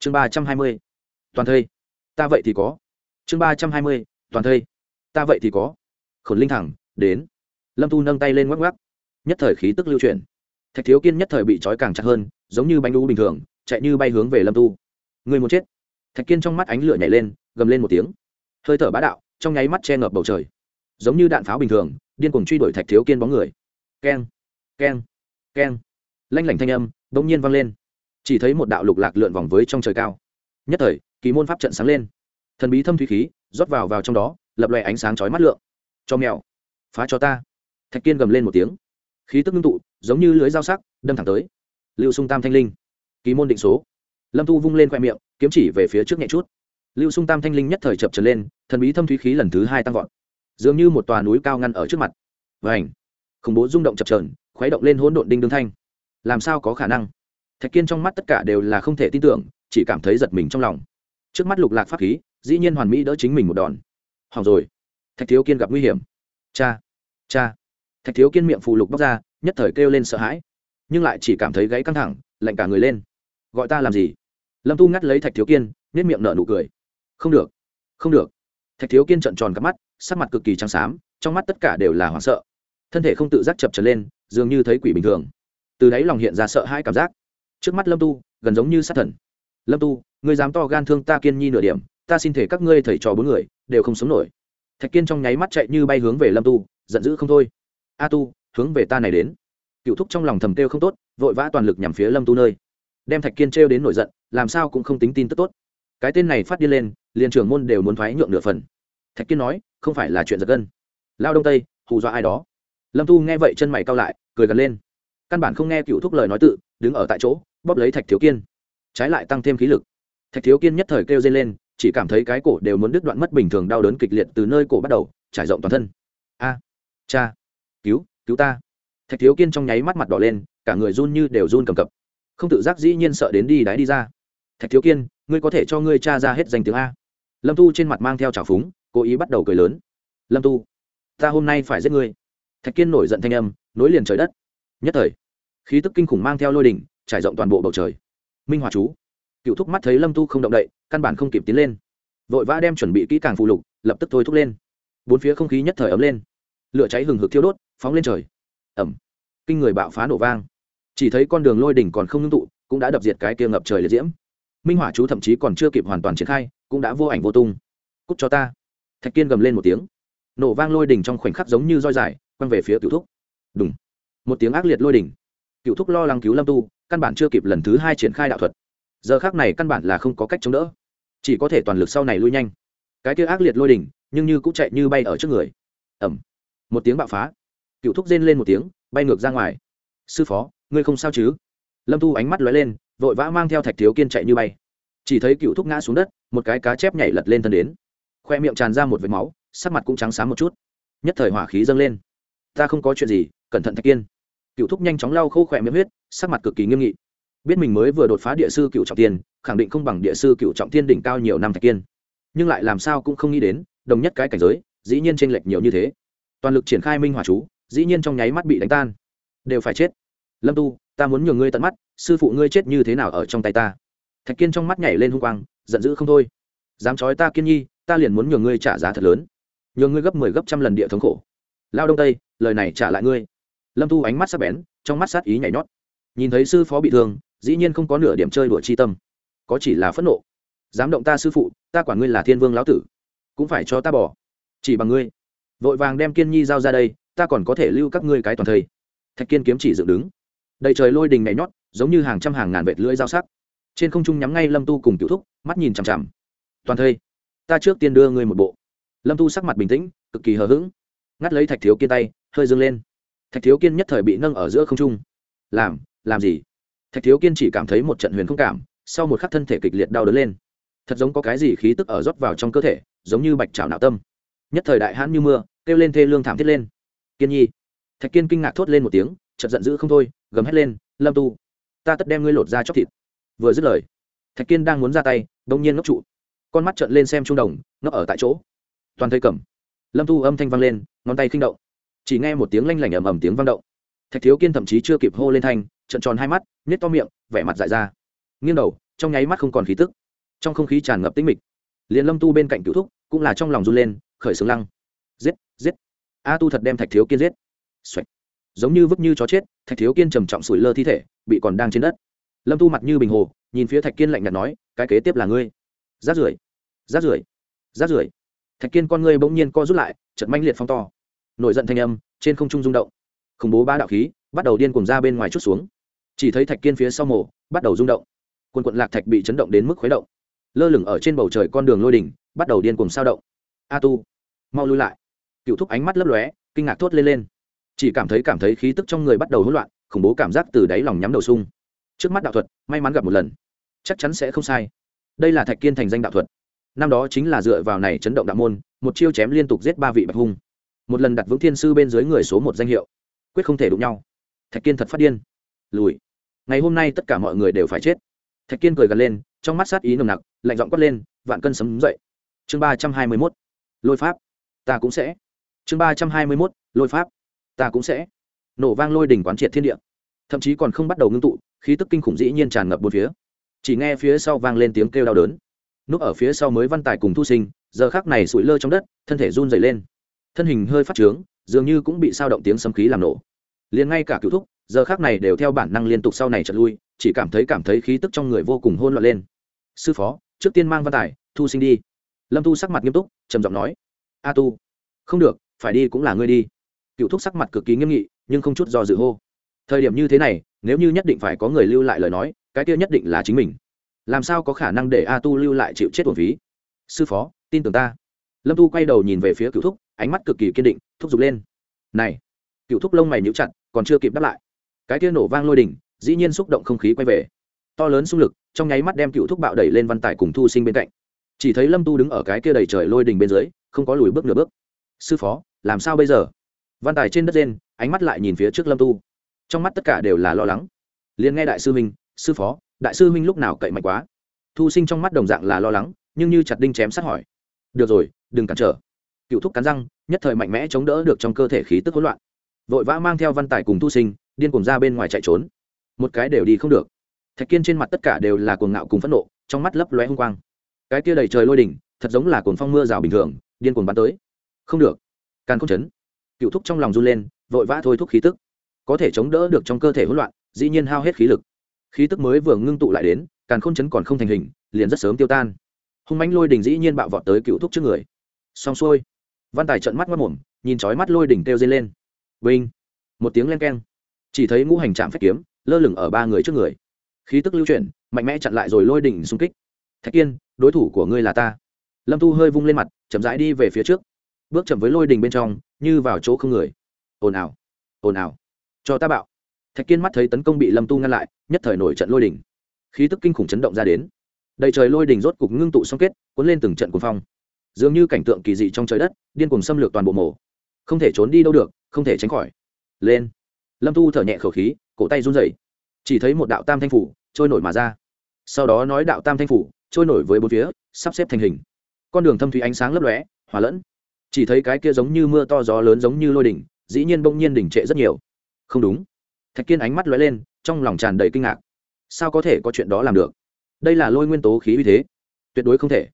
chương ba trăm hai mươi. Toàn thây. Ta vậy thì có. Chương ba trăm hai mươi, toàn thây. Ta vậy thì có. Khổn linh thẳng, đến. Lâm tu nâng tay lên ngoắc ngoắc. Nhất thời khí tức lưu chuyển. Thạch thiếu kiên nhất thời bị trói càng chặt hơn, giống như bánh đu bình thường, chạy như bay hướng về lâm tu. Người muốn chết. Thạch kiên trong mắt ánh lửa nhảy lên, gầm lên một tiếng. Hơi thở bá đạo, trong nháy mắt che ngập bầu trời. Giống như đạn pháo bình thường, điên cuồng truy đuổi thạch thiếu kiên bóng người. Keng keng keng. Lanh lảnh thanh âm, bỗng nhiên vang lên chỉ thấy một đạo lục lạc lượn vòng với trong trời cao. Nhất thời, kỳ môn pháp trận sáng lên. Thần bí thâm thủy khí, rót vào vào trong đó, lập loè ánh sáng chói mắt lượng. Cho mèo, phá cho ta. Thạch kiên gầm lên một tiếng. Khí tức ngưng tụ, giống như lưới dao sắc, đâm thẳng tới. Lưu sung tam thanh linh. Kỳ môn định số. Lâm tu vung lên khoe miệng, kiếm chỉ về phía trước nhẹ chút. Lưu sung tam thanh linh nhất thời chập trần lên, thần bí thâm thúy khí lần thứ hai tăng vọt. Dường như một tòa núi cao ngăn ở trước mặt. Và ảnh khủng bố rung động chập trờn khuấy động lên hỗn độn đinh đương thanh. Làm sao có khả năng? Thạch kiên trong mắt tất cả đều là không thể tin tưởng, chỉ cảm thấy giật mình trong lòng. Trước mắt lục lạc pháp khí, dĩ nhiên hoàn mỹ đỡ chính mình một đòn. Hỏng rồi. Thạch thiếu kiên gặp nguy hiểm. Cha cha. Thạch thiếu kiên miệng phù lục bóc ra, nhất thời kêu lên sợ hãi. Nhưng lại chỉ cảm thấy gáy căng thẳng, lạnh cả người lên. Gọi ta làm gì? Lâm tu ngắt lấy thạch thiếu kiên nếp miệng nở nụ cười. Không được không được. Thạch thiếu kiên trợn tròn cắp mắt, sắc mặt cực kỳ trắng xám, trong mắt tất cả đều là hoảng sợ. Thân thể không tự giác chập trở lên, dường như thấy quỷ bình thường. Từ đáy lòng hiện ra sợ hãi cảm giác trước mắt lâm tu, gần giống như sát thần. Lâm tu người dám to gan thương ta kiên nhi nửa điểm, ta xin thể các ngươi thầy trò bốn người, đều không sống nổi. Thạch kiên trong nháy mắt chạy như bay hướng về lâm tu, giận dữ không thôi. A tu, hướng về ta này đến. Cựu thúc trong lòng thầm kêu không tốt, vội vã toàn lực nhằm phía lâm tu nơi. Đem thạch kiên trêu đến nổi giận, làm sao cũng không tính tin tức tốt. Cái tên này phát điên lên, liền trưởng môn đều muốn thoái nhượng nửa phần. Thạch kiên nói, không phải là chuyện giật gân. Lao đông tây, hù dọa ai đó. Lâm tu nghe vậy chân mày cao lại, cười gần lên. Căn bản không nghe cựu thúc lời nói tự, đứng ở tại chỗ bóp lấy thạch thiếu kiên. Trái lại tăng thêm khí lực. Thạch thiếu kiên nhất thời kêu dây lên, chỉ cảm thấy cái cổ đều muốn đứt đoạn mất bình thường đau đớn kịch liệt từ nơi cổ bắt đầu, trải rộng toàn thân. A, cha, cứu cứu ta. Thạch thiếu kiên trong nháy mắt mặt đỏ lên, cả người run như đều run cầm cập. Không tự giác dĩ nhiên sợ đến đi đáy đi ra. Thạch thiếu kiên, ngươi có thể cho ngươi cha ra hết danh tiếng a. Lâm tu trên mặt mang theo trào phúng, cố ý bắt đầu cười lớn. Lâm tu, ta hôm nay phải giết ngươi. Thạch kiên nổi giận thanh âm, nối liền trời đất. Nhất thời, khí tức kinh khủng mang theo lôi đỉnh trải rộng toàn bộ bầu trời. Minh hòa chú. Cựu thúc mắt thấy lâm tu không động đậy, căn bản không kịp tiến lên. Vội vã đem chuẩn bị kỹ càng phụ lục, lập tức thôi thúc lên. Bốn phía không khí nhất thời ấm lên. Lửa cháy hừng hực thiêu đốt, phóng lên trời. Ẩm. Kinh người bạo phá nổ vang. Chỉ thấy con đường lôi đỉnh còn không ngưng tụ, cũng đã đập diệt cái kia ngập trời liệt diễm. Minh hỏa chú thậm chí còn chưa kịp hoàn toàn triển khai, cũng đã vô ảnh vô tung. Cút cho ta. Thạch kiên gầm lên một tiếng. Nổ vang lôi đỉnh trong khoảnh khắc giống như roi dài, quăng về phía cựu thúc. Đúng một tiếng ác liệt lôi đỉnh. Cựu thúc lo lắng cứu lâm tu căn bản chưa kịp lần thứ hai triển khai đạo thuật. Giờ khác này căn bản là không có cách chống đỡ. Chỉ có thể toàn lực sau này lui nhanh. Cái kia ác liệt lôi đỉnh, nhưng như cũng chạy như bay ở trước người. Ẩm một tiếng bạo phá. Cựu thúc rên lên một tiếng, bay ngược ra ngoài. Sư phó, ngươi không sao chứ? Lâm tu ánh mắt lóe lên, vội vã mang theo thạch thiếu kiên chạy như bay. Chỉ thấy cựu thúc ngã xuống đất, một cái cá chép nhảy lật lên thân đến. Khoe miệng tràn ra một vệt máu, sắc mặt cũng trắng sáng một chút. Nhất thời hỏa khí dâng lên. Ta không có chuyện gì, cẩn thận thạch kiên cựu thúc nhanh chóng lau khô khỏe miệng huyết, sắc mặt cực kỳ nghiêm nghị. Biết mình mới vừa đột phá địa sư cựu trọng tiên, khẳng định không bằng địa sư cựu trọng tiên đỉnh cao nhiều năm thạch kiên. Nhưng lại làm sao cũng không nghĩ đến, đồng nhất cái cảnh giới, dĩ nhiên tranh lệch nhiều như thế. Toàn lực triển khai minh hỏa chú, dĩ nhiên trong nháy mắt bị đánh tan. Đều phải chết. Lâm tu, ta muốn nhường ngươi tận mắt, sư phụ ngươi chết như thế nào ở trong tay ta? Thạch kiên trong mắt nhảy lên hung quang, giận dữ không thôi. Dám trói ta kiên nhi, ta liền muốn nhường ngươi trả giá thật lớn. Nhường ngươi gấp mười 10 gấp trăm lần địa thống khổ. Lao đông tây, lời này trả lại ngươi lâm tu ánh mắt sắc bén, trong mắt sát ý nhảy nhót. Nhìn thấy sư phó bị thương, dĩ nhiên không có nửa điểm chơi đùa chi tâm. Có chỉ là phẫn nộ. Dám động ta sư phụ, ta quản ngươi là thiên vương lão tử, cũng phải cho ta bỏ. Chỉ bằng ngươi. Vội vàng đem kiên nhi giao ra đây, ta còn có thể lưu các ngươi cái toàn thây. Thạch kiên kiếm chỉ dựng đứng. Đầy trời lôi đình nhảy nhót, giống như hàng trăm hàng ngàn vệt lưỡi dao sắc. Trên không trung nhắm ngay lâm tu cùng cựu thúc, mắt nhìn chằm chằm. Toàn thây, ta trước tiên đưa ngươi một bộ. Lâm tu sắc mặt bình tĩnh, cực kỳ hờ hững. Ngắt lấy thạch thiếu kiên tay, hơi dâng lên thạch thiếu kiên nhất thời bị nâng ở giữa không trung. Làm làm gì? Thạch thiếu kiên chỉ cảm thấy một trận huyền không cảm, sau một khắc thân thể kịch liệt đau đớn lên. Thật giống có cái gì khí tức ở rót vào trong cơ thể, giống như bạch trào nạo tâm. Nhất thời đại hãn như mưa, kêu lên thê lương thảm thiết lên. Kiên nhi. Thạch kiên kinh ngạc thốt lên một tiếng chật giận dữ không thôi, gầm hét lên, lâm tu, ta tất đem ngươi lột ra chóc thịt. Vừa dứt lời, thạch kiên đang muốn ra tay đông nhiên ngốc trụ. Con mắt trợn lên xem trung đồng, ngốc ở tại chỗ. Toàn thây cầm. Lâm tu âm thanh vang lên, ngón tay khinh động chỉ nghe một tiếng lanh lảnh ầm ầm tiếng vang động. Thạch thiếu kiên thậm chí chưa kịp hô lên thanh trận tròn hai mắt nhét to miệng, vẻ mặt dại ra. Nghiêng đầu, trong nháy mắt không còn khí tức. Trong không khí tràn ngập tĩnh mịch. Liền lâm tu bên cạnh cựu thúc cũng là trong lòng run lên, khởi xướng lăng. Giết giết. A tu thật đem thạch thiếu kiên giết. Xoạch. giống như vứt như chó chết, thạch thiếu kiên trầm trọng sủi lơ thi thể, bị còn đang trên đất. Lâm tu mặt như bình hồ, nhìn phía thạch kiên lạnh nhạt nói, cái kế tiếp là ngươi. Rát rưởi rát rưởi rát rưởi. Thạch kiên con ngươi bỗng nhiên co rút lại, trận manh liệt phong to nổi giận thanh âm, trên không trung rung động. Khủng bố ba đạo khí bắt đầu điên cuồng ra bên ngoài chút xuống. Chỉ thấy thạch kiên phía sau mổ bắt đầu rung động. Quân quận lạc thạch bị chấn động đến mức khuấy động. Lơ lửng ở trên bầu trời con đường lôi đỉnh, bắt đầu điên cuồng sao động. A tu, mau lui lại. Cựu thúc ánh mắt lấp lóe, kinh ngạc thốt lên lên. Chỉ cảm thấy cảm thấy khí tức trong người bắt đầu hỗn loạn, khủng bố cảm giác từ đáy lòng nhắm đầu sung. Trước mắt đạo thuật, may mắn gặp một lần. Chắc chắn sẽ không sai. Đây là thạch kiên thành danh đạo thuật. Năm đó chính là dựa vào này chấn động đạo môn, một chiêu chém liên tục giết ba vị bạch hung một lần đặt vững thiên sư bên dưới người số một danh hiệu, quyết không thể đụng nhau. Thạch kiên thật phát điên. Lùi. Ngày hôm nay tất cả mọi người đều phải chết. Thạch kiên cười gật lên, trong mắt sát ý nồng nặc, lạnh giọng quát lên, vạn cân sấm dậy. Chương ba trăm hai mươi mốt. Lôi pháp. Ta cũng sẽ. Chương ba trăm hai mươi mốt. Lôi pháp. Ta cũng sẽ. Nổ vang lôi đỉnh quán triệt thiên địa. Thậm chí còn không bắt đầu ngưng tụ, khí tức kinh khủng dĩ nhiên tràn ngập bốn phía. Chỉ nghe phía sau vang lên tiếng kêu đau đớn. Núp ở phía sau mới văn tài cùng thu sinh, giờ khác này sụi lơ trong đất, thân thể run dày lên thân hình hơi phát trướng, dường như cũng bị sao động tiếng sấm khí làm nổ. Liền ngay cả cựu thúc, giờ khác này đều theo bản năng liên tục sau này trật lui, chỉ cảm thấy cảm thấy khí tức trong người vô cùng hôn loạn lên. Sư phó, trước tiên mang văn tài, thu sinh đi. Lâm tu sắc mặt nghiêm túc, trầm giọng nói. A tu. Không được, phải đi cũng là ngươi đi. Cựu thúc sắc mặt cực kỳ nghiêm nghị, nhưng không chút do dự hô. Thời điểm như thế này, nếu như nhất định phải có người lưu lại lời nói, cái kia nhất định là chính mình. Làm sao có khả năng để a tu lưu lại chịu chết tuần phí? Sư phó, tin tưởng ta lâm tu quay đầu nhìn về phía cựu thúc ánh mắt cực kỳ kiên định thúc giục lên. Này cựu thúc lông mày nhíu chặt còn chưa kịp đáp lại. Cái kia nổ vang lôi đỉnh dĩ nhiên xúc động không khí quay về. To lớn xung lực trong nháy mắt đem cựu thúc bạo đẩy lên văn tài cùng thu sinh bên cạnh. Chỉ thấy lâm tu đứng ở cái kia đầy trời lôi đỉnh bên dưới không có lùi bước nửa bước. Sư phó làm sao bây giờ? Văn tài trên đất trên ánh mắt lại nhìn phía trước lâm tu. Trong mắt tất cả đều là lo lắng. Liền nghe đại sư Minh, sư phó đại sư Minh lúc nào cậy mạnh quá? Thu sinh trong mắt đồng dạng là lo lắng nhưng như chặt đinh chém sát hỏi. Được rồi đừng cản trở. Cựu thúc cắn răng, nhất thời mạnh mẽ chống đỡ được trong cơ thể khí tức hỗn loạn. Vội vã mang theo văn tài cùng thu sinh, điên cùng ra bên ngoài chạy trốn. Một cái đều đi không được. Thạch kiên trên mặt tất cả đều là cuồng ngạo cùng phẫn nộ, trong mắt lấp lóe hung quang. Cái kia đầy trời lôi đỉnh, thật giống là cuồng phong mưa rào bình thường, điên cuồng bắn tới. Không được. Càn không chấn. Cựu thúc trong lòng run lên, vội vã thôi thúc khí tức. Có thể chống đỡ được trong cơ thể hỗn loạn, dĩ nhiên hao hết khí lực. Khí tức mới vừa ngưng tụ lại đến, càn không chấn còn không thành hình, liền rất sớm tiêu tan. Hung mánh lôi đỉnh dĩ nhiên bạo vọt tới cựu thúc trước người xong xuôi. Văn tài trận mắt mất mồm nhìn chói mắt lôi đỉnh kêu dây lên. Vinh! Một tiếng len keng. Chỉ thấy ngũ hành trạm phép kiếm, lơ lửng ở ba người trước người. Khí tức lưu chuyển, mạnh mẽ chặn lại rồi lôi đỉnh xung kích. Thạch kiên, đối thủ của ngươi là ta. Lâm thu hơi vung lên mặt, chậm rãi đi về phía trước. Bước chậm với lôi đình bên trong, như vào chỗ không người. Ồn ào ồn ào. Cho ta bạo. Thạch kiên mắt thấy tấn công bị lâm tu ngăn lại, nhất thời nổi trận lôi đình khí tức kinh khủng chấn động ra đến. Đầy trời lôi đình rốt cục ngưng tụ song kết, cuốn lên từng trận cuồng phong dường như cảnh tượng kỳ dị trong trời đất, điên cuồng xâm lược toàn bộ mổ không thể trốn đi đâu được, không thể tránh khỏi. Lên. Lâm tu thở nhẹ khẩu khí, cổ tay run rẩy. Chỉ thấy một đạo tam thanh phủ trôi nổi mà ra. Sau đó nói đạo tam thanh phủ trôi nổi với bốn phía, sắp xếp thành hình. Con đường thâm thủy ánh sáng lấp lóe, hòa lẫn. Chỉ thấy cái kia giống như mưa to gió lớn giống như lôi đỉnh, dĩ nhiên bỗng nhiên đỉnh trệ rất nhiều. Không đúng. Thạch kiên ánh mắt lóe lên, trong lòng tràn đầy kinh ngạc. Sao có thể có chuyện đó làm được? Đây là lôi nguyên tố khí uy thế. Tuyệt đối không thể.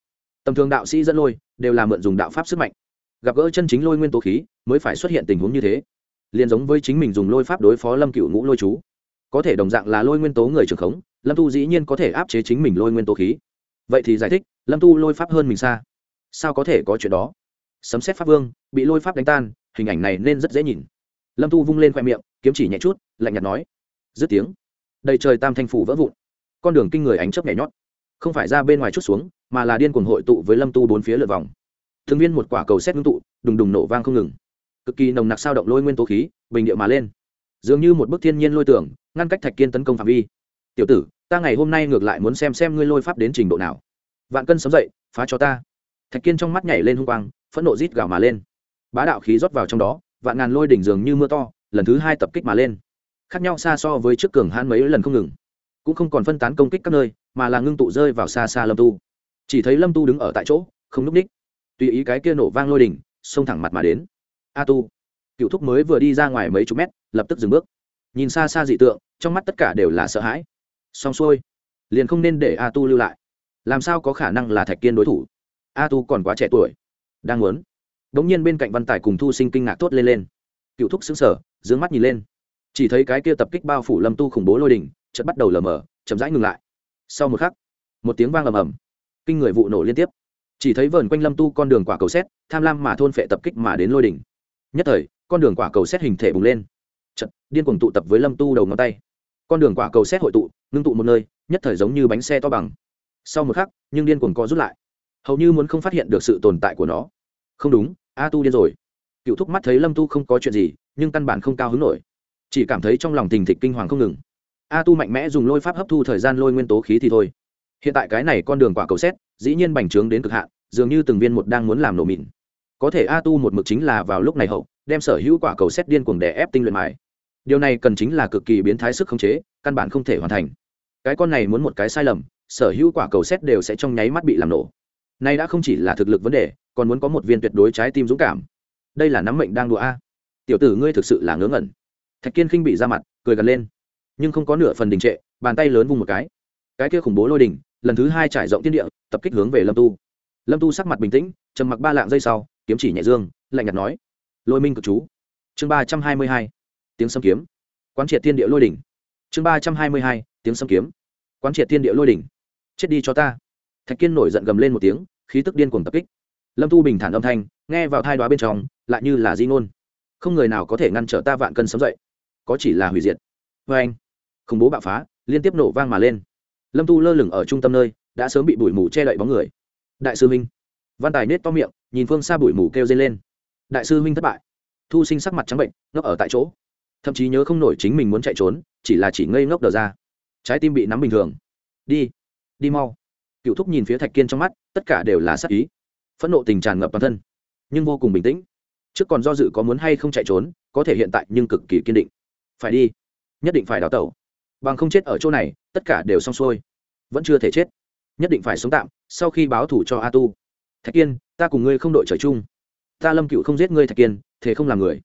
Tầm thường đạo sĩ dẫn lôi đều là mượn dùng đạo pháp sức mạnh. Gặp gỡ chân chính lôi nguyên tố khí, mới phải xuất hiện tình huống như thế. Liền giống với chính mình dùng lôi pháp đối phó lâm cựu ngũ lôi chú. Có thể đồng dạng là lôi nguyên tố người trưởng khống, lâm tu dĩ nhiên có thể áp chế chính mình lôi nguyên tố khí. Vậy thì giải thích, lâm tu lôi pháp hơn mình xa. Sao có thể có chuyện đó? Sấm xét pháp vương, bị lôi pháp đánh tan, hình ảnh này nên rất dễ nhìn. Lâm tu vung lên khoe miệng, kiếm chỉ nhẹ chút, lạnh nhạt nói. Dứt tiếng. Đầy trời tam thanh phủ vỡ vụn. Con đường kinh người ánh chớp nhảy nhót không phải ra bên ngoài chút xuống, mà là điên cuồng hội tụ với lâm tu bốn phía lượt vòng. Thường viên một quả cầu xét ngưng tụ, đùng đùng nổ vang không ngừng. Cực kỳ nồng nặc sao động lôi nguyên tố khí, bình điệu mà lên. Dường như một bức thiên nhiên lôi tưởng, ngăn cách thạch kiên tấn công phạm vi. Tiểu tử, ta ngày hôm nay ngược lại muốn xem xem ngươi lôi pháp đến trình độ nào. Vạn cân sấm dậy, phá cho ta. Thạch kiên trong mắt nhảy lên hung quang, phẫn nộ rít gào mà lên. Bá đạo khí rót vào trong đó, vạn ngàn lôi đỉnh dường như mưa to, lần thứ hai tập kích mà lên. Khác nhau xa so với trước cường hãn mấy lần không ngừng cũng không còn phân tán công kích các nơi, mà là ngưng tụ rơi vào xa xa lâm tu. Chỉ thấy lâm tu đứng ở tại chỗ, không núp ních. Tùy ý cái kia nổ vang lôi đỉnh, xông thẳng mặt mà đến. A tu, cựu thúc mới vừa đi ra ngoài mấy chục mét, lập tức dừng bước. Nhìn xa xa dị tượng, trong mắt tất cả đều là sợ hãi. Xong xuôi, liền không nên để a tu lưu lại. Làm sao có khả năng là thạch kiên đối thủ? A tu còn quá trẻ tuổi, đang muốn. Đ ỗ n g nhiên bên cạnh văn tài cùng thu sinh kinh ngạc tốt lên lên. Cựu thúc xứng sở d ư ơ n g mắt nhìn lên. Chỉ thấy cái kia tập kích bao phủ lâm tu khủng bố lôi đình chợt bắt đầu lờ mờ, chậm rãi ngừng lại. Sau một khắc, một tiếng vang ầm ầm, kinh người vụ nổ liên tiếp. Chỉ thấy vờn quanh lâm tu con đường quả cầu xét tham lam mà thôn phệ tập kích mà đến lôi đỉnh. Nhất thời, con đường quả cầu xét hình thể bùng lên. Chật điên cuồng tụ tập với lâm tu đầu ngón tay. Con đường quả cầu xét hội tụ, ngưng tụ một nơi, nhất thời giống như bánh xe to bằng. Sau một khắc, nhưng điên cuồng co rút lại. Hầu như muốn không phát hiện được sự tồn tại của nó. Không đúng, a tu điên rồi. Cựu thúc mắt thấy lâm tu không có chuyện gì, nhưng căn bản không cao hứng nổi. Chỉ cảm thấy trong lòng tình thịch kinh hoàng không ngừng a tu mạnh mẽ dùng lôi pháp hấp thu thời gian lôi nguyên tố khí thì thôi. Hiện tại cái này con đường quả cầu xét, dĩ nhiên bành trướng đến cực hạn, dường như từng viên một đang muốn làm nổ mịn có thể a tu một mực chính là vào lúc này hậu, đem sở hữu quả cầu xét điên cuồng đè ép tinh luyện mài. Điều này cần chính là cực kỳ biến thái sức khống chế, căn bản không thể hoàn thành. Cái con này muốn một cái sai lầm, sở hữu quả cầu xét đều sẽ trong nháy mắt bị làm nổ. Nay đã không chỉ là thực lực vấn đề, còn muốn có một viên tuyệt đối trái tim dũng cảm. Đây là nắm mệnh đang đùa a. Tiểu tử ngươi thực sự là ngớ ngẩn. Thạch kiên khinh bị ra mặt, cười gần lên nhưng không có nửa phần đình trệ, bàn tay lớn vung một cái. Cái kia khủng bố lôi đỉnh, lần thứ hai trải rộng thiên địa, tập kích hướng về lâm tu. Lâm tu sắc mặt bình tĩnh, trầm mặc ba lạng dây sau, kiếm chỉ nhẹ dương, lạnh nhạt nói, lôi minh cực chú. Chương ba trăm hai mươi hai, tiếng sâm kiếm. Quán triệt thiên địa lôi đỉnh. Chương ba trăm hai mươi hai, tiếng sâm kiếm. Quán triệt thiên địa lôi đỉnh. Chết đi cho ta. Thạch kiên nổi giận gầm lên một tiếng, khí tức điên cuồng tập kích. Lâm tu bình thản âm thanh, nghe vào thai đoá bên trong, lại như là di ngôn. Không người nào có thể ngăn trở ta vạn cân sống dậy. Có chỉ là hủy diệt. Vê anh khủng bố bạo phá, liên tiếp nổ vang mà lên. Lâm tu lơ lửng ở trung tâm nơi, đã sớm bị bụi mù che đậy bóng người. Đại sư minh. Văn tài nết to miệng, nhìn phương xa bụi mù kêu dây lên. Đại sư minh thất bại. Thu sinh sắc mặt trắng bệnh, ngốc ở tại chỗ. Thậm chí nhớ không nổi chính mình muốn chạy trốn, chỉ là chỉ ngây ngốc đờ ra. Trái tim bị nắm bình thường. Đi đi mau. Cựu thúc nhìn phía thạch kiên trong mắt, tất cả đều là sắc ý. Phẫn nộ tình tràn ngập toàn thân, nhưng vô cùng bình tĩnh. Trước còn do dự có muốn hay không chạy trốn, có thể hiện tại nhưng cực kỳ kiên định. Phải đi, nhất định phải đào tẩu bằng không chết ở chỗ này, tất cả đều xong xuôi. Vẫn chưa thể chết. Nhất định phải sống tạm, sau khi báo thủ cho a tu thạch kiên, ta cùng ngươi không đội trời chung. Ta lâm cựu không giết ngươi, thạch kiên, thế không làm người.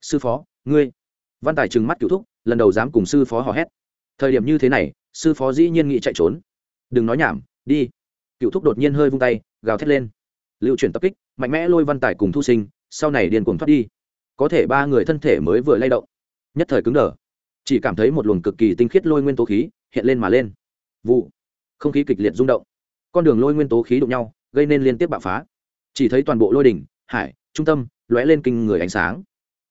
Sư phó, ngươi. Văn tài trừng mắt cựu thúc, lần đầu dám cùng sư phó hò hét. Thời điểm như thế này, sư phó dĩ nhiên nghị chạy trốn. Đừng nói nhảm, đi. Cựu thúc đột nhiên hơi vung tay, gào thét lên. Lưu chuyển tập kích, mạnh mẽ lôi văn tài cùng thu sinh, sau này điền cuồng thoát đi. Có thể ba người thân thể mới vừa lay động. Nhất thời cứng đờ chỉ cảm thấy một luồng cực kỳ tinh khiết lôi nguyên tố khí hiện lên mà lên. Vụ, không khí kịch liệt rung động. Con đường lôi nguyên tố khí đụng nhau, gây nên liên tiếp bạo phá. Chỉ thấy toàn bộ lôi đỉnh, hải, trung tâm, lóe lên kinh người ánh sáng.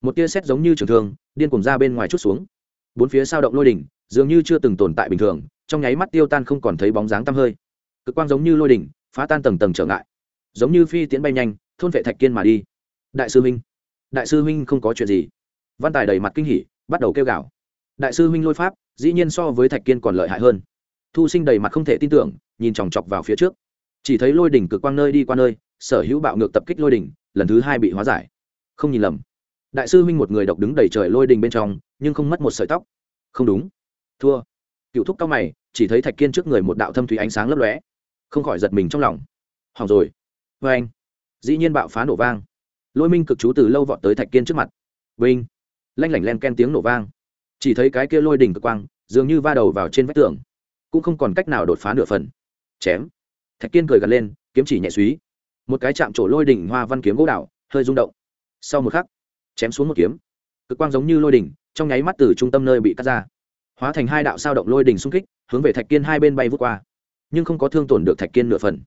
Một tia sét giống như trường thường điên cuồng ra bên ngoài chút xuống. Bốn phía sao động lôi đỉnh, dường như chưa từng tồn tại bình thường, trong nháy mắt tiêu tan không còn thấy bóng dáng tăm hơi. Cực quang giống như lôi đỉnh, phá tan tầng tầng trở ngại. Giống như phi tiến bay nhanh, thôn vệ thạch kiên mà đi. Đại sư huynh, đại sư huynh không có chuyện gì. Văn tài đầy mặt kinh hỉ, bắt đầu kêu gào đại sư huynh lôi pháp, dĩ nhiên so với thạch kiên còn lợi hại hơn. Thu sinh đầy mặt không thể tin tưởng, nhìn chòng chọc vào phía trước. Chỉ thấy lôi đỉnh cực quang nơi đi qua nơi, sở hữu bạo ngược tập kích lôi đỉnh, lần thứ hai bị hóa giải. Không nhìn lầm. Đại sư huynh một người độc đứng đầy trời lôi đỉnh bên trong, nhưng không mất một sợi tóc. Không đúng. Thua. Cựu thúc cao mày, chỉ thấy thạch kiên trước người một đạo thâm thủy ánh sáng lấp lóe. Không khỏi giật mình trong lòng. Hỏng rồi. Vê anh. Dĩ nhiên bạo phá nổ vang. Lôi minh cực chú từ lâu vọt tới thạch kiên trước mặt. Vinh. Lanh lảnh len ken tiếng nổ vang chỉ thấy cái kia lôi đỉnh cực quang, dường như va đầu vào trên vách tường. Cũng không còn cách nào đột phá nửa phần. Chém. Thạch kiên cười gật lên, kiếm chỉ nhẹ suý. Một cái chạm trổ lôi đỉnh hoa văn kiếm gỗ đảo, hơi rung động. Sau một khắc, chém xuống một kiếm. Cực quang giống như lôi đỉnh, trong nháy mắt từ trung tâm nơi bị cắt ra. Hóa thành hai đạo sao động lôi đỉnh xung kích, hướng về thạch kiên hai bên bay vút qua. Nhưng không có thương tổn được thạch kiên nửa phần.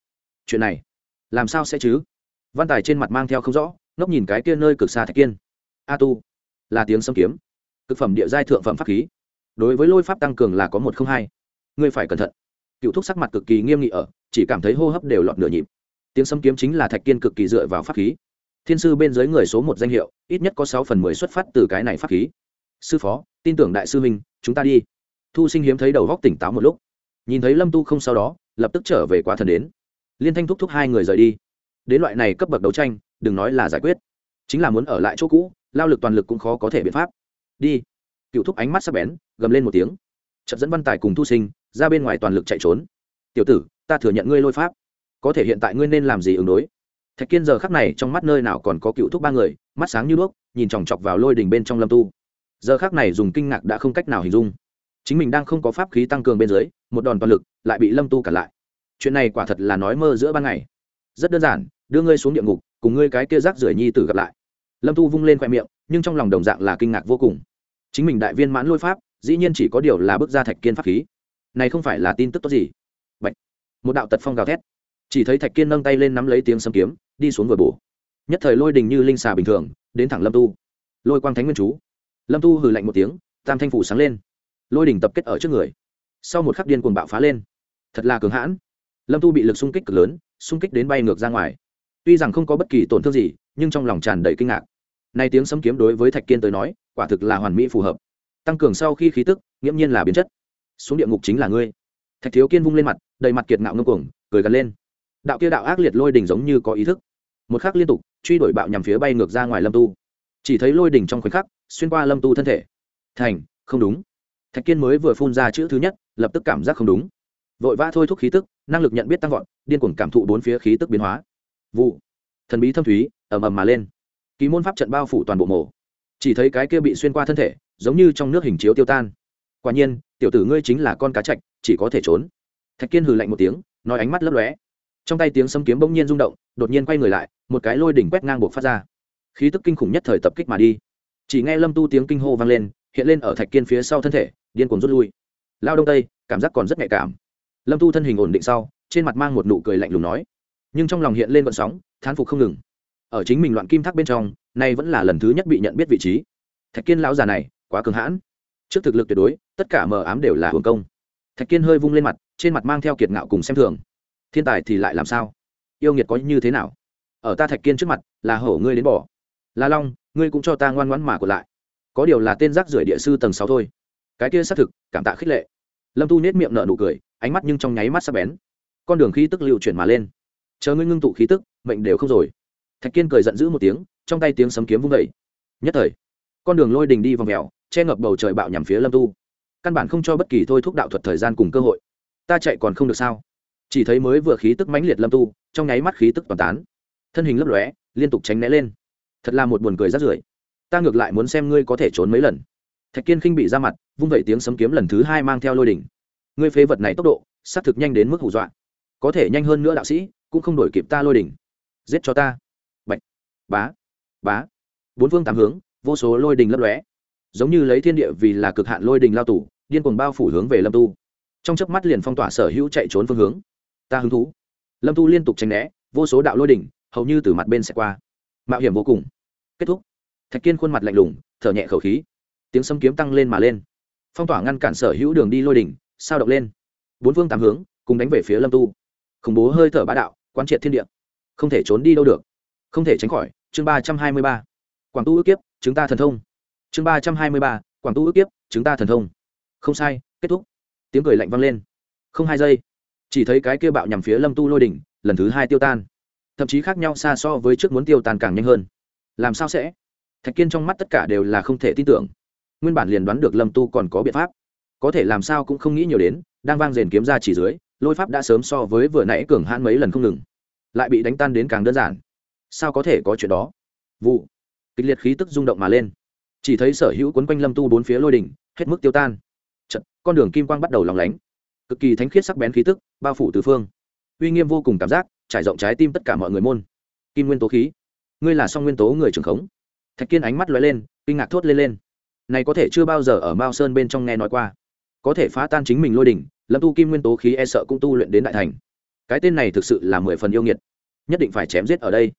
Chuyện này, làm sao sẽ chứ? Văn tài trên mặt mang theo không rõ, ngốc nhìn cái kia nơi cực xa thạch kiên. A tu, là tiếng xâm kiếm cực phẩm địa giai thượng phẩm pháp khí. Đối với lôi pháp tăng cường là có một không hai. Ngươi phải cẩn thận. Cựu thúc sắc mặt cực kỳ nghiêm nghị ở, chỉ cảm thấy hô hấp đều lọt nửa nhịp. Tiếng xâm kiếm chính là thạch kiên cực kỳ dựa vào pháp khí. Thiên sư bên dưới người số một danh hiệu, ít nhất có sáu phần mười xuất phát từ cái này pháp khí. Sư phó, tin tưởng đại sư minh chúng ta đi. Thu sinh hiếm thấy đầu góc tỉnh táo một lúc. Nhìn thấy lâm tu không sau đó, lập tức trở về quá thần đến. Liên thanh thúc thúc hai người rời đi. Đến loại này cấp bậc đấu tranh, đừng nói là giải quyết. Chính là muốn ở lại chỗ cũ, lao lực toàn lực cũng khó có thể biện pháp đi. Cựu thúc ánh mắt sắp bén, gầm lên một tiếng. Trận dẫn văn tài cùng thu sinh, ra bên ngoài toàn lực chạy trốn. Tiểu tử, ta thừa nhận ngươi lôi pháp. Có thể hiện tại ngươi nên làm gì ứng đối? Thạch kiên giờ khắc này trong mắt nơi nào còn có cựu thúc ba người, mắt sáng như đuốc, nhìn chòng chọc vào lôi đình bên trong lâm tu. Giờ khắc này dùng kinh ngạc đã không cách nào hình dung. Chính mình đang không có pháp khí tăng cường bên dưới, một đòn toàn lực lại bị lâm tu cản lại. Chuyện này quả thật là nói mơ giữa ban ngày. Rất đơn giản, đưa ngươi xuống địa ngục, cùng ngươi cái kia rác rưởi nhi tử gặp lại. Lâm tu vung lên khoe miệng, nhưng trong lòng đồng dạng là kinh ngạc vô cùng chính mình đại viên mãn lôi pháp, dĩ nhiên chỉ có điều là bước ra thạch kiên pháp khí. Này không phải là tin tức tốt gì? Bạch. một đạo tật phong gào thét. Chỉ thấy thạch kiên nâng tay lên nắm lấy tiếng sấm kiếm, đi xuống vừa bổ. Nhất thời lôi đình như linh xà bình thường, đến thẳng lâm tu. Lôi quang thánh nguyên chú. Lâm tu hừ lạnh một tiếng, tam thanh phủ sáng lên. Lôi đình tập kết ở trước người. Sau một khắc điên cuồng bạo phá lên. Thật là cường hãn. Lâm tu bị lực xung kích cực lớn, xung kích đến bay ngược ra ngoài. Tuy rằng không có bất kỳ tổn thương gì, nhưng trong lòng tràn đầy kinh ngạc nay tiếng sấm kiếm đối với thạch kiên tới nói, quả thực là hoàn mỹ phù hợp. Tăng cường sau khi khí tức, nghiễm nhiên là biến chất. Xuống địa ngục chính là ngươi. Thạch thiếu kiên vung lên mặt, đầy mặt kiệt ngạo ngâm cuồng, cười gần lên. Đạo kia đạo ác liệt lôi đỉnh giống như có ý thức. Một khắc liên tục, truy đuổi bạo nhằm phía bay ngược ra ngoài lâm tu. Chỉ thấy lôi đỉnh trong khoảnh khắc, xuyên qua lâm tu thân thể. Thành, không đúng. Thạch kiên mới vừa phun ra chữ thứ nhất, lập tức cảm giác không đúng. Vội vã thôi thúc khí tức, năng lực nhận biết tăng vọt, điên cuồng cảm thụ bốn phía khí tức biến hóa. Vụ. Thần bí thâm thúy, ầm ầm mà lên kỳ môn pháp trận bao phủ toàn bộ mổ chỉ thấy cái kia bị xuyên qua thân thể, giống như trong nước hình chiếu tiêu tan. Quả nhiên, tiểu tử ngươi chính là con cá chạch, chỉ có thể trốn. Thạch kiên hừ lạnh một tiếng, nói ánh mắt lấp lóe. Trong tay tiếng sấm kiếm bỗng nhiên rung động, đột nhiên quay người lại, một cái lôi đỉnh quét ngang buộc phát ra. Khí tức kinh khủng nhất thời tập kích mà đi. Chỉ nghe lâm tu tiếng kinh hô vang lên, hiện lên ở thạch kiên phía sau thân thể, điên cuồng rút lui. Lao đông tây, cảm giác còn rất nhạy cảm. Lâm tu thân hình ổn định sau, trên mặt mang một nụ cười lạnh lùng nói. Nhưng trong lòng hiện lên vận sóng, thán phục không ngừng ở chính mình loạn kim thác bên trong, nay vẫn là lần thứ nhất bị nhận biết vị trí. Thạch kiên lão già này, quá cường hãn. Trước thực lực tuyệt đối, tất cả mờ ám đều là hưởng công. Thạch kiên hơi vung lên mặt, trên mặt mang theo kiệt ngạo cùng xem thường. Thiên tài thì lại làm sao? Yêu nghiệt có như thế nào? Ở ta thạch kiên trước mặt, là hổ ngươi đến bỏ. La long, ngươi cũng cho ta ngoan ngoãn mà của lại. Có điều là tên rác rưởi địa sư tầng sáu thôi. Cái kia xác thực, cảm tạ khích lệ. Lâm tu nết miệng nở nụ cười, ánh mắt nhưng trong nháy mắt sắp bén. Con đường khí tức lưu chuyển mà lên. Chờ ngươi ngưng tụ khí tức, mệnh đều không rồi thạch kiên cười giận dữ một tiếng, trong tay tiếng sấm kiếm vung vẩy nhất thời, con đường lôi đình đi vòng mèo che ngập bầu trời bạo nhằm phía lâm tu. Căn bản không cho bất kỳ thôi thúc đạo thuật thời gian cùng cơ hội. Ta chạy còn không được sao? Chỉ thấy mới vừa khí tức mãnh liệt lâm tu, trong nháy mắt khí tức toàn tán. Thân hình lấp lóe, liên tục tránh né lên. Thật là một buồn cười rát rưởi. Ta ngược lại muốn xem ngươi có thể trốn mấy lần. Thạch kiên khinh bị ra mặt, vung vẩy tiếng sấm kiếm lần thứ hai mang theo lôi đỉnh ngươi phế vật này tốc độ xác thực nhanh đến mức hù dọa. Có thể nhanh hơn nữa đạo sĩ, cũng không đổi kịp ta lôi đỉnh giết cho ta bá bá. Bốn phương tám hướng, vô số lôi đình lấp lóe. Giống như lấy thiên địa vì là cực hạn lôi đình lao tủ điên cuồng bao phủ hướng về lâm tu. Trong chớp mắt liền phong tỏa sở hữu chạy trốn phương hướng. Ta hứng thú. Lâm tu liên tục tránh né, vô số đạo lôi đỉnh hầu như từ mặt bên sẽ qua. Mạo hiểm vô cùng. Kết thúc. Thạch kiên khuôn mặt lạnh lùng, thở nhẹ khẩu khí. Tiếng sấm kiếm tăng lên mà lên. Phong tỏa ngăn cản sở hữu đường đi lôi đỉnh sao động lên. Bốn phương tám hướng, cùng đánh về phía lâm tu. Khủng bố hơi thở bá đạo, quán triệt thiên địa. Không thể trốn đi đâu được. Không thể tránh khỏi chương ba trăm hai mươi ba. Quảng tu ước kiếp, chúng ta thần thông. Chương ba trăm hai mươi ba, quảng tu ước kiếp, chúng ta thần thông. Không sai, kết thúc. Tiếng cười lạnh vang lên. Không hai giây. Chỉ thấy cái kia bạo nhằm phía lâm tu lôi đỉnh, lần thứ hai tiêu tan. Thậm chí khác nhau xa so với trước muốn tiêu tan càng nhanh hơn. Làm sao sẽ? Thạch kiên trong mắt tất cả đều là không thể tin tưởng. Nguyên bản liền đoán được lâm tu còn có biện pháp. Có thể làm sao cũng không nghĩ nhiều đến, đang vang rền kiếm ra chỉ dưới, lôi pháp đã sớm so với vừa nãy cường hãn mấy lần không ngừng. Lại bị đánh tan đến càng đơn giản sao có thể có chuyện đó? Vụ. Kịch liệt khí tức rung động mà lên. Chỉ thấy sở hữu quấn quanh lâm tu bốn phía lôi đỉnh hết mức tiêu tan. Chật, con đường kim quang bắt đầu lóng lánh. Cực kỳ thánh khiết sắc bén khí tức bao phủ từ phương. Uy nghiêm vô cùng cảm giác trải rộng trái tim tất cả mọi người môn. Kim nguyên tố khí. Ngươi là song nguyên tố người trưởng khống. Thạch kiên ánh mắt lóe lên kinh ngạc thốt lên lên. Này có thể chưa bao giờ ở mao sơn bên trong nghe nói qua. Có thể phá tan chính mình lôi đỉnh lâm tu kim nguyên tố khí e sợ cũng tu luyện đến đại thành. Cái tên này thực sự là mười phần yêu nghiệt. Nhất định phải chém giết ở đây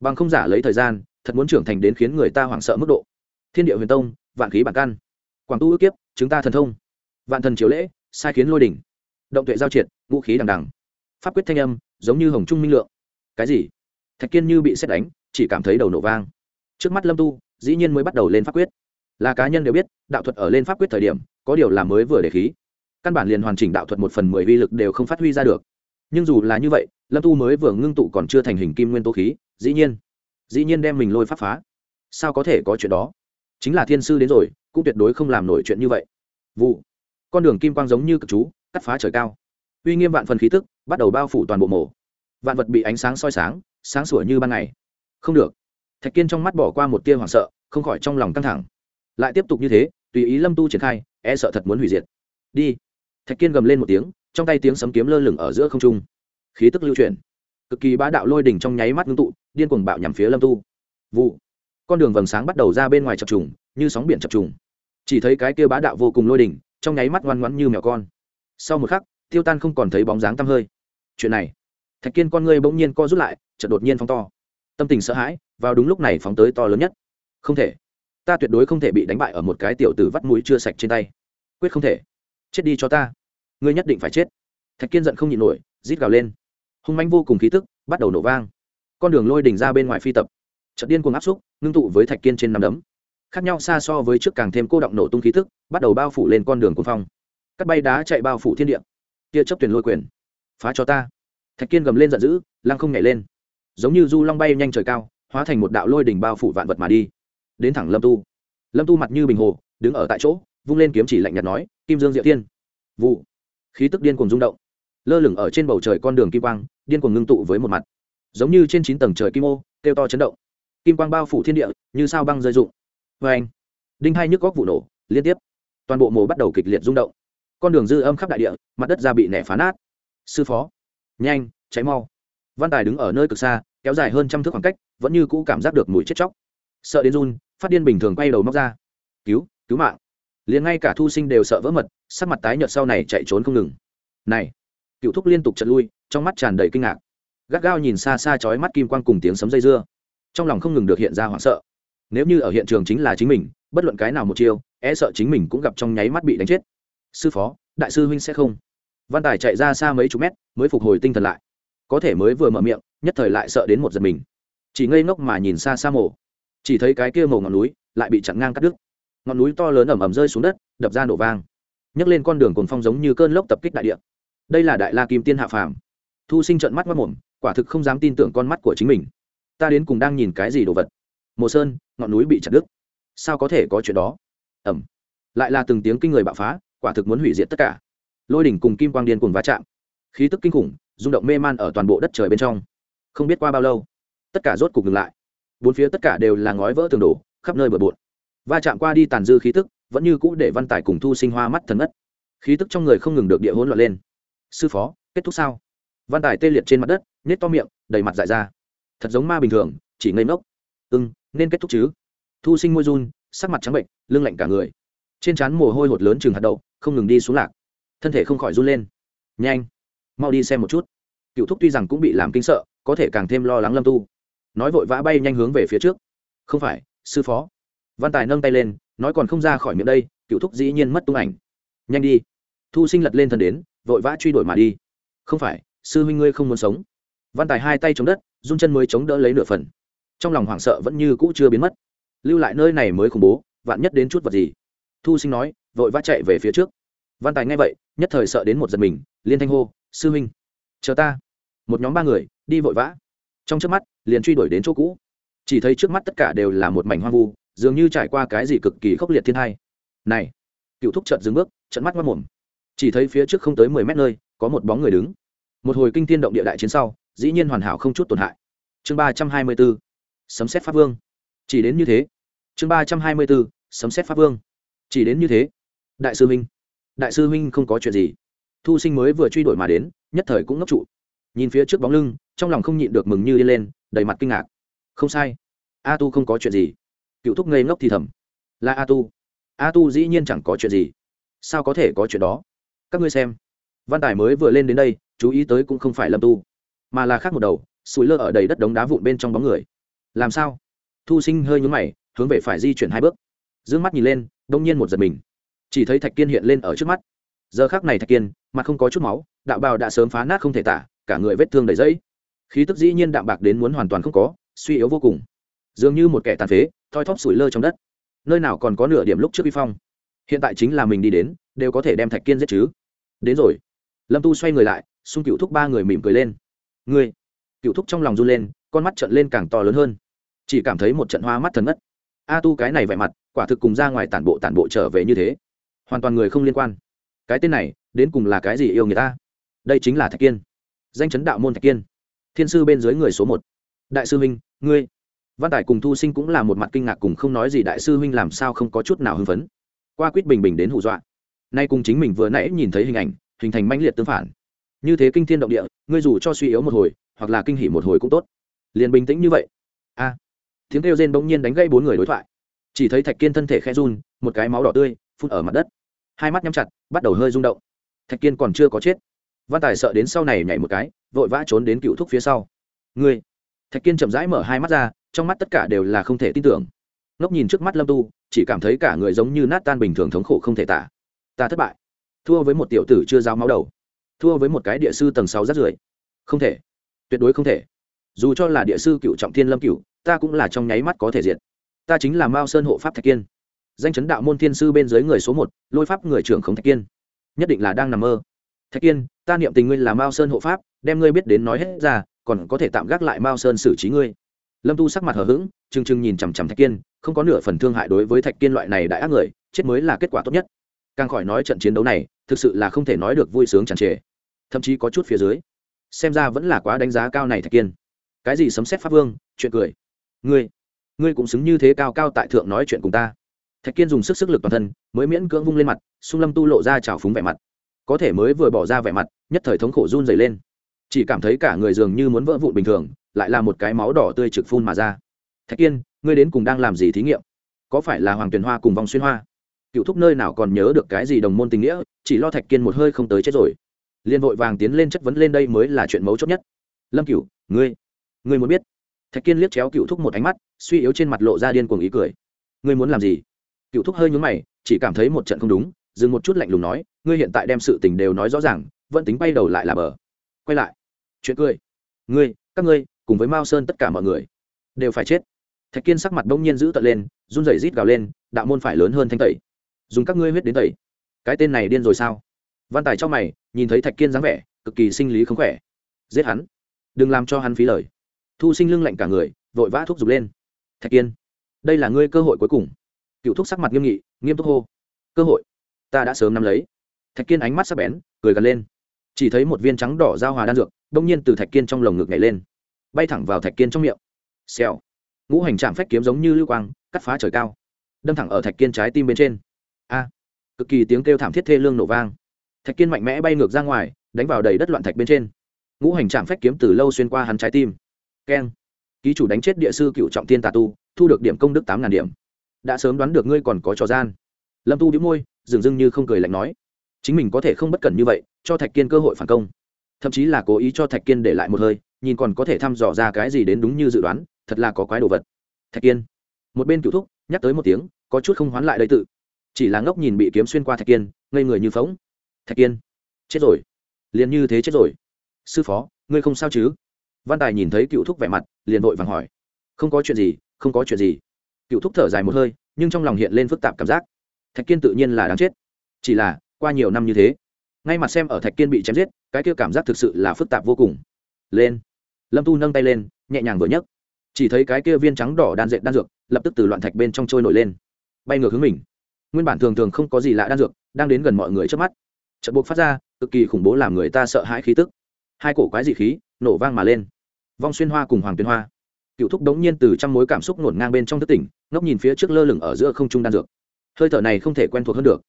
bằng không giả lấy thời gian, thật muốn trưởng thành đến khiến người ta hoảng sợ mức độ. Thiên địa huyền tông, vạn khí bản căn. Quảng tu ước kiếp, chúng ta thần thông. Vạn thần chiếu lễ, sai khiến lôi đỉnh. Động tuệ giao triệt vũ khí đằng đằng. Pháp quyết thanh âm, giống như hồng trung minh lượng. Cái gì? Thạch kiên như bị xét đánh, chỉ cảm thấy đầu nổ vang. Trước mắt lâm tu, dĩ nhiên mới bắt đầu lên pháp quyết. Là cá nhân đều biết, đạo thuật ở lên pháp quyết thời điểm, có điều là mới vừa để khí. Căn bản liền hoàn chỉnh đạo thuật một phần mười vi lực đều không phát huy ra được. Nhưng dù là như vậy lâm tu mới vừa ngưng tụ còn chưa thành hình kim nguyên tố khí, dĩ nhiên dĩ nhiên đem mình lôi pháp phá. Sao có thể có chuyện đó? Chính là thiên sư đến rồi, cũng tuyệt đối không làm nổi chuyện như vậy. Vụ. Con đường kim quang giống như cực chú, cắt phá trời cao. Uy nghiêm vạn phần khí tức, bắt đầu bao phủ toàn bộ mổ vạn vật bị ánh sáng soi sáng sáng sủa như ban ngày. Không được. Thạch kiên trong mắt bỏ qua một tia hoảng sợ, không khỏi trong lòng căng thẳng. Lại tiếp tục như thế, tùy ý lâm tu triển khai e sợ thật muốn hủy diệt. Đi. Thạch kiên gầm lên một tiếng, trong tay tiếng sấm kiếm lơ lửng ở giữa không trung khí tức lưu chuyển. Cực kỳ bá đạo lôi đỉnh trong nháy mắt ngưng tụ, điên cuồng bạo nhằm phía lâm tu. Vụ. Con đường vầng sáng bắt đầu ra bên ngoài chập trùng, như sóng biển chập trùng. Chỉ thấy cái kia bá đạo vô cùng lôi đỉnh, trong nháy mắt ngoan ngoãn như mèo con. Sau một khắc, tiêu tan không còn thấy bóng dáng tăm hơi. Chuyện này, thạch kiên con ngươi bỗng nhiên co rút lại, chợt đột nhiên phóng to. Tâm tình sợ hãi, vào đúng lúc này phóng tới to lớn nhất. Không thể. Ta tuyệt đối không thể bị đánh bại ở một cái tiểu tử vắt mũi chưa sạch trên tay. Quyết không thể. Chết đi cho ta. Ngươi nhất định phải chết. Thạch kiên giận không nhịn nổi, rít gào lên hung manh vô cùng khí tức, bắt đầu nổ vang. Con đường lôi đỉnh ra bên ngoài phi tập. Trận điên cuồng áp xúc, ngưng tụ với thạch kiên trên nằm đấm. Khác nhau xa so với trước càng thêm cô động nổ tung khí tức, bắt đầu bao phủ lên con đường cuồng phong. Cắt bay đá chạy bao phủ thiên địa. Tia chấp tuyển lôi quyền. Phá cho ta. Thạch kiên gầm lên giận dữ, lăng không nhảy lên. Giống như du long bay nhanh trời cao, hóa thành một đạo lôi đỉnh bao phủ vạn vật mà đi. Đến thẳng lâm tu. Lâm tu mặt như bình hồ, đứng ở tại chỗ, vung lên kiếm chỉ lạnh nhạt nói, kim dương diệu tiên vụ. Khí tức điên cuồng rung động lơ lửng ở trên bầu trời con đường kim quang, điên cuồng ngưng tụ với một mặt. Giống như trên chín tầng trời kim ô, kêu to chấn động. Kim quang bao phủ thiên địa, như sao băng rơi rụng. Vê anh, đinh hai nhức góc vụ nổ, liên tiếp. Toàn bộ mồ bắt đầu kịch liệt rung động. Con đường dư âm khắp đại địa, mặt đất ra bị nẻ phá nát. Sư phó, nhanh cháy mau. Văn tài đứng ở nơi cực xa, kéo dài hơn trăm thước khoảng cách, vẫn như cũ cảm giác được mùi chết chóc. Sợ đến run, phát điên bình thường quay đầu móc ra. Cứu cứu mạng. Liền ngay cả thu sinh đều sợ vỡ mật, sắc mặt tái nhợt sau này chạy trốn không ngừng. Này cựu thúc liên tục chật lui, trong mắt tràn đầy kinh ngạc. Gắt gao nhìn xa xa chói mắt kim quang cùng tiếng sấm dây dưa. Trong lòng không ngừng được hiện ra hoảng sợ. Nếu như ở hiện trường chính là chính mình, bất luận cái nào một chiêu e sợ chính mình cũng gặp trong nháy mắt bị đánh chết. Sư phó, đại sư huynh sẽ không. Văn tài chạy ra xa mấy chục mét, mới phục hồi tinh thần lại. Có thể mới vừa mở miệng, nhất thời lại sợ đến một giật mình. Chỉ ngây ngốc mà nhìn xa xa mổ chỉ thấy cái kia mổ ngọn núi lại bị chặn ngang cắt đứt. Ngọn núi to lớn ẩm ẩm rơi xuống đất, đập ra nổ vang. Nhấc lên con đường cồn phong giống như cơn lốc tập kích đại địa đây là đại la kim tiên hạ phàm. Thu sinh trợn mắt mất mồm, quả thực không dám tin tưởng con mắt của chính mình. Ta đến cùng đang nhìn cái gì đồ vật? Mồ sơn, ngọn núi bị chặt đứt. Sao có thể có chuyện đó? Ẩm lại là từng tiếng kinh người bạo phá, quả thực muốn hủy diệt tất cả. Lôi đỉnh cùng kim quang điên cùng va chạm. Khí tức kinh khủng, rung động mê man ở toàn bộ đất trời bên trong. Không biết qua bao lâu, tất cả rốt cục ngừng lại. Bốn phía tất cả đều là ngói vỡ tường đổ, khắp nơi bừa bộn. Va chạm qua đi tàn dư khí tức, vẫn như cũ để văn tài cùng thu sinh hoa mắt thần ngất. Khí tức trong người không ngừng được địa hỗn loạn lên sư phó, kết thúc sao? Văn tài tê liệt trên mặt đất nết to miệng, đầy mặt dại ra. Thật giống ma bình thường, chỉ ngây ngốc. Ưng nên kết thúc chứ. Thu sinh môi run, sắc mặt trắng bệnh, lưng lạnh cả người. Trên trán mồ hôi hột lớn chừng hạt đậu, không ngừng đi xuống lạc. Thân thể không khỏi run lên. Nhanh, mau đi xem một chút. Cựu thúc tuy rằng cũng bị làm kinh sợ, có thể càng thêm lo lắng lâm tu. Nói vội vã bay nhanh hướng về phía trước. Không phải, sư phó. Văn tài nâng tay lên, nói còn không ra khỏi miệng đây, cựu thúc dĩ nhiên mất tung ảnh. Nhanh đi. Thu sinh lật lên thân đến vội vã truy đuổi mà đi. Không phải, sư huynh ngươi không muốn sống. Văn tài hai tay chống đất, run chân mới chống đỡ lấy nửa phần. Trong lòng hoảng sợ vẫn như cũ chưa biến mất. Lưu lại nơi này mới khủng bố, vạn nhất đến chút vật gì? Thu sinh nói, vội vã chạy về phía trước. Văn tài nghe vậy, nhất thời sợ đến một giật mình, liên thanh hô, sư huynh, chờ ta. Một nhóm ba người, đi vội vã. Trong trước mắt, liền truy đuổi đến chỗ cũ. Chỉ thấy trước mắt tất cả đều là một mảnh hoang vu, dường như trải qua cái gì cực kỳ khốc liệt thiên hai này, cựu thúc trận dừng bước, trận mắt mất mồm chỉ thấy phía trước không tới mười mét nơi, có một bóng người đứng. Một hồi kinh thiên động địa đại chiến sau, dĩ nhiên hoàn hảo không chút tổn hại. Chương ba trăm hai mươi bốn, sấm xét pháp vương. Chỉ đến như thế. Chương ba trăm hai mươi bốn, sấm xét pháp vương. Chỉ đến như thế. Đại sư huynh. Đại sư huynh không có chuyện gì. Thu sinh mới vừa truy đuổi mà đến, nhất thời cũng ngốc trụ. Nhìn phía trước bóng lưng, trong lòng không nhịn được mừng như đi lên, đầy mặt kinh ngạc. Không sai. A tu không có chuyện gì. Cựu thúc ngây ngốc thì thầm. Là a tu. A tu dĩ nhiên chẳng có chuyện gì. Sao có thể có chuyện đó? Các ngươi xem. Văn tài mới vừa lên đến đây, chú ý tới cũng không phải lâm tu, mà là khác một đầu, sủi lơ ở đầy đất đống đá vụn bên trong bóng người. Làm sao? Thu sinh hơi nhúng mày, hướng về phải di chuyển hai bước. D ư ơ n g mắt nhìn lên, đông nhiên một giật mình. Chỉ thấy thạch kiên hiện lên ở trước mắt. Giờ khác này thạch kiên, mặt không có chút máu, đạo bào đã sớm phá nát không thể tả, cả người vết thương đầy dẫy khí tức dĩ nhiên đạm bạc đến muốn hoàn toàn không có, suy yếu vô cùng. Dường như một kẻ tàn phế, thoi thóp sủi lơ trong đất. Nơi nào còn có nửa điểm lúc trước vi phong? Hiện tại chính là mình đi đến đều có thể đem thạch kiên giết chứ. Đến rồi. Lâm tu xoay người lại, xung cựu thúc ba người mỉm cười lên. Ngươi. Cựu thúc trong lòng run lên, con mắt trận lên càng to lớn hơn. Chỉ cảm thấy một trận hoa mắt thần mất a tu cái này vẻ mặt, quả thực cùng ra ngoài tản bộ tản bộ trở về như thế. Hoàn toàn người không liên quan. Cái tên này, đến cùng là cái gì yêu người ta? Đây chính là thạch kiên. Danh chấn đạo môn thạch kiên. Thiên sư bên dưới người số một. Đại sư huynh, ngươi. Văn tài cùng thu sinh cũng là một mặt kinh ngạc cùng không nói gì đại sư huynh làm sao không có chút nào hưng phấn. Qua quýt bình bình đến hù dọa nay cùng chính mình vừa nãy nhìn thấy hình ảnh, hình thành manh liệt tương phản. Như thế kinh thiên động địa, ngươi dù cho suy yếu một hồi, hoặc là kinh hỉ một hồi cũng tốt. Liền bình tĩnh như vậy. A. À, tiếng kêu rên bỗng nhiên đánh gây bốn người đối thoại. Chỉ thấy thạch kiên thân thể khe run, một cái máu đỏ tươi, phun ở mặt đất. Hai mắt nhắm chặt, bắt đầu hơi rung động. Thạch kiên còn chưa có chết. Văn tài sợ đến sau này nhảy một cái, vội vã trốn đến cựu thúc phía sau. Ngươi. Thạch kiên chậm rãi mở hai mắt ra, trong mắt tất cả đều là không thể tin tưởng. Ngốc nhìn trước mắt lâm tu, chỉ cảm thấy cả người giống như nát tan bình thường thống khổ không thể tả ta thất bại. Thua với một tiểu tử chưa giao máu đầu. Thua với một cái địa sư tầng sáu rất rưởi. Không thể. Tuyệt đối không thể. Dù cho là địa sư cựu trọng thiên lâm cựu, ta cũng là trong nháy mắt có thể diệt. Ta chính là mao sơn hộ pháp thạch kiên. Danh chấn đạo môn thiên sư bên dưới người số một, lôi pháp người trưởng khống thạch kiên. Nhất định là đang nằm mơ. Thạch kiên, ta niệm tình ngươi là mao sơn hộ pháp, đem ngươi biết đến nói hết ra, còn có thể tạm gác lại mao sơn xử trí ngươi. Lâm tu sắc mặt hờ hững chừng chừng nhìn chằm chằm thạch kiên, không có nửa phần thương hại đối với thạch kiên loại này đại ác người, chết mới là kết quả tốt nhất càng khỏi nói trận chiến đấu này, thực sự là không thể nói được vui sướng tràn trề. Thậm chí có chút phía dưới. Xem ra vẫn là quá đánh giá cao này thạch kiên. Cái gì sấm xét pháp vương, chuyện cười. Ngươi ngươi cũng xứng như thế cao cao tại thượng nói chuyện cùng ta. Thạch kiên dùng sức sức lực toàn thân, mới miễn cưỡng vung lên mặt, xung lâm tu lộ ra trào phúng vẻ mặt. Có thể mới vừa bỏ ra vẻ mặt, nhất thời thống khổ run dày lên. Chỉ cảm thấy cả người dường như muốn vỡ vụn bình thường, lại là một cái máu đỏ tươi trực phun mà ra. Thạch kiên, ngươi đến cùng đang làm gì thí nghiệm? Có phải là hoàng tuyền hoa cùng vòng xuyên hoa? Cựu thúc nơi nào còn nhớ được cái gì đồng môn tình nghĩa, chỉ lo thạch kiên một hơi không tới chết rồi. Liền vội vàng tiến lên chất vấn lên đây mới là chuyện mấu chốt nhất. Lâm cựu ngươi ngươi muốn biết. Thạch kiên liếc chéo cựu thúc một ánh mắt, suy yếu trên mặt lộ ra điên cuồng ý cười. Ngươi muốn làm gì? Cựu thúc hơi nhún mày, chỉ cảm thấy một trận không đúng, dừng một chút lạnh lùng nói, ngươi hiện tại đem sự tình đều nói rõ ràng, vẫn tính bay đầu lại là bờ. Quay lại. Chuyện cười. Ngươi, các ngươi, cùng với mao sơn tất cả mọi người, đều phải chết. Thạch kiên sắc mặt bỗng nhiên giữ tận lên, run rẩy rít gào lên, đạo môn phải lớn hơn thanh tẩy dùng các ngươi huyết đến tẩy. Cái tên này điên rồi sao? Văn tài trong mày, nhìn thấy thạch kiên dáng vẻ, cực kỳ sinh lý không khỏe. Giết hắn. Đừng làm cho hắn phí lời. Thu sinh lưng lạnh cả người, vội vã thúc giục lên. Thạch kiên, đây là ngươi cơ hội cuối cùng. Cựu thúc sắc mặt nghiêm nghị, nghiêm túc hô. Cơ hội? Ta đã sớm nắm lấy. Thạch kiên ánh mắt sắc bén, cười gật lên. Chỉ thấy một viên trắng đỏ giao hòa đan dược, bỗng nhiên từ thạch kiên trong lồng ngực nhảy lên. Bay thẳng vào thạch kiên trong miệng. Xèo. Ngũ hành trạm phách kiếm giống như lưu quang, cắt phá trời cao. Đâm thẳng ở thạch kiên trái tim bên trên a. Cực kỳ tiếng kêu thảm thiết thê lương nổ vang. Thạch kiên mạnh mẽ bay ngược ra ngoài, đánh vào đầy đất loạn thạch bên trên. Ngũ hành trạm phách kiếm từ lâu xuyên qua hắn trái tim. Keng. Ký chủ đánh chết địa sư cựu trọng tiên tà tu, thu được điểm công đức tám ngàn điểm. Đã sớm đoán được ngươi còn có trò gian. Lâm tu đĩu môi, dường dưng như không cười lạnh nói. Chính mình có thể không bất cẩn như vậy, cho thạch kiên cơ hội phản công. Thậm chí là cố ý cho thạch kiên để lại một hơi, nhìn còn có thể thăm dò ra cái gì đến đúng như dự đoán, thật là có quái đồ vật. Thạch kiên. Một bên cựu thúc, nhắc tới một tiếng, có chút không hoán lại đây tự chỉ là ngốc nhìn bị kiếm xuyên qua thạch kiên, ngây người như phóng thạch kiên, chết rồi. Liền như thế chết rồi. Sư phó, ngươi không sao chứ? Văn tài nhìn thấy cựu thúc vẻ mặt, liền vội vàng hỏi. Không có chuyện gì, không có chuyện gì. Cựu thúc thở dài một hơi, nhưng trong lòng hiện lên phức tạp cảm giác. Thạch kiên tự nhiên là đáng chết. Chỉ là, qua nhiều năm như thế, ngay mặt xem ở thạch kiên bị chém giết, cái kia cảm giác thực sự là phức tạp vô cùng. Lên. Lâm tu nâng tay lên, nhẹ nhàng vừa nhấc. Chỉ thấy cái kia viên trắng đỏ đan dệt đan dược, lập tức từ loạn thạch bên trong trôi nổi lên. Bay ngược hướng mình nguyên bản thường thường không có gì lạ đan dược, đang đến gần mọi người trước mắt. Trận buộc phát ra, cực kỳ khủng bố làm người ta sợ hãi khí tức. Hai cổ quái dị khí, nổ vang mà lên. Vong xuyên hoa cùng hoàng tuyên hoa. Cựu thúc đống nhiên từ trong mối cảm xúc ngổn ngang bên trong thất tỉnh, ngốc nhìn phía trước lơ lửng ở giữa không trung đan dược. Hơi thở này không thể quen thuộc hơn được.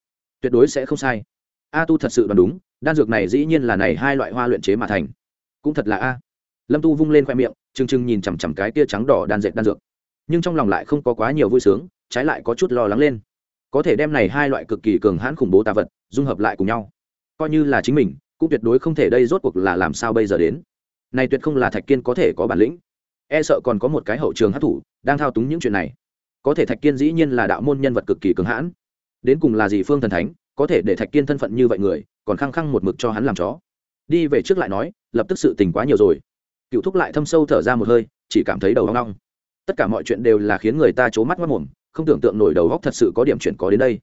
Tuyệt đối sẽ không sai. A tu thật sự đoán đúng, đan dược này dĩ nhiên là này hai loại hoa luyện chế mà thành. Cũng thật là a. Lâm tu vung lên khoe miệng, trừng trừng nhìn chằm chằm cái tia trắng đỏ đan dệt đan dược. Nhưng trong lòng lại không có quá nhiều vui sướng, trái lại có chút lo lắng lên có thể đem này hai loại cực kỳ cường hãn khủng bố tà vật dung hợp lại cùng nhau. Coi như là chính mình, cũng tuyệt đối không thể đây rốt cuộc là làm sao bây giờ đến. Này tuyệt không là thạch kiên có thể có bản lĩnh. E sợ còn có một cái hậu trường hát thủ đang thao túng những chuyện này. Có thể thạch kiên dĩ nhiên là đạo môn nhân vật cực kỳ cường hãn. Đến cùng là gì phương thần thánh, có thể để thạch kiên thân phận như vậy người, còn khăng khăng một mực cho hắn làm chó. Đi về trước lại nói, lập tức sự tình quá nhiều rồi. Cựu thúc lại thâm sâu thở ra một hơi, chỉ cảm thấy đầu hoang long tất cả mọi chuyện đều là khiến người ta c h ố mắt mất mồm không tưởng tượng nổi đầu góc thật sự có điểm chuyển có đến đây.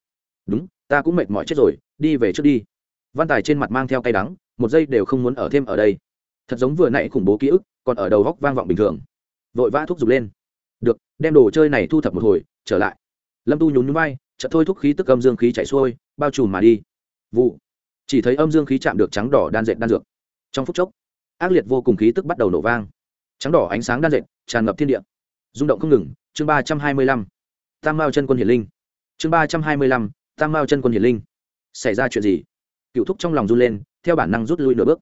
Đúng, ta cũng mệt mỏi chết rồi, đi về trước đi. Văn tài trên mặt mang theo cay đắng, một giây đều không muốn ở thêm ở đây. Thật giống vừa nãy khủng bố ký ức, còn ở đầu góc vang vọng bình thường. Vội vã thúc giục lên. Được, đem đồ chơi này thu thập một hồi, trở lại. Lâm tu nhún nhún bay chợt thôi thúc khí tức âm dương khí chảy xuôi, bao trùm mà đi. Vụ. Chỉ thấy âm dương khí chạm được trắng đỏ đan dệt đan dược. Trong phút chốc, ác liệt vô cùng khí tức bắt đầu nổ vang. Trắng đỏ ánh sáng đan dệt, tràn ngập thiên địa. Rung động không ngừng, chương ba trăm hai mươi lăm tam mao chân quân hiển linh. Chương ba trăm hai mươi lăm, tam mao chân quân hiển linh. Xảy ra chuyện gì? Cựu thúc trong lòng run lên, theo bản năng rút lui nửa bước.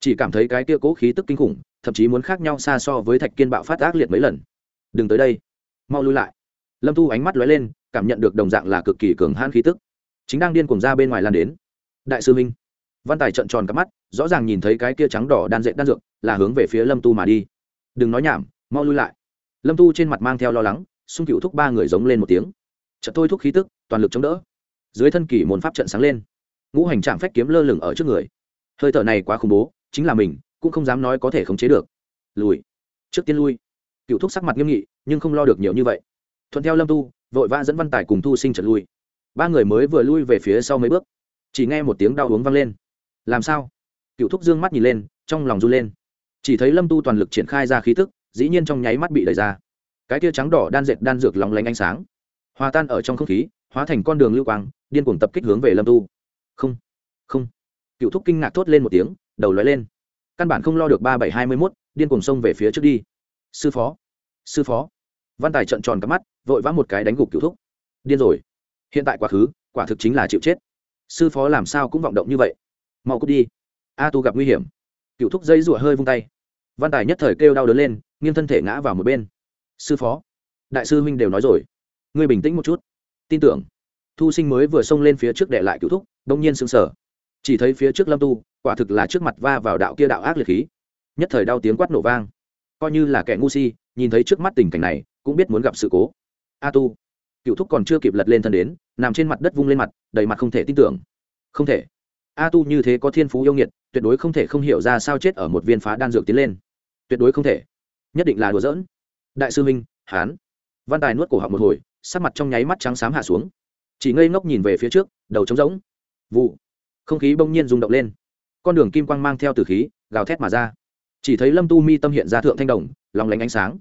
Chỉ cảm thấy cái kia cố khí tức kinh khủng, thậm chí muốn khác nhau xa so với thạch kiên bạo phát ác liệt mấy lần. Đừng tới đây, mau lui lại. Lâm tu ánh mắt lóe lên, cảm nhận được đồng dạng là cực kỳ cường hãn khí tức. Chính đang điên cuồng ra bên ngoài lan đến. Đại sư minh văn tài trợn tròn cắp mắt, rõ ràng nhìn thấy cái kia trắng đỏ đan dệt đan dược, là hướng về phía lâm tu mà đi. Đừng nói nhảm, mau lui lại. Lâm tu trên mặt mang theo lo lắng xung cựu thúc ba người giống lên một tiếng. Trận thôi thúc khí tức, toàn lực chống đỡ. Dưới thân kỷ môn pháp trận sáng lên. Ngũ hành trạm phách kiếm lơ lửng ở trước người. Hơi thở này quá khủng bố, chính là mình, cũng không dám nói có thể khống chế được. Lùi. Trước tiên lui. Cựu thúc sắc mặt nghiêm nghị, nhưng không lo được nhiều như vậy. Thuận theo lâm tu, vội vã dẫn văn tài cùng thu sinh trận lui. Ba người mới vừa lui về phía sau mấy bước. Chỉ nghe một tiếng đau uống vang lên. Làm sao? Cựu thúc dương mắt nhìn lên, trong lòng run lên. Chỉ thấy lâm tu toàn lực triển khai ra khí tức, dĩ nhiên trong nháy mắt bị đẩy ra cái tia trắng đỏ đan dệt đan dược lóng lánh ánh sáng. Hòa tan ở trong không khí, hóa thành con đường lưu quang, điên cuồng tập kích hướng về lâm tu. Không không. Cựu thúc kinh ngạc thốt lên một tiếng, đầu lóe lên. Căn bản không lo được ba bảy hai mươi mốt, điên cuồng xông về phía trước đi. Sư phó sư phó. Văn tài trận tròn cắp mắt, vội vã một cái đánh gục cựu thúc. Điên rồi. Hiện tại quá khứ quả thực chính là chịu chết. Sư phó làm sao cũng vọng động như vậy. Mau cút đi. A tu gặp nguy hiểm. Cựu thúc dây rụa hơi vung tay. Văn tài nhất thời kêu đau đớn lên, nghiêng thân thể ngã vào một bên sư phó, đại sư huynh đều nói rồi. Ngươi bình tĩnh một chút. Tin tưởng. Thu sinh mới vừa xông lên phía trước đệ lại cựu thúc, đông nhiên sững sờ. Chỉ thấy phía trước lâm tu, quả thực là trước mặt va vào đạo kia đạo ác liệt khí. Nhất thời đau tiếng quát nổ vang. Coi như là kẻ ngu si, nhìn thấy trước mắt tình cảnh này, cũng biết muốn gặp sự cố. A tu. Cựu thúc còn chưa kịp lật lên thân đến, nằm trên mặt đất vung lên mặt, đầy mặt không thể tin tưởng. Không thể. A tu như thế có thiên phú yêu nghiệt, tuyệt đối không thể không hiểu ra sao chết ở một viên phá đan dược tiến lên. Tuyệt đối không thể. Nhất định là đùa giỡn đại sư minh hán. Văn tài nuốt cổ họng một hồi, sắc mặt trong nháy mắt trắng xám hạ xuống. Chỉ ngây ngốc nhìn về phía trước, đầu trống rỗng. Vụ. Không khí bỗng nhiên rung động lên. Con đường kim quang mang theo từ khí, gào thét mà ra. Chỉ thấy lâm tu mi tâm hiện ra thượng thanh đồng lòng lánh ánh sáng.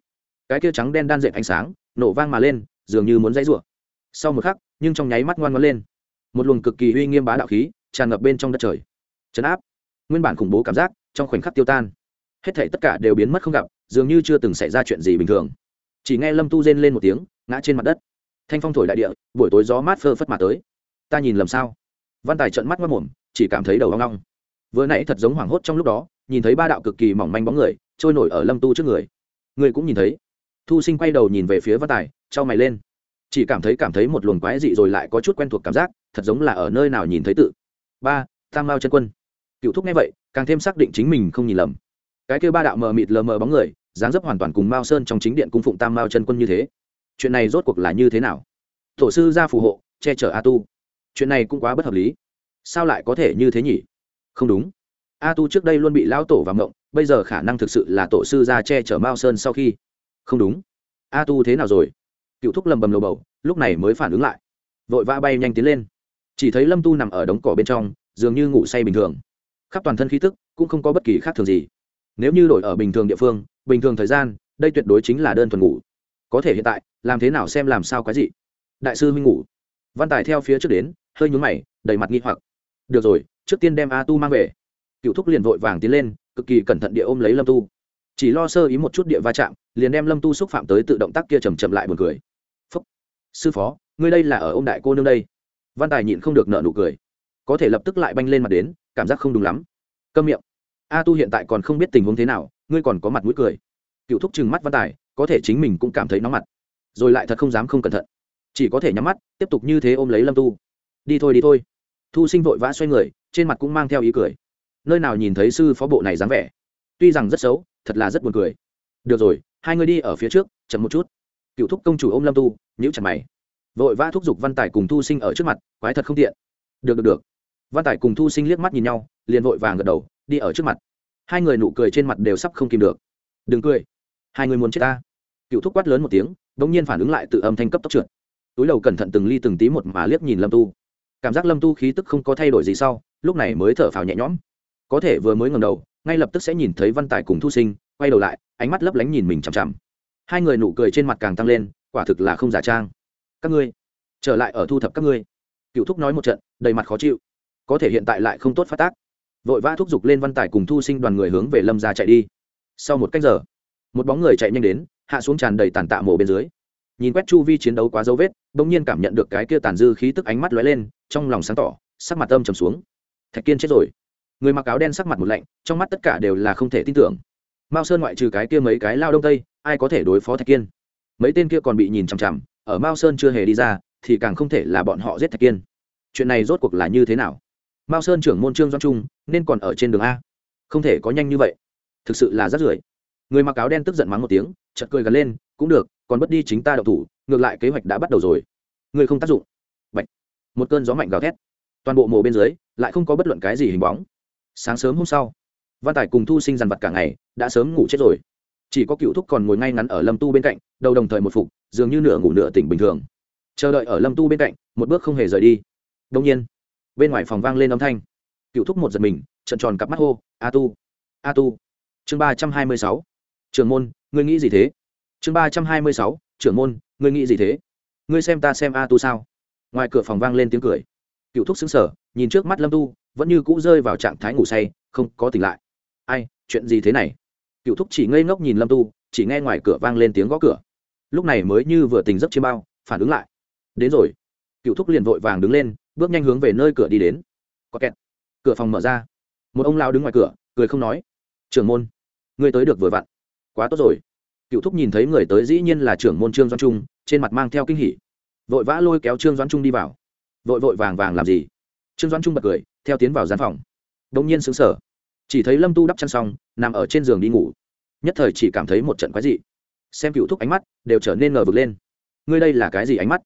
Cái kia trắng đen đan dệt ánh sáng, nổ vang mà lên, dường như muốn dãy rủa. Sau một khắc, nhưng trong nháy mắt ngoan ngoãn lên. Một luồng cực kỳ uy nghiêm bá đạo khí, tràn ngập bên trong đất trời. Chấn áp. Nguyên bản khủng bố cảm giác, trong khoảnh khắc tiêu tan. Hết thảy tất cả đều biến mất không gặp dường như chưa từng xảy ra chuyện gì bình thường. Chỉ nghe lâm tu rên lên một tiếng, ngã trên mặt đất. Thanh phong thổi đại địa, buổi tối gió mát phơ phất mà tới. Ta nhìn lầm sao? Văn tài trợn mắt mất mồm, chỉ cảm thấy đầu hoang long vừa nãy thật giống hoảng hốt trong lúc đó, nhìn thấy ba đạo cực kỳ mỏng manh bóng người, trôi nổi ở lâm tu trước người. Người cũng nhìn thấy. Thu sinh quay đầu nhìn về phía văn tài, trao mày lên. Chỉ cảm thấy cảm thấy một luồng quái dị rồi lại có chút quen thuộc cảm giác, thật giống là ở nơi nào nhìn thấy tự. Ba, tam mao chân quân. Cựu thúc nghe vậy, càng thêm xác định chính mình không nhìn lầm cái kêu ba đạo mờ mịt lờ mờ bóng người, dáng dấp hoàn toàn cùng mao sơn trong chính điện cung phụng tam mao chân quân như thế. Chuyện này rốt cuộc là như thế nào? Tổ sư ra phù hộ, che chở a tu. Chuyện này cũng quá bất hợp lý. Sao lại có thể như thế nhỉ? Không đúng. A tu trước đây luôn bị lão tổ và mộng, bây giờ khả năng thực sự là tổ sư ra che chở mao sơn sau khi. Không đúng. A tu thế nào rồi? Cựu thúc lầm bầm lầu bầu, lúc này mới phản ứng lại. Vội vã bay nhanh tiến lên. Chỉ thấy lâm tu nằm ở đống cỏ bên trong, dường như ngủ say bình thường. Khắp toàn thân khí tức cũng không có bất kỳ khác thường gì nếu như đổi ở bình thường địa phương, bình thường thời gian, đây tuyệt đối chính là đơn thuần ngủ. Có thể hiện tại, làm thế nào xem làm sao quái gì đại sư huynh ngủ. Văn tài theo phía trước đến, hơi nhún mày, đầy mặt nghi hoặc. Được rồi, trước tiên đem a tu mang về. Cựu thúc liền vội vàng tiến lên, cực kỳ cẩn thận địa ôm lấy lâm tu. Chỉ lo sơ ý một chút địa va chạm, liền đem lâm tu xúc phạm tới tự động tác kia chầm chậm lại buồn cười. Phúc. Sư phó, ngươi đây là ở ô m đại cô nương đây. Văn tài nhịn không được nợ nụ cười. Có thể lập tức lại banh lên mặt đến, cảm giác không đúng lắm. Câm miệng a tu hiện tại còn không biết tình huống thế nào, ngươi còn có mặt mũi cười. Cựu thúc trừng mắt văn tài, có thể chính mình cũng cảm thấy nóng mặt. Rồi lại thật không dám không cẩn thận. Chỉ có thể nhắm mắt, tiếp tục như thế ôm lấy lâm tu. Đi thôi đi thôi. Thu sinh vội vã xoay người, trên mặt cũng mang theo ý cười. Nơi nào nhìn thấy sư phó bộ này dáng vẻ? Tuy rằng rất xấu, thật là rất buồn cười. Được rồi, hai người đi ở phía trước, chậm một chút. Cựu thúc công chủ ôm lâm tu nhữ chặt mày. Vội vã thúc giục văn tài cùng thu sinh ở trước mặt, quái thật không tiện. Được được được. Văn tài cùng thu sinh liếc mắt nhìn nhau, liền vội vàng gật đầu đi ở trước mặt. Hai người nụ cười trên mặt đều sắp không kìm được. Đừng cười. Hai người muốn chết ta. Cựu thúc quát lớn một tiếng đ ỗ n g nhiên phản ứng lại tự âm thanh cấp tốc trượt. Túi đầu cẩn thận từng ly từng tí một mà liếc nhìn lâm tu. Cảm giác lâm tu khí tức không có thay đổi gì sau, lúc này mới thở phào nhẹ nhõm. Có thể vừa mới ngầm đầu, ngay lập tức sẽ nhìn thấy văn tài cùng thu sinh, quay đầu lại, ánh mắt lấp lánh nhìn mình chằm chằm. Hai người nụ cười trên mặt càng tăng lên, quả thực là không giả trang. Các ngươi, trở lại ở thu thập các ngươi. Cựu thúc nói một trận, đầy mặt khó chịu. Có thể hiện tại lại không tốt phát tác vội vã thúc giục lên văn tài cùng thu sinh đoàn người hướng về lâm ra chạy đi. Sau một cách giờ, một bóng người chạy nhanh đến, hạ xuống tràn đầy tàn tạ mổ bên dưới. Nhìn quét chu vi chiến đấu quá dấu vết, bỗng nhiên cảm nhận được cái kia tàn dư khí tức ánh mắt lóe lên, trong lòng sáng tỏ, sắc mặt âm trầm xuống. Thạch kiên chết rồi. Người mặc áo đen sắc mặt một lạnh, trong mắt tất cả đều là không thể tin tưởng. Mao sơn ngoại trừ cái kia mấy cái lao đông tây, ai có thể đối phó thạch kiên? Mấy tên kia còn bị nhìn chằm chằm, ở mao sơn chưa hề đi ra, thì càng không thể là bọn họ giết thạch kiên. Chuyện này rốt cuộc là như thế nào? Mao sơn trưởng môn trương doan trung nên còn ở trên đường a không thể có nhanh như vậy thực sự là rất rưởi người mặc áo đen tức giận mắng một tiếng chật cười gần lên cũng được còn bất đi chính ta đậu thủ ngược lại kế hoạch đã bắt đầu rồi người không tác dụng Bạch. một cơn gió mạnh gào thét toàn bộ mồ bên dưới lại không có bất luận cái gì hình bóng sáng sớm hôm sau văn tài cùng thu sinh dằn vặt cả ngày đã sớm ngủ chết rồi chỉ có cựu thúc còn ngồi ngay ngắn ở lâm tu bên cạnh đầu đồng thời một phục dường như nửa ngủ nửa tỉnh bình thường chờ đợi ở lâm tu bên cạnh một bước không hề rời đi đông nhiên bên ngoài phòng vang lên âm thanh. Cựu thúc một giật mình, trận tròn cặp mắt hô, a tu a tu. Chương ba trăm hai mươi sáu. Trưởng môn, ngươi nghĩ gì thế? Chương ba trăm hai mươi sáu, trưởng môn, ngươi nghĩ gì thế? Ngươi xem ta xem a tu sao? Ngoài cửa phòng vang lên tiếng cười. Cựu thúc xứng sở nhìn trước mắt lâm tu, vẫn như cũ rơi vào trạng thái ngủ say, không có tỉnh lại. Ai, chuyện gì thế này? Cựu thúc chỉ ngây ngốc nhìn lâm tu, chỉ nghe ngoài cửa vang lên tiếng gõ cửa. Lúc này mới như vừa tỉnh giấc chiêm bao, phản ứng lại. Đến rồi. Cựu thúc liền vội vàng đứng lên bước nhanh hướng về nơi cửa đi đến. Có kẹt. Cửa phòng mở ra. Một ông lao đứng ngoài cửa, cười không nói. Trưởng môn người tới được vừa vặn. Quá tốt rồi. Cựu thúc nhìn thấy người tới dĩ nhiên là trưởng môn trương doan trung, trên mặt mang theo kinh hỉ. Vội vã lôi kéo trương doan trung đi vào. Vội vội vàng vàng làm gì? Trương doan trung bật cười, theo tiến vào gian phòng. Đông nhiên xứng sở chỉ thấy lâm tu đắp chăn xong, nằm ở trên giường đi ngủ. Nhất thời chỉ cảm thấy một trận quái dị. Xem cựu thúc ánh mắt, đều trở nên ngờ vực lên. Ngươi đây là cái gì ánh mắt?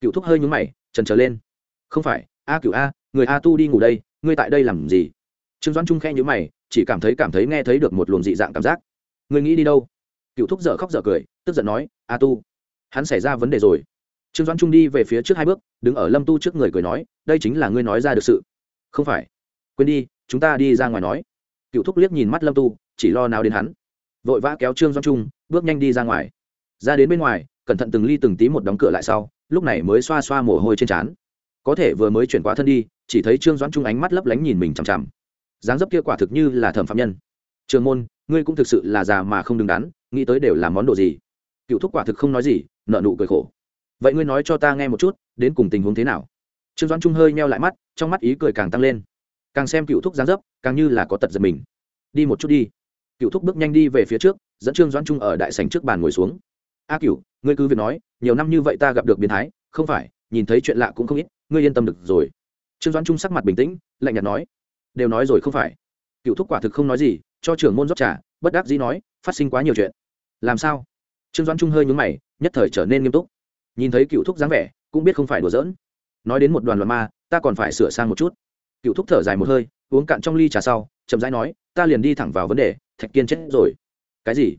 Cựu thúc hơi nhúng mày, trần trở lên không phải, a cựu a, người a tu đi ngủ đây, ngươi tại đây làm gì? Trương doãn trung khe nhữ mày, chỉ cảm thấy cảm thấy nghe thấy được một luồng dị dạng cảm giác. Ngươi nghĩ đi đâu? Cựu thúc dở khóc dở cười, tức giận nói, a tu, hắn xảy ra vấn đề rồi. Trương doãn trung đi về phía trước hai bước, đứng ở lâm tu trước người cười nói, đây chính là ngươi nói ra được sự. Không phải. Quên đi, chúng ta đi ra ngoài nói. Cựu thúc liếc nhìn mắt lâm tu, chỉ lo nào đến hắn. Vội vã kéo trương doãn trung, bước nhanh đi ra ngoài. Ra đến bên ngoài, cẩn thận từng ly từng tí một đóng cửa lại sau, lúc này mới xoa xoa mồ hôi trên trán có thể vừa mới chuyển quá thân đi, chỉ thấy trương doãn trung ánh mắt lấp lánh nhìn mình chằm chằm. Dáng dấp kia quả thực như là thẩm phạm nhân. Trường môn, ngươi cũng thực sự là già mà không đứng đắn, nghĩ tới đều là món đồ gì? Cựu thúc quả thực không nói gì nợ nụ cười khổ. Vậy ngươi nói cho ta nghe một chút, đến cùng tình huống thế nào? Trương doãn trung hơi meo lại mắt, trong mắt ý cười càng tăng lên. Càng xem cựu thúc dáng dấp, càng như là có tật giật mình. Đi một chút đi. Cựu thúc bước nhanh đi về phía trước, dẫn trương doãn trung ở đại sành trước bàn ngồi xuống. A cựu ngươi cứ việc nói, nhiều năm như vậy ta gặp được biến thái, không phải, nhìn thấy chuyện lạ cũng không ít ngươi yên tâm được rồi. Trương doãn trung sắc mặt bình tĩnh, lạnh nhạt nói, đều nói rồi không phải. Cựu thúc quả thực không nói gì, cho trưởng môn rót trà, bất đắc dĩ nói, phát sinh quá nhiều chuyện. Làm sao? Trương doãn trung hơi nhúng mày, nhất thời trở nên nghiêm túc. Nhìn thấy cựu thúc dáng vẻ, cũng biết không phải đùa giỡn. Nói đến một đoàn loạn ma, ta còn phải sửa sang một chút. Cựu thúc thở dài một hơi, uống cạn trong ly trà sau, chậm rãi nói, ta liền đi thẳng vào vấn đề, thạch kiên chết rồi. Cái gì?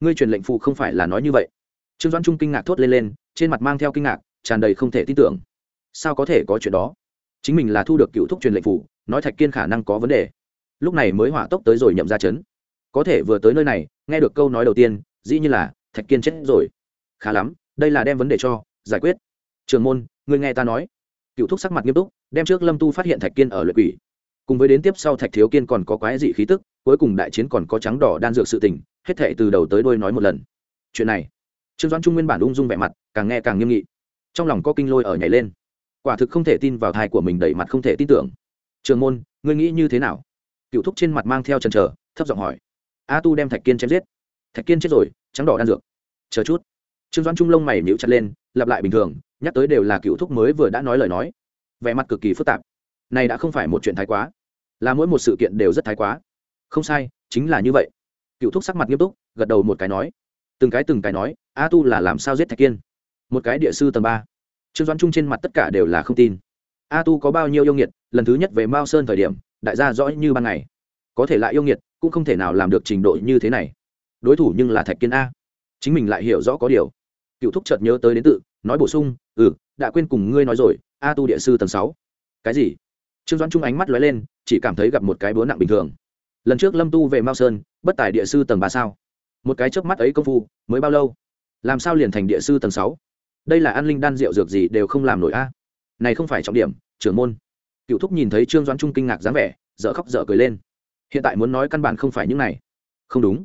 Ngươi truyền lệnh phụ không phải là nói như vậy. Trương doãn trung kinh ngạc thốt lên lên, trên mặt mang theo kinh ngạc, tràn đầy không thể tin tưởng sao có thể có chuyện đó? Chính mình là thu được cựu thúc truyền lệnh phủ, nói thạch kiên khả năng có vấn đề. Lúc này mới hỏa tốc tới rồi nhậm ra chấn có thể vừa tới nơi này, nghe được câu nói đầu tiên, dĩ như là, thạch kiên chết rồi. Khá lắm, đây là đem vấn đề cho, giải quyết. Trường môn, người nghe ta nói. Cựu thúc sắc mặt nghiêm túc, đem trước lâm tu phát hiện thạch kiên ở luyện quỷ. Cùng với đến tiếp sau thạch thiếu kiên còn có quái dị khí tức, cuối cùng đại chiến còn có trắng đỏ đan dược sự tình, hết thệ từ đầu tới đôi nói một lần. Chuyện này, trương doãn trung nguyên bản ung dung vẻ mặt, càng nghe càng nghiêm nghị. Trong lòng có kinh lôi ở nhảy lên quả thực không thể tin vào thai của mình đẩy mặt không thể tin tưởng. Trường môn, ngươi nghĩ như thế nào? Cựu thúc trên mặt mang theo trần trờ thấp giọng hỏi. A tu đem thạch kiên chém giết. Thạch kiên chết rồi, trắng đỏ đan dược. Chờ chút. Trương doãn trung lông mày nhíu chặt lên, lặp lại bình thường, nhắc tới đều là cựu thúc mới vừa đã nói lời nói. Vẻ mặt cực kỳ phức tạp. Này đã không phải một chuyện thái quá. Là mỗi một sự kiện đều rất thái quá. Không sai, chính là như vậy. Cựu thúc sắc mặt nghiêm túc, gật đầu một cái nói. Từng cái từng cái nói, a tu là làm sao giết thạch kiên? Một cái địa sư tầng ba trương doãn trung trên mặt tất cả đều là không tin. A tu có bao nhiêu yêu nghiệt, lần thứ nhất về mao sơn thời điểm, đại gia rõ như ban ngày. Có thể lại yêu nghiệt, cũng không thể nào làm được trình độ như thế này. Đối thủ nhưng là thạch kiên a. Chính mình lại hiểu rõ có điều. Cựu thúc chợt nhớ tới đến tự, nói bổ sung ừ đã quên cùng ngươi nói rồi, a tu địa sư tầng sáu. Cái gì? Trương doãn trung ánh mắt lóe lên, chỉ cảm thấy gặp một cái búa nặng bình thường. Lần trước lâm tu về mao sơn, bất tài địa sư tầng ba sao? Một cái chớp mắt ấy công phu, mới bao lâu? Làm sao liền thành địa sư tầng sáu? Đây là an linh đan rượu dược gì đều không làm nổi a. Này không phải trọng điểm, trưởng môn. Cựu thúc nhìn thấy trương doãn trung kinh ngạc dáng vẻ, dở khóc dở cười lên. Hiện tại muốn nói căn bản không phải những này. Không đúng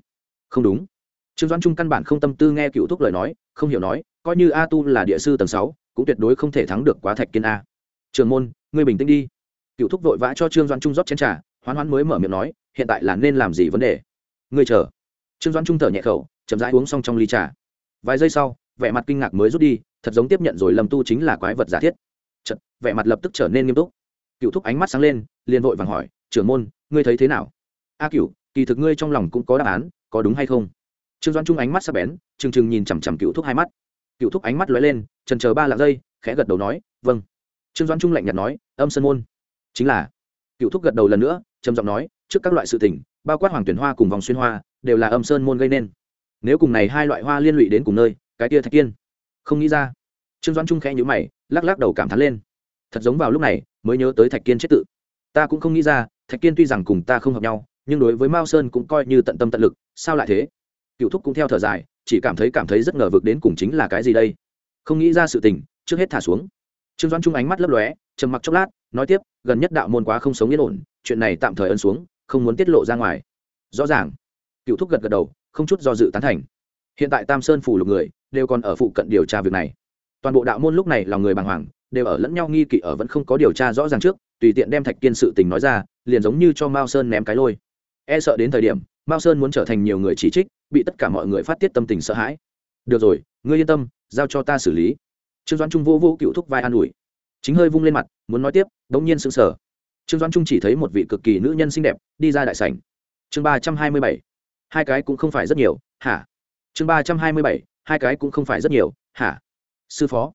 không đúng. Trương doãn trung căn bản không tâm tư nghe cựu thúc lời nói, không hiểu nói, coi như a tu là địa sư tầng sáu, cũng tuyệt đối không thể thắng được quá thạch kiên a. Trường môn, ngươi bình tĩnh đi. Cựu thúc vội vã cho trương doãn trung rót chén trà, hoán hoán mới mở miệng nói, hiện tại là nên làm gì vấn đề? Ngươi chờ. Trương doãn trung thở nhẹ khẩu, chậm rãi uống xong trong ly trà. Vài giây sau, vẻ mặt kinh ngạc mới rút đi thật giống tiếp nhận rồi lâm tu chính là quái vật giả thiết. Chật, vẻ mặt lập tức trở nên nghiêm túc. Cựu thúc ánh mắt sáng lên liền vội vàng hỏi trưởng môn ngươi thấy thế nào? A cựu kỳ thực ngươi trong lòng cũng có đáp án có đúng hay không? Trương doãn trung ánh mắt sắc bén trừng trừng nhìn chằm chằm cựu thúc hai mắt. Cựu thúc ánh mắt lóe lên trần chờ ba lạng dây, khẽ gật đầu nói vâng. Trương doãn trung lạnh nhạt nói âm sơn môn. Chính là. Cựu thúc gật đầu lần nữa trầm giọng nói trước các loại sự tình bao quát hoàng tuyển hoa cùng vòng xuyên hoa đều là âm sơn môn gây nên. Nếu cùng này hai loại hoa liên lụy đến cùng nơi cái tia thạch kiên không nghĩ ra. Trương doãn trung khẽ nhữ mày, lắc lắc đầu cảm thán lên. Thật giống vào lúc này, mới nhớ tới thạch kiên chết tự. Ta cũng không nghĩ ra, thạch kiên tuy rằng cùng ta không hợp nhau, nhưng đối với mao sơn cũng coi như tận tâm tận lực, sao lại thế? Cựu thúc cũng theo thở dài, chỉ cảm thấy cảm thấy rất ngờ vực đến cùng chính là cái gì đây? Không nghĩ ra sự tình, trước hết thả xuống. Trương doãn trung ánh mắt lấp lóe, trầm mặc chốc lát, nói tiếp, gần nhất đạo môn quá không sống yên ổn, chuyện này tạm thời ân xuống, không muốn tiết lộ ra ngoài. Rõ ràng. Cựu thúc gật gật đầu, không chút do dự tán thành. Hiện tại tam sơn phủ lục người đều còn ở phụ cận điều tra việc này. Toàn bộ đạo môn lúc này là người bàng hoàng, đều ở lẫn nhau nghi kỵ ở vẫn không có điều tra rõ ràng trước, tùy tiện đem thạch kiên sự tình nói ra, liền giống như cho mao sơn ném cái lôi. E sợ đến thời điểm, mao sơn muốn trở thành nhiều người chỉ trích, bị tất cả mọi người phát tiết tâm tình sợ hãi. Được rồi, ngươi yên tâm, giao cho ta xử lý. Trương doãn trung vô vô cựu thúc vai an ủi. Chính hơi vung lên mặt, muốn nói tiếp đ ỗ n g nhiên sững sờ. Trương doãn trung chỉ thấy một vị cực kỳ nữ nhân xinh đẹp, đi ra đại sảnh. Chương ba trăm hai mươi bảy. Hai cái cũng không phải rất nhiều, hả? Chương ba trăm hai mươi bảy hai cái cũng không phải rất nhiều, hả? Sư phó.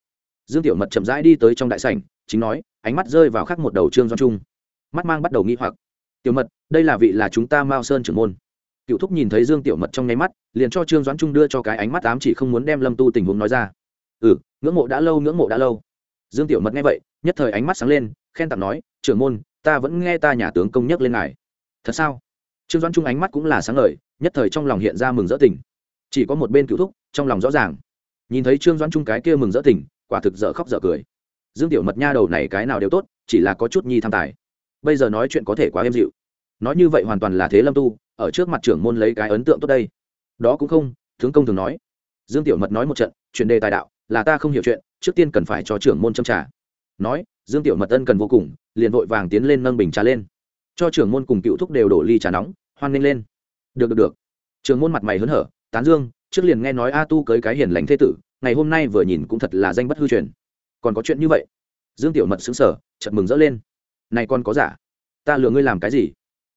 Dương tiểu mật chậm rãi đi tới trong đại sảnh, chính nói, ánh mắt rơi vào khắc một đầu trương doãn trung. Mắt mang bắt đầu nghi hoặc. Tiểu mật, đây là vị là chúng ta mao sơn trưởng môn. Cựu thúc nhìn thấy dương tiểu mật trong nháy mắt, liền cho trương doãn trung đưa cho cái ánh mắt ám chỉ không muốn đem lâm tu tình huống nói ra. Ừ ngưỡng mộ đã lâu, ngưỡng mộ đã lâu. Dương tiểu mật nghe vậy, nhất thời ánh mắt sáng lên, khen tặng nói, trưởng môn, ta vẫn nghe ta nhà tướng công nhắc lên ngài. Thật sao? Trương doãn trung ánh mắt cũng là sáng ngời, nhất thời trong lòng hiện ra mừng rỡ tình chỉ có một bên cựu thúc, trong lòng rõ ràng. Nhìn thấy trương doãn trung cái kia mừng rỡ tỉnh, quả thực dở khóc dở cười. Dương tiểu mật nha đầu này cái nào đều tốt, chỉ là có chút nhi tham tài. Bây giờ nói chuyện có thể quá êm dịu. Nói như vậy hoàn toàn là thế lâm tu, ở trước mặt trưởng môn lấy cái ấn tượng tốt đây. Đó cũng không, tướng công thường nói. Dương tiểu mật nói một trận chuyện đề tài đạo, là ta không hiểu chuyện, trước tiên cần phải cho trưởng môn châm trả nói, dương tiểu mật ân cần vô cùng, liền vội vàng tiến lên nâng bình trà lên. Cho trưởng môn cùng cựu thúc đều đổ ly trà nóng, hoan nghênh lên. Được được được. Trưởng môn mặt mày hớn hở tán dương, trước liền nghe nói a tu cưới cái hiền lành thế tử, ngày hôm nay vừa nhìn cũng thật là danh bất hư truyền. Còn có chuyện như vậy? Dương tiểu mật xứng sở chật mừng rỡ lên. Này con có giả? Ta lừa ngươi làm cái gì?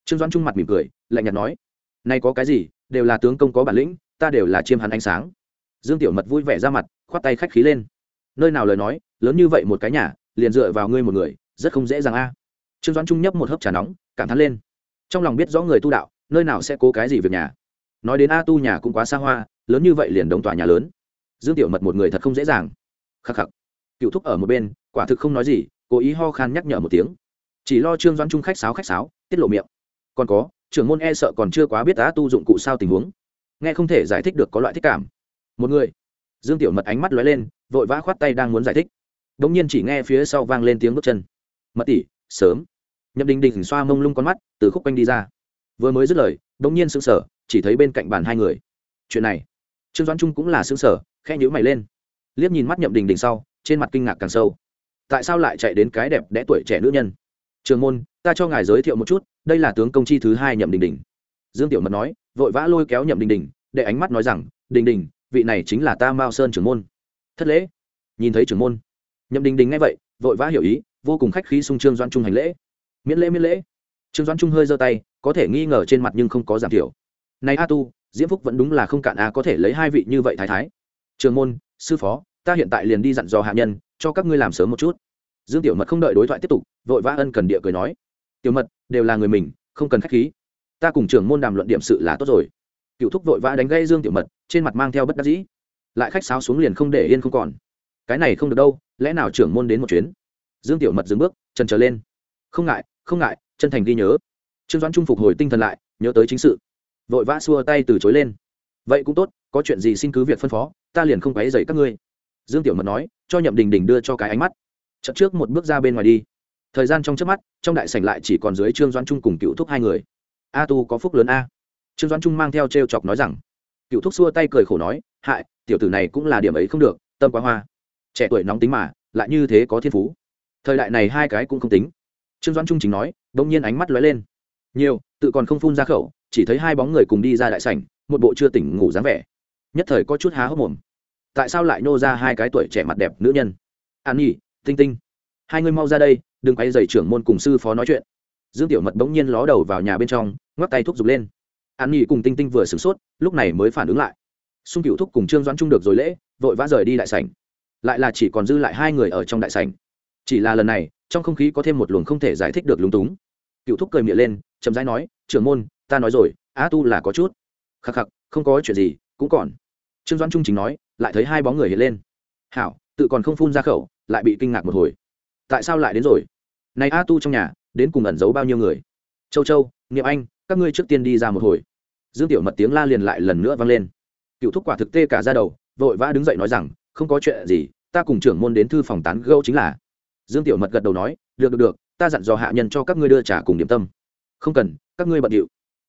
Trương doãn trung mặt mỉm cười, lạnh nhạt nói. Này có cái gì? Đều là tướng công có bản lĩnh, ta đều là chiêm hắn ánh sáng. Dương tiểu mật vui vẻ ra mặt, khoát tay khách khí lên. Nơi nào lời nói, lớn như vậy một cái nhà, liền dựa vào ngươi một người, rất không dễ dàng a. Trương doãn trung nhấp một hớp trà nóng, cảm thán lên. Trong lòng biết rõ người tu đạo, nơi nào sẽ cố cái gì việc nhà nói đến a tu nhà cũng quá xa hoa, lớn như vậy liền đống tòa nhà lớn. Dương tiểu mật một người thật không dễ dàng. Khắc khắc. Cựu thúc ở một bên, quả thực không nói gì, cố ý ho khan nhắc nhở một tiếng. Chỉ lo trương doãn trung khách sáo khách sáo, tiết lộ miệng. Còn có, trưởng môn e sợ còn chưa quá biết á tu dụng cụ sao tình huống. Nghe không thể giải thích được có loại thích cảm. Một người. Dương tiểu mật ánh mắt lóe lên, vội vã khoát tay đang muốn giải thích. Đ ỗ n g nhiên chỉ nghe phía sau vang lên tiếng bước chân. Mật tỷ, sớm. Nhậm đình đình xoa mông lung con mắt, từ khúc quanh đi ra. Vừa mới dứt lời đ ỗ n g nhiên sững sờ chỉ thấy bên cạnh bàn hai người. Chuyện này, trương doãn trung cũng là sững sở khe nhữ mày lên. Liếc nhìn mắt nhậm đình đình sau, trên mặt kinh ngạc càng sâu. Tại sao lại chạy đến cái đẹp đẽ tuổi trẻ nữ nhân? Trường môn, ta cho ngài giới thiệu một chút, đây là tướng công chi thứ hai nhậm đình đình. Dương tiểu mật nói, vội vã lôi kéo nhậm đình đình, để ánh mắt nói rằng, đình đình, vị này chính là ta mao sơn trưởng môn. Thất lễ. Nhìn thấy trưởng môn, nhậm đình đình nghe vậy, vội vã hiểu ý, vô cùng khách khí sung trương doan trung hành lễ. Miễn lễ miễn lễ. Trương doan trung hơi giơ tay, có thể nghi ngờ trên mặt nhưng không có giảm thiểu này a tu, diễm phúc vẫn đúng là không cạn a có thể lấy hai vị như vậy thái thái. Trường môn, sư phó, ta hiện tại liền đi dặn dò hạ nhân, cho các ngươi làm sớm một chút. Dương tiểu mật không đợi đối thoại tiếp tục, vội vã ân cần địa cười nói. Tiểu mật, đều là người mình, không cần khách khí. Ta cùng trưởng môn đàm luận điểm sự là tốt rồi. Cựu thúc vội vã đánh gây dương tiểu mật, trên mặt mang theo bất đắc dĩ. Lại khách sáo xuống liền không để yên không còn. Cái này không được đâu, lẽ nào trưởng môn đến một chuyến? Dương tiểu mật dừng bước, trần trở lên. Không ngại không ngại, chân thành ghi nhớ. Trương doãn trung phục hồi tinh thần lại, nhớ tới chính sự vội vã xua tay từ chối lên. Vậy cũng tốt, có chuyện gì xin cứ việc phân phó, ta liền không quấy dậy các ngươi. Dương tiểu mật nói, cho nhậm đình đình đưa cho cái ánh mắt. Chậm trước một bước ra bên ngoài đi. Thời gian trong trước mắt, trong đại sảnh lại chỉ còn dưới trương doãn trung cùng cựu thúc hai người. A tu có phúc lớn a. Trương doãn trung mang theo t r e o chọc nói rằng, cựu thúc xua tay cười khổ nói, hại, tiểu tử này cũng là điểm ấy không được, tâm quá hoa. Trẻ tuổi nóng tính mà, lại như thế có thiên phú. Thời đại này hai cái cũng không tính. Trương doãn trung chính nói, bỗng nhiên ánh mắt lóe lên. Nhiều, tự còn không phun ra khẩu chỉ thấy hai bóng người cùng đi ra đại sảnh, một bộ chưa tỉnh ngủ dáng vẻ. Nhất thời có chút há hốc mồm. Tại sao lại nô ra hai cái tuổi trẻ mặt đẹp nữ nhân? An nhi, tinh tinh. Hai người mau ra đây, đừng quay dày trưởng môn cùng sư phó nói chuyện. Dương tiểu mật bỗng nhiên ló đầu vào nhà bên trong, ngoắc tay thúc giục lên. An nhi cùng tinh tinh vừa sửng sốt, lúc này mới phản ứng lại. Xung cựu thúc cùng trương doãn trung được rồi lễ, vội vã rời đi đại sảnh. Lại là chỉ còn dư lại hai người ở trong đại sảnh. Chỉ là lần này, trong không khí có thêm một luồng không thể giải thích được lúng túng. Cựu thúc cười miệng lên, chậm rãi nói, trưởng môn ta nói rồi, á tu là có chút. Khắc khắc, không có chuyện gì, cũng còn. Trương doãn trung chính nói, lại thấy hai bóng người hiện lên. Hảo, tự còn không phun ra khẩu, lại bị kinh ngạc một hồi. Tại sao lại đến rồi? Này a tu trong nhà, đến cùng ẩn giấu bao nhiêu người? Châu châu nghiệm anh, các ngươi trước tiên đi ra một hồi. Dương tiểu mật tiếng la liền lại lần nữa vang lên. Cựu thúc quả thực tê cả ra đầu, vội vã đứng dậy nói rằng, không có chuyện gì, ta cùng trưởng môn đến thư phòng tán gâu chính là. Dương tiểu mật gật đầu nói, được được được, ta dặn dò hạ nhân cho các ngươi đưa trả cùng điểm tâm. Không cần, các ngươi bận điệu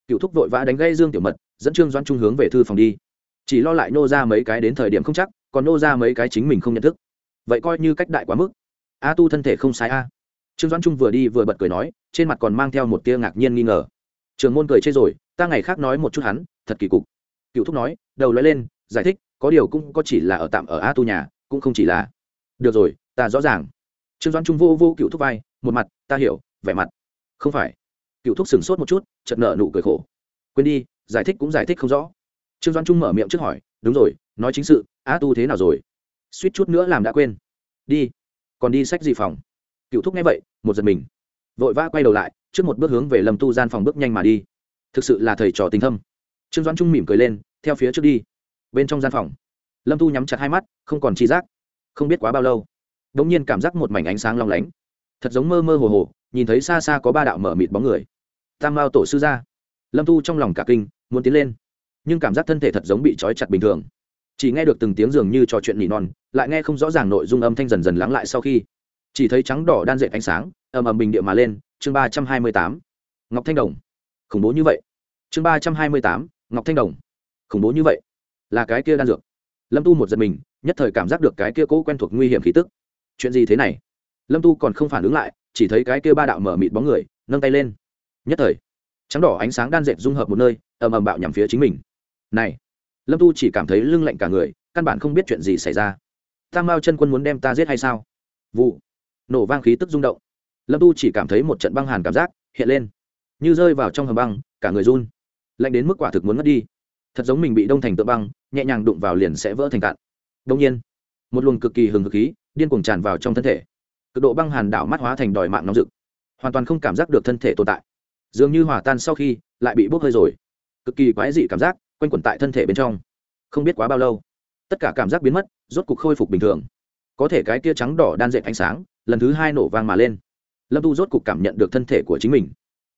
cựu thúc vội vã đánh gây dương tiểu mật, dẫn trương doan trung hướng về thư phòng đi. Chỉ lo lại nô ra mấy cái đến thời điểm không chắc, còn nô ra mấy cái chính mình không nhận thức. Vậy coi như cách đại quá mức. A tu thân thể không sai a. Trương doãn trung vừa đi vừa bật cười nói, trên mặt còn mang theo một tia ngạc nhiên nghi ngờ. Trường môn cười chê rồi, ta ngày khác nói một chút hắn, thật kỳ cục. Cựu thúc nói, đầu nói lên, giải thích, có điều cũng có chỉ là ở tạm ở a tu nhà, cũng không chỉ là. Được rồi, ta rõ ràng. Trương doãn trung vô vô cựu thúc vai, một mặt, ta hiểu, vẻ mặt. Không phải cựu thúc sửng sốt một chút chật nợ nụ cười khổ. Quên đi, giải thích cũng giải thích không rõ. Trương doãn trung mở miệng trước hỏi, đúng rồi, nói chính sự, a tu thế nào rồi? Suýt chút nữa làm đã quên. Đi, còn đi sách gì phòng? Cựu thúc nghe vậy, một giật mình. Vội vã quay đầu lại, trước một bước hướng về lâm tu gian phòng bước nhanh mà đi. Thực sự là thầy trò tình thâm. Trương doãn trung mỉm cười lên, theo phía trước đi. Bên trong gian phòng, lâm tu nhắm chặt hai mắt, không còn chi giác. Không biết quá bao lâu đ ỗ n g nhiên cảm giác một mảnh ánh sáng long lánh. Thật giống mơ mơ hồ hồ nhìn thấy xa xa có ba đạo mở mịt bóng người. Tam mao tổ sư ra lâm tu trong lòng cả kinh, muốn tiến lên. Nhưng cảm giác thân thể thật giống bị trói chặt bình thường. Chỉ nghe được từng tiếng dường như trò chuyện nỉ non, lại nghe không rõ ràng nội dung âm thanh dần dần lắng lại sau khi. Chỉ thấy trắng đỏ đan dệt ánh sáng, ầm ầm bình địa mà lên, chương ba trăm hai mươi tám. Ngọc thanh đồng. Khủng bố như vậy. Chương ba trăm hai mươi tám, ngọc thanh đồng. Khủng bố như vậy. Là cái kia đan dược. Lâm tu một giật mình, nhất thời cảm giác được cái kia cố quen thuộc nguy hiểm khí tức. Chuyện gì thế này? Lâm tu còn không phản ứng lại chỉ thấy cái kia ba đạo mở mịt bóng người, nâng tay lên. Nhất thời, trắng đỏ ánh sáng đan dệt dung hợp một nơi, ầm ầm bạo nhằm phía chính mình. Này, lâm tu chỉ cảm thấy lưng lạnh cả người, căn bản không biết chuyện gì xảy ra. Tam mao chân quân muốn đem ta giết hay sao? Vụ, nổ vang khí tức rung động. Lâm tu chỉ cảm thấy một trận băng hàn cảm giác hiện lên. Như rơi vào trong hầm băng, cả người run. Lạnh đến mức quả thực muốn mất đi. Thật giống mình bị đông thành tượng băng, nhẹ nhàng đụng vào liền sẽ vỡ thành cạn. Đông nhiên, một luồng cực kỳ hừng hực khí điên cuồng tràn vào trong thân thể cực độ băng hàn đảo mắt hóa thành đòi mạng nóng rực. Hoàn toàn không cảm giác được thân thể tồn tại. Dường như hòa tan sau khi, lại bị bốc hơi rồi. Cực kỳ quái dị cảm giác, quanh quẩn tại thân thể bên trong. Không biết quá bao lâu, tất cả cảm giác biến mất, rốt cục khôi phục bình thường. Có thể cái kia trắng đỏ đan dệt ánh sáng, lần thứ hai nổ vang mà lên. Lâm tu rốt cục cảm nhận được thân thể của chính mình.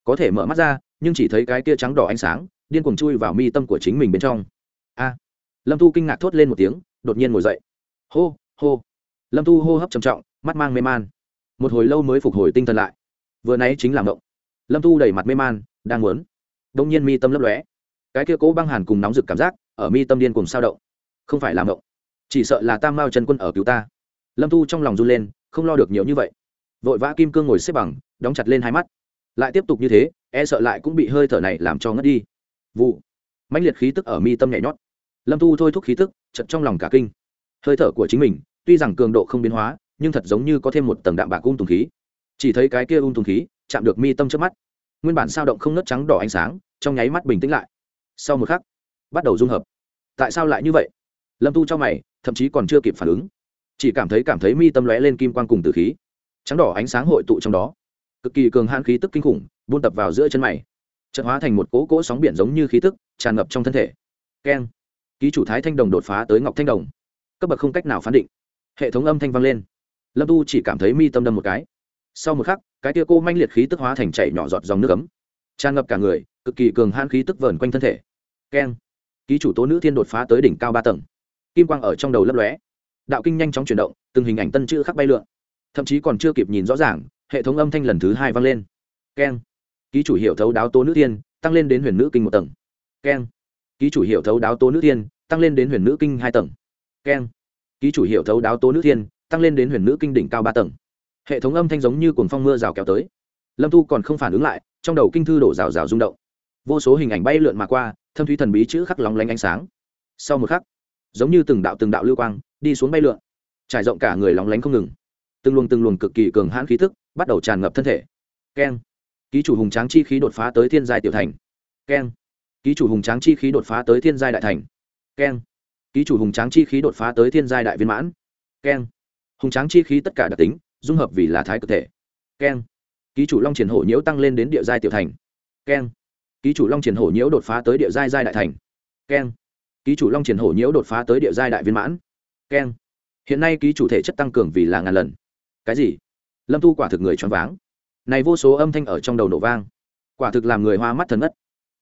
Có thể mở mắt ra, nhưng chỉ thấy cái kia trắng đỏ ánh sáng, điên cuồng chui vào mi tâm của chính mình bên trong. A! Lâm tu kinh ngạc thốt lên một tiếng, đột nhiên ngồi dậy. Hô hô. Lâm tu hô hấp trầm trọng mắt mang mê man. Một hồi lâu mới phục hồi tinh thần lại. Vừa nãy chính là mộng lâm Thu đầy mặt mê man, đang muốn. Đông nhiên mi tâm lấp lóe. Cái kia cố băng hàn cùng nóng rực cảm giác ở mi tâm điên cùng sao động. Không phải làm động chỉ sợ là tam mao chân quân ở cứu ta. Lâm Thu trong lòng run lên, không lo được nhiều như vậy. Vội vã kim cương ngồi xếp bằng, đóng chặt lên hai mắt. Lại tiếp tục như thế e sợ lại cũng bị hơi thở này làm cho ngất đi. Vụ. Mãnh liệt khí tức ở mi tâm nhảy nhót. Lâm Thu thôi thúc khí tức chật trong lòng cả kinh. Hơi thở của chính mình, tuy rằng cường độ không biến hóa nhưng thật giống như có thêm một tầng đạm bạc ung tùng khí. Chỉ thấy cái kia ung tùng khí chạm được mi tâm trước mắt. Nguyên bản sao động không nớt trắng đỏ ánh sáng, trong nháy mắt bình tĩnh lại. Sau một khắc, bắt đầu dung hợp. Tại sao lại như vậy? Lâm tu cho mày, thậm chí còn chưa kịp phản ứng. Chỉ cảm thấy cảm thấy mi tâm lóe lên kim quan cùng từ khí. Trắng đỏ ánh sáng hội tụ trong đó. Cực kỳ cường hãn khí tức kinh khủng, buôn tập vào giữa chân mày. Trận hóa thành một cỗ cỗ sóng biển giống như khí tức, tràn ngập trong thân thể. Keng. Ký chủ thái thanh đồng đột phá tới ngọc thanh đồng. Cấp bậc không cách nào phán định. Hệ thống âm thanh vang lên lâm tu chỉ cảm thấy mi tâm đâm một cái. Sau một khắc, cái tia cô manh liệt khí tức hóa thành chảy nhỏ giọt dòng nước ấm. Tràn ngập cả người, cực kỳ cường hãn khí tức vờn quanh thân thể. Keng. Ký chủ tố nữ thiên đột phá tới đỉnh cao ba tầng. Kim quang ở trong đầu lấp lóe. Đạo kinh nhanh chóng chuyển động, từng hình ảnh tân chữ khắc bay lượn. Thậm chí còn chưa kịp nhìn rõ ràng, hệ thống âm thanh lần thứ hai vang lên. Keng. Ký chủ hiệu thấu đáo tố nữ thiên, tăng lên đến huyền nữ kinh một tầng. Keng. Ký chủ hiệu thấu đáo tố nữ thiên, tăng lên đến huyền nữ kinh hai tầng. Keng. Ký chủ hiệu thấu đáo tố nữ thiên tăng lên đến huyền nữ kinh đỉnh cao ba tầng. Hệ thống âm thanh giống như cuồng phong mưa rào kéo tới. Lâm thu còn không phản ứng lại, trong đầu kinh thư đổ rào rào rung động. Vô số hình ảnh bay lượn mà qua, thâm thúy thần bí chữ khắc lóng lánh ánh sáng. Sau một khắc, giống như từng đạo từng đạo lưu quang, đi xuống bay lượn. Trải rộng cả người lóng lánh không ngừng. Từng luồng từng luồng cực kỳ cường hãn khí thức bắt đầu tràn ngập thân thể. Keng. Ký chủ hùng tráng chi khí đột phá tới thiên giai tiểu thành. Keng. Ký chủ hùng tráng chi khí đột phá tới thiên giai đại thành. Keng. Ký chủ hùng tráng chi khí đột phá tới thiên giai đại viên mãn. Keng hùng tráng chi khí tất cả đặc tính, dung hợp vì là thái cực thể. Keng. Ký chủ long triển hổ nhiễu tăng lên đến địa giai tiểu thành. Keng. Ký chủ long triển hổ nhiễu đột phá tới địa giai giai đại thành. Keng. Ký chủ long triển hổ nhiễu đột phá tới địa giai đại viên mãn. Keng. Hiện nay ký chủ thể chất tăng cường vì là ngàn lần. Cái gì? Lâm tu quả thực người choáng váng. Này vô số âm thanh ở trong đầu nổ vang. Quả thực làm người hoa mắt thần mất.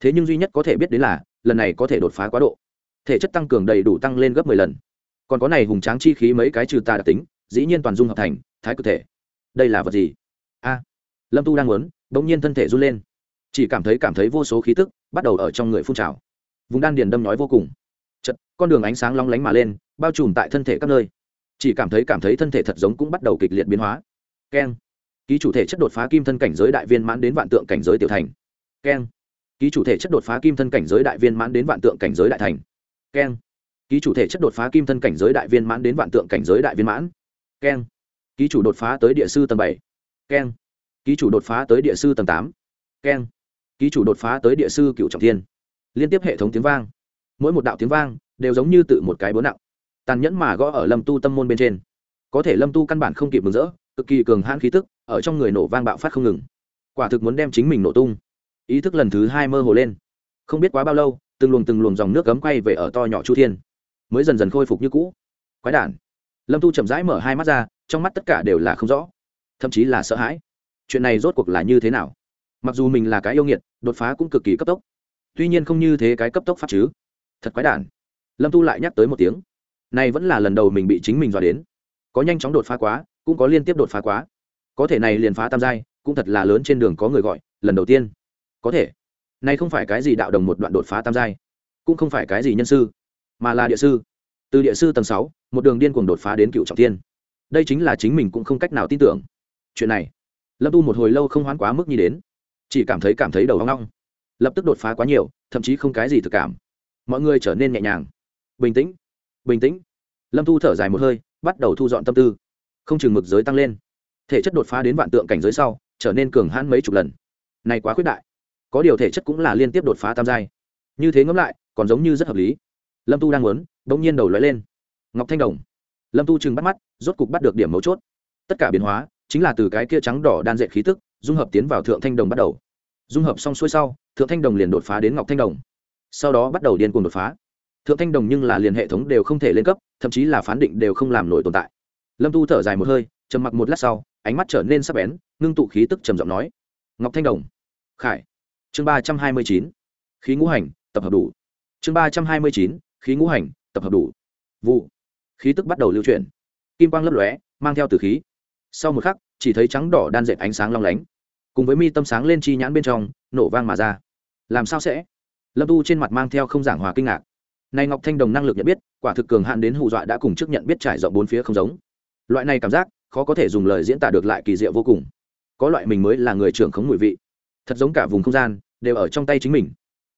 thế nhưng duy nhất có thể biết đến là, lần này có thể đột phá quá độ. Thể chất tăng cường đầy đủ tăng lên gấp mười lần. Còn có này hùng tráng chi khí mấy cái trừ tà đặc tính dĩ nhiên toàn dung hợp thành, thái cực thể. Đây là vật gì? A. Lâm tu đang muốn, bỗng nhiên thân thể run lên. Chỉ cảm thấy cảm thấy vô số khí tức bắt đầu ở trong người phun trào. Vùng đan điền đâm nhói vô cùng. Chật con đường ánh sáng long lánh mà lên, bao trùm tại thân thể các nơi. Chỉ cảm thấy cảm thấy thân thể thật giống cũng bắt đầu kịch liệt biến hóa. Keng. Ký chủ thể chất đột phá kim thân cảnh giới đại viên mãn đến vạn tượng cảnh giới tiểu thành. Keng. Ký chủ thể chất đột phá kim thân cảnh giới đại viên mãn đến vạn tượng cảnh giới đại thành. Keng. Ký chủ thể chất đột phá kim thân cảnh giới đại viên mãn đến vạn tượng cảnh giới đại viên mãn keng. Ký chủ đột phá tới địa sư tầng bảy. Keng. Ký chủ đột phá tới địa sư tầng tám. Keng. Ký chủ đột phá tới địa sư cựu trọng thiên. Liên tiếp hệ thống tiếng vang. Mỗi một đạo tiếng vang đều giống như tự một cái búa nặng. Tàn nhẫn mà gõ ở lâm tu tâm môn bên trên. Có thể lâm tu căn bản không kịp mừng rỡ, cực kỳ cường hãn khí tức ở trong người nổ vang bạo phát không ngừng. Quả thực muốn đem chính mình nổ tung. Ý thức lần thứ hai mơ hồ lên. Không biết quá bao lâu, từng luồng từng luồng dòng nước cấm quay về ở to nhỏ chu thiên. Mới dần dần khôi phục như cũ. Quái đản lâm tu chậm rãi mở hai mắt ra, trong mắt tất cả đều là không rõ, thậm chí là sợ hãi. Chuyện này rốt cuộc là như thế nào? Mặc dù mình là cái yêu nghiệt, đột phá cũng cực kỳ cấp tốc. Tuy nhiên không như thế cái cấp tốc pháp chứ. Thật quái đản. Lâm tu lại nhắc tới một tiếng. Này vẫn là lần đầu mình bị chính mình dọa đến. Có nhanh chóng đột phá quá, cũng có liên tiếp đột phá quá. Có thể này liền phá tam giai, cũng thật là lớn trên đường có người gọi, lần đầu tiên. Có thể. Này không phải cái gì đạo đồng một đoạn đột phá tam giai, cũng không phải cái gì nhân sư, mà là địa sư từ địa sư tầng sáu, một đường điên cuồng đột phá đến cựu trọng thiên. đây chính là chính mình cũng không cách nào tin tưởng. Chuyện này, lâm tu một hồi lâu không hoán quá mức nhi đến. Chỉ cảm thấy cảm thấy đầu hoang long lập tức đột phá quá nhiều, thậm chí không cái gì thực cảm. Mọi người trở nên nhẹ nhàng. Bình tĩnh bình tĩnh. Lâm tu thở dài một hơi, bắt đầu thu dọn tâm tư. Không chừng mực giới tăng lên. Thể chất đột phá đến vạn tượng cảnh giới sau, trở nên cường hãn mấy chục lần. Này quá khuyết đại. Có điều thể chất cũng là liên tiếp đột phá tam giai. Như thế ngẫm lại, còn giống như rất hợp lý lâm tu đang muốn đ ỗ n g nhiên đầu lóe lên. Ngọc thanh đồng. Lâm tu chừng bắt mắt, rốt cục bắt được điểm mấu chốt. Tất cả biến hóa, chính là từ cái kia trắng đỏ đan dệt khí tức, dung hợp tiến vào thượng thanh đồng bắt đầu. Dung hợp xong xuôi sau, thượng thanh đồng liền đột phá đến ngọc thanh đồng. Sau đó bắt đầu điên cuồng đột phá. Thượng thanh đồng nhưng là liền hệ thống đều không thể lên cấp, thậm chí là phán định đều không làm nổi tồn tại. Lâm tu thở dài một hơi, trầm mặc một lát sau, ánh mắt trở nên sắc bén, ngưng tụ khí tức trầm giọng nói. Ngọc thanh đồng. Khải. Chương ba trăm hai mươi chín. Khí ngũ hành, tập hợp đủ. Chương ba trăm hai mươi chín khí ngũ hành, tập hợp đủ. Vụ. Khí tức bắt đầu lưu chuyển. Kim quang lấp lóe, mang theo từ khí. Sau một khắc, chỉ thấy trắng đỏ đan dệt ánh sáng long lánh. Cùng với mi tâm sáng lên chi nhãn bên trong, nổ vang mà ra. Làm sao sẽ? Lâm tu trên mặt mang theo không giảng hòa kinh ngạc. Này ngọc thanh đồng năng lực nhận biết, quả thực cường hạn đến hù dọa đã cùng trước nhận biết trải rộng bốn phía không giống. Loại này cảm giác, khó có thể dùng lời diễn tả được lại kỳ diệu vô cùng. Có loại mình mới là người trưởng khống mùi vị. Thật giống cả vùng không gian, đều ở trong tay chính mình.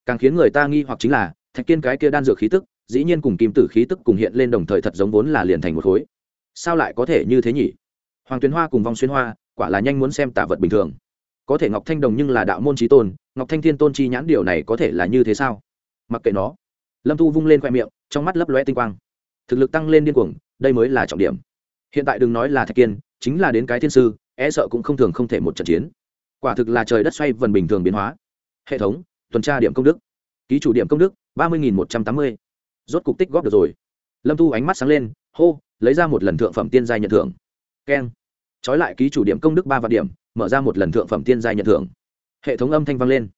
Càng khiến người ta nghi hoặc chính là, thạch kiên cái kia đan dược khí tức dĩ nhiên cùng kim tử khí tức cùng hiện lên đồng thời thật giống vốn là liền thành một khối. Sao lại có thể như thế nhỉ? Hoàng tuyến hoa cùng vong xuyên hoa, quả là nhanh muốn xem tả vật bình thường. Có thể ngọc thanh đồng nhưng là đạo môn trí tôn, ngọc thanh thiên tôn chi nhãn điều này có thể là như thế sao? Mặc kệ nó. Lâm tu vung lên khoe miệng, trong mắt lấp lóe tinh quang. Thực lực tăng lên điên cuồng, đây mới là trọng điểm. Hiện tại đừng nói là thạch kiên, chính là đến cái thiên sư e sợ cũng không thường không thể một trận chiến. Quả thực là trời đất xoay vần bình thường biến hóa. Hệ thống, tuần tra điểm công đức. Ký chủ điểm công đức, ba mươi một trăm tám mươi rốt cục tích góp được rồi. Lâm thu ánh mắt sáng lên, hô, lấy ra một lần thượng phẩm tiên giai nhận thưởng. Keng. Trói lại ký chủ điểm công đức ba vạn điểm, mở ra một lần thượng phẩm tiên giai nhận thưởng. Hệ thống âm thanh vang lên.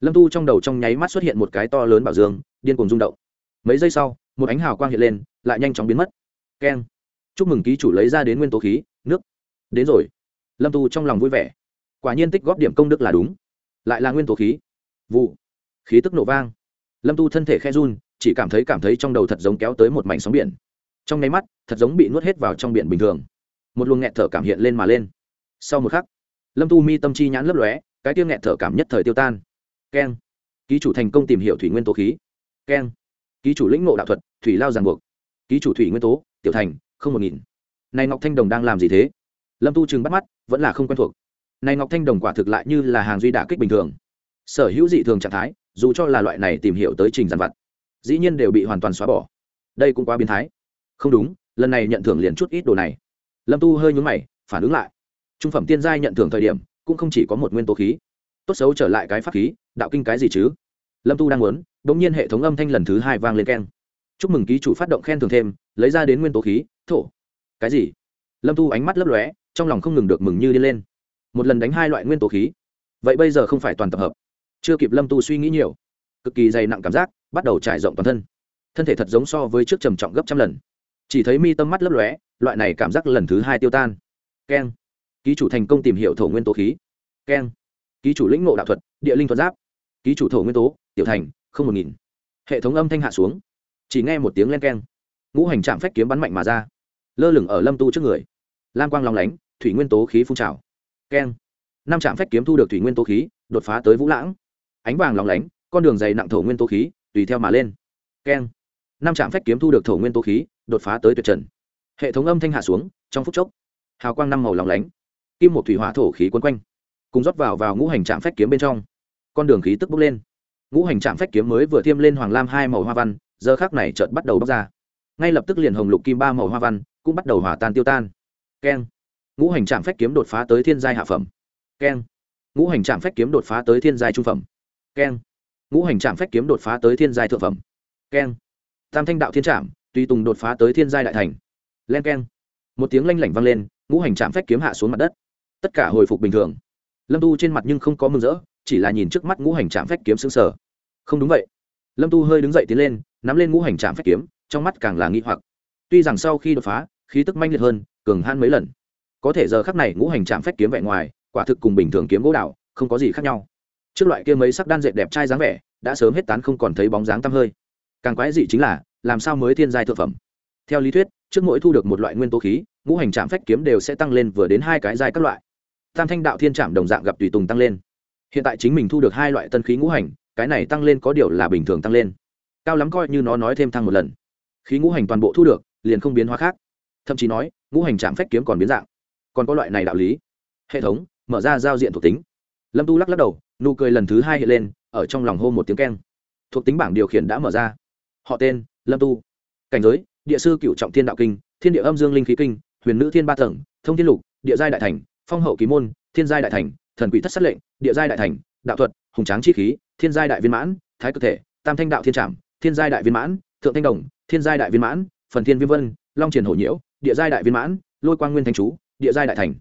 Lâm thu trong đầu trong nháy mắt xuất hiện một cái to lớn bảo dương, điên cùng rung động. Mấy giây sau, một ánh hào quang hiện lên, lại nhanh chóng biến mất. Keng. Chúc mừng ký chủ lấy ra đến nguyên tố khí, nước. Đến rồi. Lâm tu trong lòng vui vẻ. Quả nhiên tích góp điểm công đức là đúng. Lại là nguyên tố khí. Vụ. Khí tức nổ vang. Lâm tu thân thể khe run chỉ cảm thấy cảm thấy trong đầu thật giống kéo tới một mảnh sóng biển. Trong nháy mắt, thật giống bị nuốt hết vào trong biển bình thường. Một luồng nghẹt thở cảm hiện lên mà lên. Sau một khắc, lâm tu mi tâm chi nhãn lấp lóe, cái tiêu nghẹt thở cảm nhất thời tiêu tan. Keng. Ký chủ thành công tìm hiểu thủy nguyên tố khí. Keng. Ký chủ lĩnh ngộ đạo thuật, thủy lao ràng buộc. Ký chủ thủy nguyên tố, tiểu thành, không một nghìn. Này ngọc thanh đồng đang làm gì thế? Lâm tu chừng bắt mắt, vẫn là không quen thuộc. Này ngọc thanh đồng quả thực lại như là hàng duy đả kích bình thường. Sở hữu dị thường trạng thái, dù cho là loại này tìm hiểu tới trình giàn vặt dĩ nhiên đều bị hoàn toàn xóa bỏ. Đây cũng quá biến thái. Không đúng, lần này nhận thưởng liền chút ít đồ này. Lâm tu hơi nhúng mày, phản ứng lại. Trung phẩm tiên giai nhận thưởng thời điểm, cũng không chỉ có một nguyên tố khí. Tốt xấu trở lại cái pháp khí, đạo kinh cái gì chứ? Lâm tu đang muốn đ ỗ n g nhiên hệ thống âm thanh lần thứ hai vang lên keng. Chúc mừng ký chủ phát động khen thưởng thêm, lấy ra đến nguyên tố khí, thổ. Cái gì? Lâm tu ánh mắt lấp lóe, trong lòng không ngừng được mừng như đi lên. Một lần đánh hai loại nguyên tố khí. Vậy bây giờ không phải toàn tập hợp. Chưa kịp lâm tu suy nghĩ nhiều. Cực kỳ dày nặng cảm giác bắt đầu trải rộng toàn thân. Thân thể thật giống so với trước trầm trọng gấp trăm lần. Chỉ thấy mi tâm mắt lấp lóe, loại này cảm giác lần thứ hai tiêu tan. Keng. Ký chủ thành công tìm hiểu thổ nguyên tố khí. Keng. Ký chủ lĩnh ngộ đạo thuật, địa linh thuật giáp. Ký chủ thổ nguyên tố, tiểu thành, không một nghìn. Hệ thống âm thanh hạ xuống. Chỉ nghe một tiếng len keng. Ngũ hành trạm phách kiếm bắn mạnh mà ra. Lơ lửng ở lâm tu trước người. Lam quang lòng lánh, thủy nguyên tố khí phun trào. Keng. Năm trạm phách kiếm thu được thủy nguyên tố khí, đột phá tới vũ lãng. Ánh vàng lòng lánh, con đường dày nặng thổ nguyên tố khí tùy theo mà lên. Keng. Năm trạm phách kiếm thu được thổ nguyên tố khí, đột phá tới tuyệt trần. Hệ thống âm thanh hạ xuống, trong phút chốc, hào quang năm màu lòng lánh. Kim một thủy hỏa thổ khí quấn quanh, cùng rót vào vào ngũ hành trạm phách kiếm bên trong. Con đường khí tức bốc lên. Ngũ hành trạm phách kiếm mới vừa thiêm lên hoàng lam hai màu hoa văn, giờ khác này chợt bắt đầu bốc ra. Ngay lập tức liền hồng lục kim ba màu hoa văn cũng bắt đầu hòa tan tiêu tan. Keng. Ngũ hành trạm phách kiếm đột phá tới thiên giai hạ phẩm. Keng. Ngũ hành trạm phách kiếm đột phá tới thiên giai trung phẩm. Keng ngũ hành trạm phách kiếm đột phá tới thiên giai thượng phẩm. Keng. Tam thanh đạo thiên trạm, tùy tùng đột phá tới thiên giai đại thành. Len keng. Một tiếng lanh lảnh vang lên, ngũ hành trạm phách kiếm hạ xuống mặt đất. Tất cả hồi phục bình thường. Lâm tu trên mặt nhưng không có mừng rỡ, chỉ là nhìn trước mắt ngũ hành trạm phách kiếm xứng sở không đúng vậy. Lâm tu hơi đứng dậy tiến lên, nắm lên ngũ hành trạm phách kiếm, trong mắt càng là nghi hoặc. Tuy rằng sau khi đột phá, khí tức manh liệt hơn, cường han mấy lần. Có thể giờ khắc này ngũ hành trạm phách kiếm vẻ ngoài, quả thực cùng bình thường kiếm gỗ đạo không có gì khác nhau trước loại kia mấy sắc đan dệt đẹp trai dáng vẻ, đã sớm hết tán không còn thấy bóng dáng tăm hơi. Càng quái dị chính là, làm sao mới thiên giai thượng phẩm? Theo lý thuyết, trước mỗi thu được một loại nguyên tố khí, ngũ hành trạm phách kiếm đều sẽ tăng lên vừa đến hai cái giai các loại. Tam thanh đạo thiên trạm đồng dạng gặp tùy tùng tăng lên. Hiện tại chính mình thu được hai loại tân khí ngũ hành, cái này tăng lên có điều là bình thường tăng lên. Cao lắm coi như nó nói thêm thăng một lần. Khí ngũ hành toàn bộ thu được, liền không biến hóa khác. Thậm chí nói, ngũ hành trạm phách kiếm còn biến dạng. Còn có loại này đạo lý. Hệ thống, mở ra giao diện thuộc tính. Lâm tu lắc lắc đầu nụ cười lần thứ hai hiện lên, ở trong lòng hô một tiếng keng. Thuộc tính bảng điều khiển đã mở ra. Họ tên, lâm tu. Cảnh giới, địa sư cựu trọng thiên đạo kinh, thiên địa âm dương linh khí kinh, huyền nữ thiên ba tầng, thông thiên lục, địa giai đại thành, phong hậu ký môn, thiên giai đại thành, thần quỷ thất sát lệnh, địa giai đại thành, đạo thuật, hùng tráng chi khí, thiên giai đại viên mãn, thái cực thể, tam thanh đạo thiên trảm, thiên giai đại viên mãn, thượng thanh đồng, thiên giai đại viên mãn, phần thiên viên vân, long triển hổ nhiễu, địa giai đại viên mãn, lôi quang nguyên thanh chú, địa giai đại thành.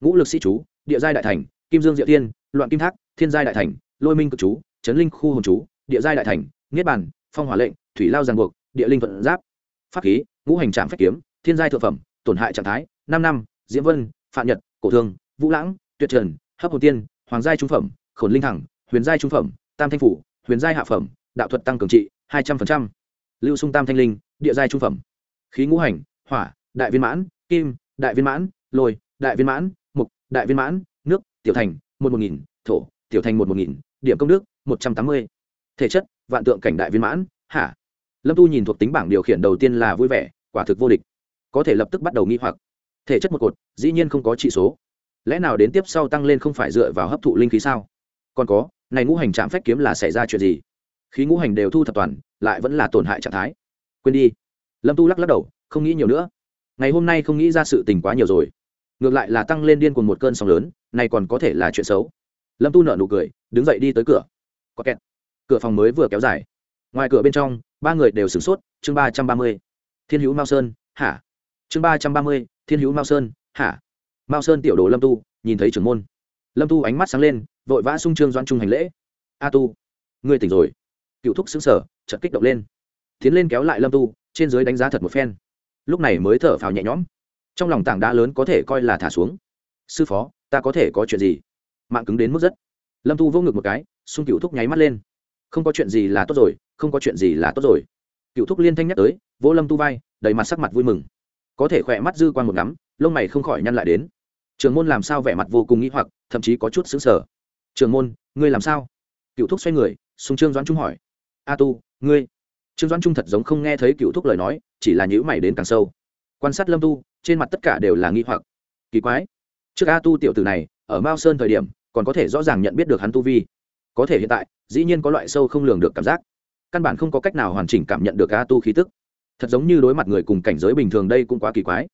Ngũ lực sĩ chú, địa giai đại thành kim dương diệu tiên loạn kim thác, thiên giai đại thành, lôi minh cực chú trấn linh khu hồn chú, địa giai đại thành, niết bàn, phong hỏa lệnh, thủy lao giang buộc, địa linh thuận giáp, pháp khí, ngũ hành trạm phách kiếm, thiên giai thượng phẩm, tổn hại trạng thái, năm năm, diễm vân phạm nhật, cổ thương, vũ lãng, tuyệt trần, hấp hồn tiên, hoàng giai trung phẩm, khổn linh thẳng, huyền giai trung phẩm, tam thanh phủ, huyền giai hạ phẩm, đạo thuật tăng cường trị, hai trăm linh lưu sung tam thanh linh, địa giai trung phẩm. Khí ngũ hành, hỏa, đại viên mãn, kim, đại viên mãn, lôi, đại viên mãn, mục, đại viên mãn tiểu thành, một một nghìn, thổ, tiểu thành một một nghìn, điểm công đức, một trăm tám mươi. Thể chất, vạn tượng cảnh đại viên mãn, hả? Lâm tu nhìn thuộc tính bảng điều khiển đầu tiên là vui vẻ, quả thực vô địch. Có thể lập tức bắt đầu nghi hoặc. Thể chất một cột, dĩ nhiên không có trị số. Lẽ nào đến tiếp sau tăng lên không phải dựa vào hấp thụ linh khí sao? Còn có, này ngũ hành trạm phách kiếm là xảy ra chuyện gì? Khí ngũ hành đều thu thập toàn, lại vẫn là tổn hại trạng thái. Quên đi. Lâm tu lắc lắc đầu, không nghĩ nhiều nữa. Ngày hôm nay không nghĩ ra sự tình quá nhiều rồi ngược lại là tăng lên điên cuồng một cơn sóng lớn này còn có thể là chuyện xấu. Lâm tu nở nụ cười, đứng dậy đi tới cửa. Có kẹt. Cửa phòng mới vừa kéo dài. Ngoài cửa bên trong, ba người đều sửng sốt, chương ba trăm ba mươi. Thiên hữu mao sơn, hả? Chương ba trăm ba mươi, thiên hữu mao sơn, hả? Mao sơn tiểu đồ lâm tu, nhìn thấy trưởng môn. Lâm tu ánh mắt sáng lên, vội vã sung trương doan trung hành lễ. A tu, ngươi tỉnh rồi. Cựu thúc xứng sở chật kích động lên. Tiến lên kéo lại lâm tu, trên dưới đánh giá thật một phen. Lúc này mới thở phào nhẹ nhõm trong lòng tảng đá lớn có thể coi là thả xuống. Sư phó, ta có thể có chuyện gì? Mạng cứng đến mức rất. Lâm tu vô ngực một cái, xung cựu thúc nháy mắt lên. Không có chuyện gì là tốt rồi, không có chuyện gì là tốt rồi. Cựu thúc liên thanh nhắc tới, vỗ lâm tu vai, đầy mặt sắc mặt vui mừng. Có thể khỏe mắt dư quan một ngắm, lông mày không khỏi nhăn lại đến. Trường môn làm sao vẻ mặt vô cùng nghĩ hoặc, thậm chí có chút xứng sở trường môn, ngươi làm sao? Cựu thúc xoay người sùng trương doãn trung hỏi. A tu, ngươi? Trương doãn trung thật giống không nghe thấy cựu thúc lời nói, chỉ là nhữ mày đến càng sâu. Quan sát lâm tu trên mặt tất cả đều là nghi hoặc. Kỳ quái. Trước a tu tiểu tử này, ở mao sơn thời điểm, còn có thể rõ ràng nhận biết được hắn tu vi. Có thể hiện tại, dĩ nhiên có loại sâu không lường được cảm giác. Căn bản không có cách nào hoàn chỉnh cảm nhận được a tu khí tức. Thật giống như đối mặt người cùng cảnh giới bình thường đây cũng quá kỳ quái.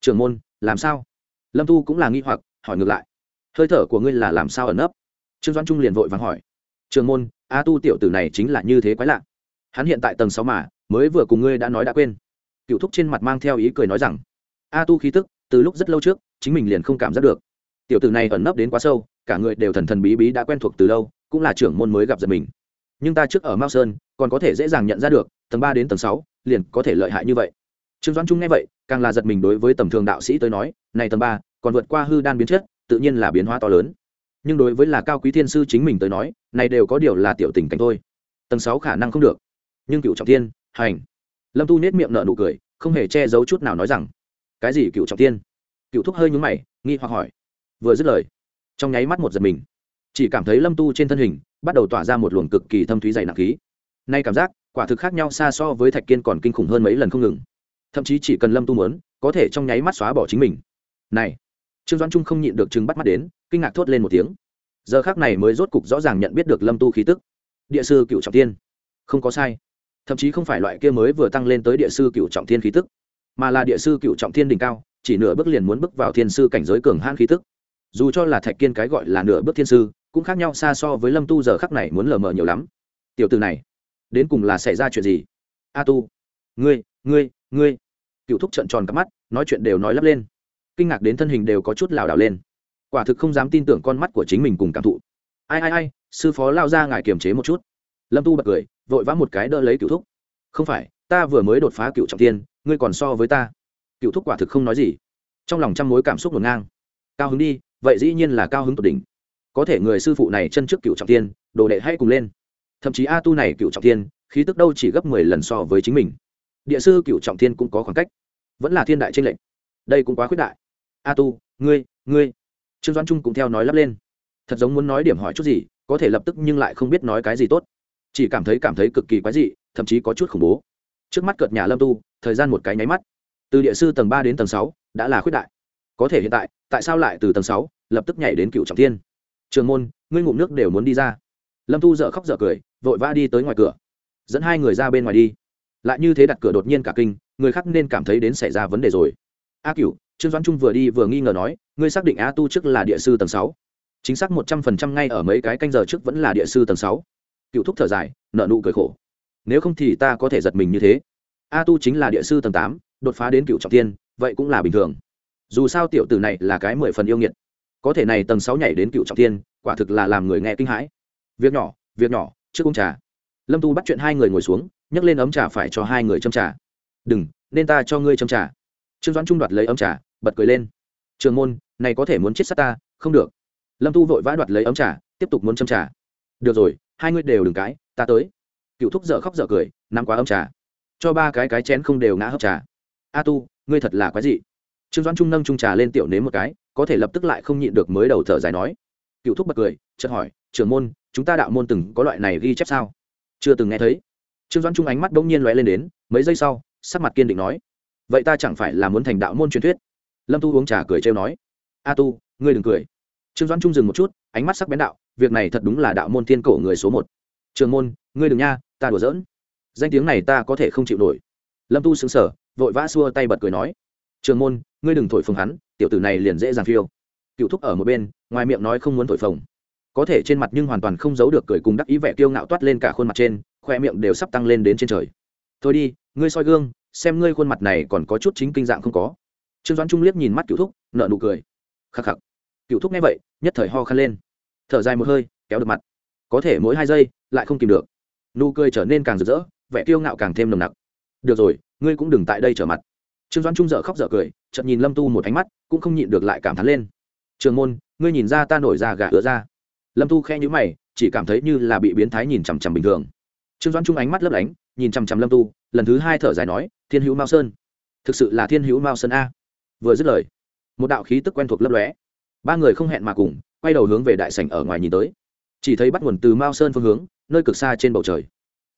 Trường môn, làm sao? Lâm tu cũng là nghi hoặc, hỏi ngược lại. Hơi thở của ngươi là làm sao ẩn nấp? Trương doãn trung liền vội vàng hỏi. Trường môn, a tu tiểu tử này chính là như thế quái lạ. Hắn hiện tại tầng sáu mà, mới vừa cùng ngươi đã nói đã quên. Cựu thúc trên mặt mang theo ý cười nói rằng a tu khí tức, từ lúc rất lâu trước, chính mình liền không cảm giác được. Tiểu tử này ẩn nấp đến quá sâu, cả người đều thần thần bí bí đã quen thuộc từ lâu, cũng là trưởng môn mới gặp giật mình. Nhưng ta trước ở mao sơn, còn có thể dễ dàng nhận ra được, tầng ba đến tầng sáu, liền có thể lợi hại như vậy. Trương doãn trung nghe vậy, càng là giật mình đối với tầm thường đạo sĩ tới nói, này tầng ba, còn vượt qua hư đan biến chất, tự nhiên là biến hóa to lớn. Nhưng đối với là cao quý thiên sư chính mình tới nói, này đều có điều là tiểu tình cảnh thôi. Tầng sáu khả năng không được. Nhưng cựu trọng thiên, hành. Lâm tu nết miệng nở nụ cười, không hề che giấu chút nào nói rằng cái gì cựu trọng thiên cựu thúc hơi nhúng mày, nghi hoặc hỏi. Vừa dứt lời, trong nháy mắt một giật mình. Chỉ cảm thấy lâm tu trên thân hình bắt đầu tỏa ra một luồng cực kỳ thâm thúy dày nặng khí. Nay cảm giác, quả thực khác nhau xa so với thạch kiên còn kinh khủng hơn mấy lần không ngừng. Thậm chí chỉ cần lâm tu muốn, có thể trong nháy mắt xóa bỏ chính mình. Này, trương doãn trung không nhịn được chừng bắt mắt đến, kinh ngạc thốt lên một tiếng. Giờ khác này mới rốt cục rõ ràng nhận biết được lâm tu khí tức. Địa sư cựu trọng tiên. Không có sai. Thậm chí không phải loại kia mới vừa tăng lên tới địa sư cựu trọng thiên khí tức mà là địa sư cựu trọng thiên đỉnh cao, chỉ nửa bước liền muốn bước vào thiên sư cảnh giới cường hãn khí tức. Dù cho là thạch kiên cái gọi là nửa bước thiên sư, cũng khác nhau xa so với lâm tu giờ khắc này muốn lờ mờ nhiều lắm. Tiểu từ này, đến cùng là xảy ra chuyện gì? A tu, ngươi ngươi ngươi. Cựu thúc trận tròn cắp mắt, nói chuyện đều nói lắp lên. Kinh ngạc đến thân hình đều có chút lảo đảo lên. Quả thực không dám tin tưởng con mắt của chính mình cùng cảm thụ. Ai ai ai, sư phó lao ra ngài kiềm chế một chút. Lâm tu bật cười, vội vã một cái đỡ lấy cựu thúc. Không phải, ta vừa mới đột phá cựu trọng tiên ngươi còn so với ta. Cựu thúc quả thực không nói gì. Trong lòng trăm mối cảm xúc ngổn ngang. Cao hứng đi, vậy dĩ nhiên là cao hứng tột đỉnh. Có thể người sư phụ này chân trước cựu trọng tiên đồ đệ hay cùng lên. Thậm chí a tu này cựu trọng tiên khí tức đâu chỉ gấp mười lần so với chính mình. Địa sư cựu trọng tiên cũng có khoảng cách. Vẫn là thiên đại trên lệnh đây cũng quá khuyết đại. A tu, ngươi ngươi. Trương doãn trung cũng theo nói lắp lên. Thật giống muốn nói điểm hỏi chút gì, có thể lập tức nhưng lại không biết nói cái gì tốt. Chỉ cảm thấy cảm thấy cực kỳ quái dị, thậm chí có chút khủng bố trước mắt cợt nhà lâm tu, thời gian một cái nháy mắt. Từ địa sư tầng ba đến tầng sáu đã là khuyết đại. Có thể hiện tại tại sao lại từ tầng sáu lập tức nhảy đến cựu trọng thiên? Trường môn, ngươi ngụm nước đều muốn đi ra. Lâm tu dợ khóc dợ cười, vội vã đi tới ngoài cửa. Dẫn hai người ra bên ngoài đi. Lại như thế đặt cửa đột nhiên cả kinh, người khác nên cảm thấy đến xảy ra vấn đề rồi. A cựu trương doãn trung vừa đi vừa nghi ngờ nói, ngươi xác định a tu trước là địa sư tầng sáu? Chính xác một trăm phần trăm ngay ở mấy cái canh giờ trước vẫn là địa sư tầng sáu. Cựu thúc thở dài nợ nụ cười khổ nếu không thì ta có thể giật mình như thế. A tu chính là địa sư tầng tám, đột phá đến cựu trọng tiên, vậy cũng là bình thường. Dù sao tiểu tử này là cái mười phần yêu nghiệt. Có thể này tầng sáu nhảy đến cựu trọng tiên, quả thực là làm người nghe kinh hãi. Việc nhỏ việc nhỏ, trước uống trà. Lâm tu bắt chuyện hai người ngồi xuống, nhấc lên ấm trà phải cho hai người châm trà. Đừng, nên ta cho ngươi châm trà. Trương doãn trung đoạt lấy ấm trà, bật cười lên. Trường môn, này có thể muốn chết sát ta? Không được. Lâm tu vội vã đoạt lấy ấm trà, tiếp tục muốn châm trà. Được rồi, hai ngươi đều đừng cái ta tới cựu thúc dở khóc dở cười, nắm quá ấm trà. Cho ba cái cái chén không đều ngã hấp trà. A tu, ngươi thật là quái dị. Trương doãn trung nâng trung trà lên tiểu nếm một cái, có thể lập tức lại không nhịn được mới đầu thở dài nói. Cựu thúc bật cười, chợt hỏi, trưởng môn, chúng ta đạo môn từng có loại này ghi chép sao? Chưa từng nghe thấy. Trương doãn trung ánh mắt bỗng nhiên lóe lên đến, mấy giây sau, sắc mặt kiên định nói, vậy ta chẳng phải là muốn thành đạo môn truyền thuyết? Lâm tu uống trà cười trêu nói, a tu, ngươi đừng cười. Trương doãn trung dừng một chút, ánh mắt sắc bén đạo, việc này thật đúng là đạo môn thiên cổ người số một. Trường môn, ngươi đừng nha ta đùa giỡn. Danh tiếng này ta có thể không chịu nổi. Lâm tu xứng sở vội vã xua tay bật cười nói, trường môn, ngươi đừng thổi phồng hắn, tiểu tử này liền dễ dàng phiêu. Cựu thúc ở một bên, ngoài miệng nói không muốn thổi phồng. Có thể trên mặt nhưng hoàn toàn không giấu được cười cùng đắc ý vẻ kiêu ngạo toát lên cả khuôn mặt trên, khoe miệng đều sắp tăng lên đến trên trời. Thôi đi, ngươi soi gương, xem ngươi khuôn mặt này còn có chút chính kinh dạng không có. Trương doãn trung liếc nhìn mắt cựu thúc nợ nụ cười. Khắc khắc. Cựu thúc nghe vậy, nhất thời ho khăn lên. Thở dài một hơi, kéo được mặt. Có thể mỗi hai giây, lại không kìm được nụ cười trở nên càng rực rỡ, vẻ kiêu ngạo càng thêm nồng nặc. Được rồi, ngươi cũng đừng tại đây trở mặt. Trương doãn trung dở khóc dở cười, chợt nhìn lâm tu một ánh mắt, cũng không nhịn được lại cảm thán lên. Trường môn, ngươi nhìn ra ta nổi ra gà ứa ra. Lâm tu khe nhữ mày, chỉ cảm thấy như là bị biến thái nhìn chằm chằm bình thường. Trương doãn trung ánh mắt lấp lánh, nhìn chằm chằm lâm tu, lần thứ hai thở dài nói, thiên hữu mao sơn, thực sự là thiên hữu mao sơn a. Vừa dứt lời, một đạo khí tức quen thuộc lấp lóe. Ba người không hẹn mà cùng, quay đầu hướng về đại sảnh ở ngoài nhìn tới. Chỉ thấy bắt nguồn từ mao sơn phương hướng nơi cực xa trên bầu trời.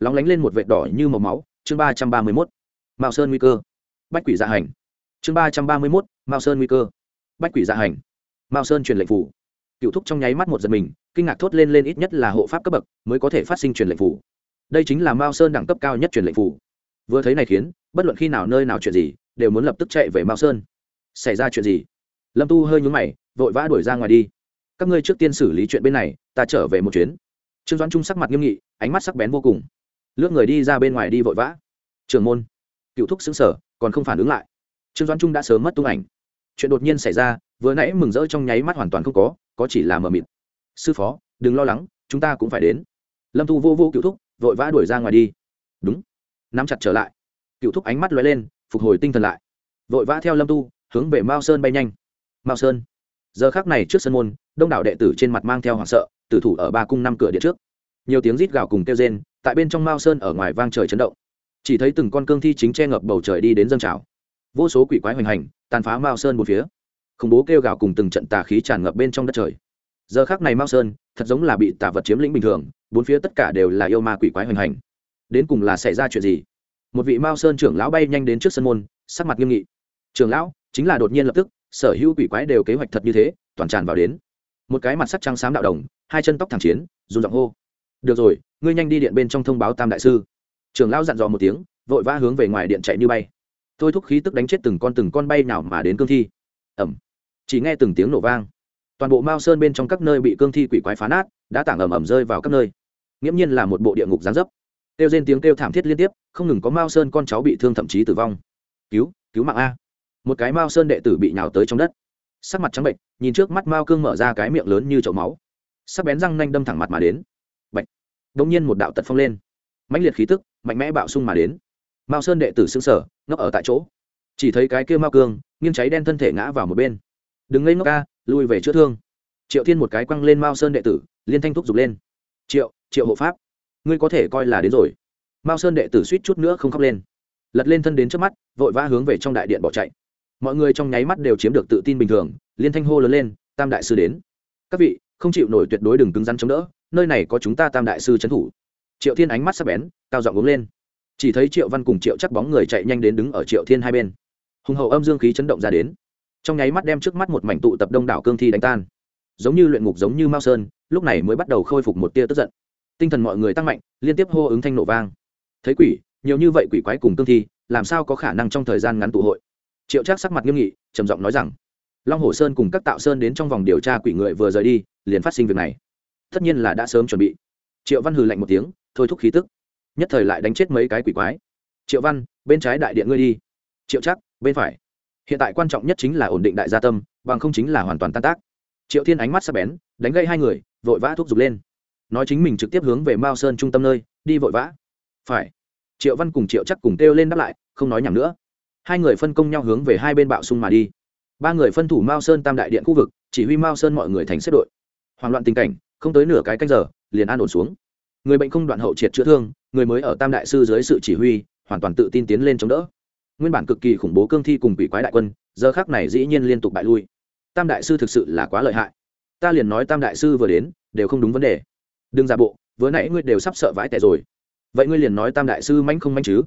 Lóng lánh lên một vệt đỏ như màu máu, chương ba trăm ba mươi mốt mao sơn nguy cơ. Bách quỷ dạ hành. Chương ba trăm ba mươi mốt mao sơn nguy cơ. Bách quỷ dạ hành. Mao sơn truyền lệnh phủ. Cựu thúc trong nháy mắt một giật mình, kinh ngạc thốt lên lên ít nhất là hộ pháp cấp bậc mới có thể phát sinh truyền lệnh phủ. Đây chính là mao sơn đẳng cấp cao nhất truyền lệnh phủ. Vừa thấy này khiến, bất luận khi nào nơi nào chuyện gì, đều muốn lập tức chạy về mao sơn. Xảy ra chuyện gì? Lâm tu hơi nhúng mày, vội vã đuổi ra ngoài đi. Các ngươi trước tiên xử lý chuyện bên này, ta trở về một chuyến trương doãn trung sắc mặt nghiêm nghị, ánh mắt sắc bén vô cùng. Lướt người đi ra bên ngoài đi vội vã. Trường môn, cựu thúc xứng sở, còn không phản ứng lại. Trương doãn trung đã sớm mất tung ảnh. Chuyện đột nhiên xảy ra, vừa nãy mừng rỡ trong nháy mắt hoàn toàn không có có chỉ là mờ mịt. Sư phó, đừng lo lắng, chúng ta cũng phải đến. Lâm thu vô vô cựu thúc, vội vã đuổi ra ngoài đi. Đúng. Nắm chặt trở lại. Cựu thúc ánh mắt lóe lên, phục hồi tinh thần lại. Vội vã theo lâm tu, hướng về mao sơn bay nhanh. Mao sơn. Giờ khác này trước sân môn, đông đảo đệ tử trên mặt mang theo hoảng sợ tử thủ ở ba cung năm cửa điện trước. Nhiều tiếng rít gào cùng kêu rên, tại bên trong mao sơn ở ngoài vang trời chấn động. Chỉ thấy từng con cương thi chính che ngập bầu trời đi đến dâng trào. Vô số quỷ quái hoành hành, tàn phá mao sơn một phía. Khủng bố kêu gào cùng từng trận tà khí tràn ngập bên trong đất trời. Giờ khác này mao sơn, thật giống là bị tà vật chiếm lĩnh bình thường, bốn phía tất cả đều là yêu ma quỷ quái hoành hành. Đến cùng là xảy ra chuyện gì? Một vị mao sơn trưởng lão bay nhanh đến trước sân môn, sắc mặt nghiêm nghị. Trưởng lão, chính là đột nhiên lập tức, sở hữu quỷ quái đều kế hoạch thật như thế, toàn tràn vào đến một cái mặt sắc trắng xám đạo đồng, hai chân tóc thẳng chiến dùng giọng hô. Được rồi, ngươi nhanh đi điện bên trong thông báo tam đại sư. Trưởng lão dặn dò một tiếng, vội vã hướng về ngoài điện chạy như bay. Tôi thúc khí tức đánh chết từng con từng con bay nào mà đến cương thi. Ẩm chỉ nghe từng tiếng nổ vang. Toàn bộ mao sơn bên trong các nơi bị cương thi quỷ quái phá nát, đã tảng ầm ầm rơi vào các nơi. Nghiễm nhiên là một bộ địa ngục gián dấp. Kêu trên tiếng kêu thảm thiết liên tiếp, không ngừng có mao sơn con cháu bị thương thậm chí tử vong. Cứu cứu mạng a. Một cái mao sơn đệ tử bị nhào tới trong đất sắc mặt trắng bệnh, nhìn trước mắt mao cương mở ra cái miệng lớn như chậu máu. Sắc bén răng nanh đâm thẳng mặt mà đến. Bệnh đông nhiên một đạo tật phong lên. Mãnh liệt khí tức, mạnh mẽ bạo sung mà đến. Mao sơn đệ tử xương sở ngốc ở tại chỗ. Chỉ thấy cái kia mao cương, nghiêng cháy đen thân thể ngã vào một bên. Đừng ngây ngốc ca, lui về chữa thương. Triệu thiên một cái quăng lên mao sơn đệ tử, liên thanh thúc giục lên. Triệu triệu hộ pháp, ngươi có thể coi là đến rồi. Mao sơn đệ tử suýt chút nữa không khóc lên. Lật lên thân đến trước mắt, vội vã hướng về trong đại điện bỏ chạy mọi người trong nháy mắt đều chiếm được tự tin bình thường, liên thanh hô lớn lên, tam đại sư đến. Các vị, không chịu nổi tuyệt đối đừng cứng rắn chống đỡ, nơi này có chúng ta tam đại sư trấn thủ. Triệu thiên ánh mắt sắp bén, cao giọng uống lên. Chỉ thấy triệu văn cùng triệu chắc bóng người chạy nhanh đến đứng ở triệu thiên hai bên. Hùng hậu âm dương khí chấn động ra đến. Trong nháy mắt đem trước mắt một mảnh tụ tập đông đảo cương thi đánh tan. Giống như luyện ngục giống như mao sơn, lúc này mới bắt đầu khôi phục một tia tức giận. Tinh thần mọi người tăng mạnh, liên tiếp hô ứng thanh nổ vang. Thấy quỷ, nhiều như vậy quỷ quái cùng cương thi, làm sao có khả năng trong thời gian ngắn tụ hội? Triệu trác sắc mặt nghiêm nghị, trầm giọng nói rằng, long hồ sơn cùng các tạo sơn đến trong vòng điều tra quỷ người vừa rời đi, liền phát sinh việc này. Tất nhiên là đã sớm chuẩn bị. Triệu văn hừ lạnh một tiếng, thôi thúc khí tức. Nhất thời lại đánh chết mấy cái quỷ quái. Triệu văn, bên trái đại điện ngươi đi. Triệu chắc bên phải. Hiện tại quan trọng nhất chính là ổn định đại gia tâm, bằng không chính là hoàn toàn tan tác. Triệu thiên ánh mắt sắp bén, đánh gây hai người, vội vã thúc giục lên. Nói chính mình trực tiếp hướng về mao sơn trung tâm nơi, đi vội vã. Phải. Triệu văn cùng triệu chắc cùng kêu lên đáp lại, không nói nhầm nữa hai người phân công nhau hướng về hai bên bạo sung mà đi. Ba người phân thủ mao sơn tam đại điện khu vực, chỉ huy mao sơn mọi người thành xếp đội. Hoảng loạn tình cảnh, không tới nửa cái canh giờ, liền an ổn xuống. Người bệnh không đoạn hậu triệt chữa thương, người mới ở tam đại sư dưới sự chỉ huy, hoàn toàn tự tin tiến lên chống đỡ. Nguyên bản cực kỳ khủng bố cương thi cùng quỷ quái đại quân, giờ khác này dĩ nhiên liên tục bại lui. Tam đại sư thực sự là quá lợi hại. Ta liền nói tam đại sư vừa đến, đều không đúng vấn đề. Đừng giả bộ, vừa nãy ngươi đều sắp sợ vãi tệ rồi. Vậy ngươi liền nói tam đại sư manh không manh chứ?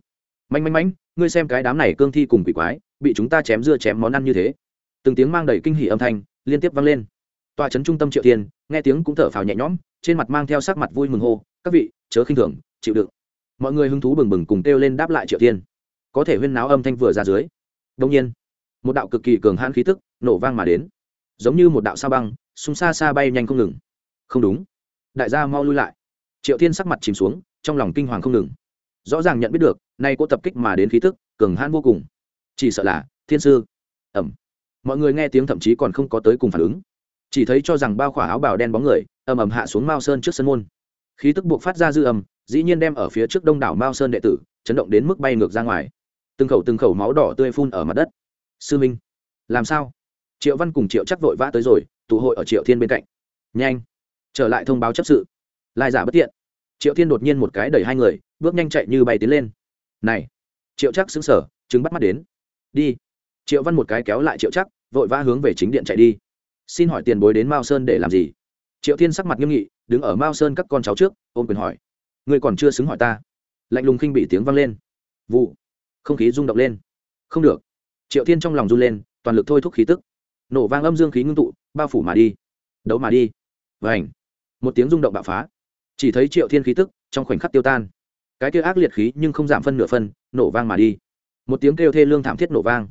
Manh manh manh, ngươi xem cái đám này cương thi cùng quỷ quái, bị chúng ta chém dưa chém món ăn như thế. Từng tiếng mang đầy kinh hỉ âm thanh liên tiếp vang lên. Tòa trấn trung tâm triệu tiền nghe tiếng cũng thở phào nhẹ nhõm, trên mặt mang theo sắc mặt vui mừng hô, các vị, chớ khinh thường, chịu đựng. Mọi người hứng thú bừng bừng cùng kêu lên đáp lại triệu tiên có thể huyên náo âm thanh vừa ra dưới đông nhiên, một đạo cực kỳ cường hãn khí tức nổ vang mà đến. Giống như một đạo sa băng súng xa xa bay nhanh không ngừng. Không đúng. Đại gia mau lui lại. Triệu tiên sắc mặt chìm xuống, trong lòng kinh hoàng không ngừng. Rõ ràng nhận biết được nay cô tập kích mà đến khí tức cường hãn vô cùng. Chỉ sợ là thiên sư. Ẩm. Mọi người nghe tiếng thậm chí còn không có tới cùng phản ứng. Chỉ thấy cho rằng bao khỏa áo bào đen bóng người ầm ầm hạ xuống mao sơn trước sân môn. Khí tức buộc phát ra dư âm, dĩ nhiên đem ở phía trước đông đảo mao sơn đệ tử chấn động đến mức bay ngược ra ngoài. Từng khẩu từng khẩu máu đỏ tươi phun ở mặt đất. Sư minh làm sao? Triệu văn cùng triệu chắc vội vã tới rồi tụ hội ở triệu thiên bên cạnh. Nhanh trở lại thông báo chấp sự. Lai giả bất tiện. Triệu thiên đột nhiên một cái đẩy hai người bước nhanh chạy như bay tiến lên này, triệu chắc xứng sở chứng bắt mắt đến. Đi. Triệu văn một cái kéo lại triệu chắc vội vã hướng về chính điện chạy đi. Xin hỏi tiền bối đến mao sơn để làm gì? Triệu thiên sắc mặt nghiêm nghị, đứng ở mao sơn các con cháu trước, ôm quyền hỏi. Người còn chưa xứng hỏi ta. Lạnh lùng khinh bị tiếng vang lên. Vụ. Không khí rung động lên. Không được. Triệu thiên trong lòng run lên, toàn lực thôi thúc khí tức. Nổ vang âm dương khí ngưng tụ, bao phủ mà đi. Đấu mà đi. Và ảnh một tiếng rung động bạo phá. Chỉ thấy triệu thiên khí tức trong khoảnh khắc tiêu tan cái kia ác liệt khí nhưng không giảm phân nửa phân, nổ vang mà đi. Một tiếng kêu thê lương thảm thiết nổ vang.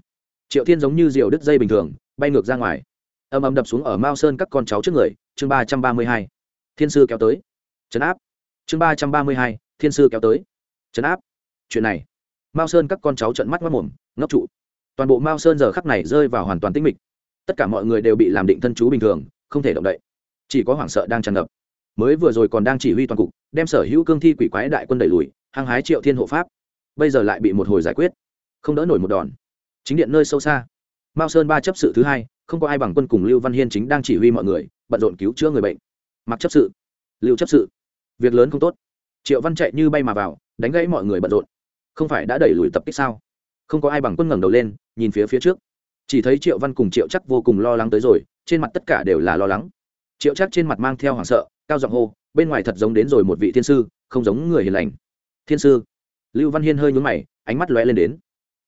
Triệu thiên giống như diều đứt dây bình thường, bay ngược ra ngoài. Âm âm đập xuống ở mao sơn các con cháu trước người, chương ba trăm ba mươi hai. Thiên sư kéo tới. Chấn áp. Chương ba trăm ba mươi hai, thiên sư kéo tới. Chấn áp. Chuyện này. Mao sơn các con cháu trận mắt mất mồm, ngốc trụ. Toàn bộ mao sơn giờ khắc này rơi vào hoàn toàn tĩnh mịch. Tất cả mọi người đều bị làm định thân chú bình thường, không thể động đậy. Chỉ có hoảng sợ đang tràn ngập mới vừa rồi còn đang chỉ huy toàn cục, đem sở hữu cương thi quỷ quái đại quân đẩy lùi, hăng hái triệu thiên hộ pháp. Bây giờ lại bị một hồi giải quyết, không đỡ nổi một đòn. Chính điện nơi sâu xa, mao sơn ba chấp sự thứ hai, không có ai bằng quân cùng lưu văn hiên chính đang chỉ huy mọi người, bận rộn cứu chữa người bệnh. Mặc chấp sự, lưu chấp sự, việc lớn không tốt. Triệu văn chạy như bay mà vào, đánh gãy mọi người bận rộn. Không phải đã đẩy lùi tập kích sao? Không có ai bằng quân ngẩng đầu lên, nhìn phía phía trước. Chỉ thấy triệu văn cùng triệu chắc vô cùng lo lắng tới rồi, trên mặt tất cả đều là lo lắng. Triệu chắc trên mặt mang theo hoảng sợ cao giọng hô, bên ngoài thật giống đến rồi một vị thiên sư, không giống người hiền lành. Thiên sư? Lưu văn hiên hơi nhúng mày, ánh mắt lóe lên đến.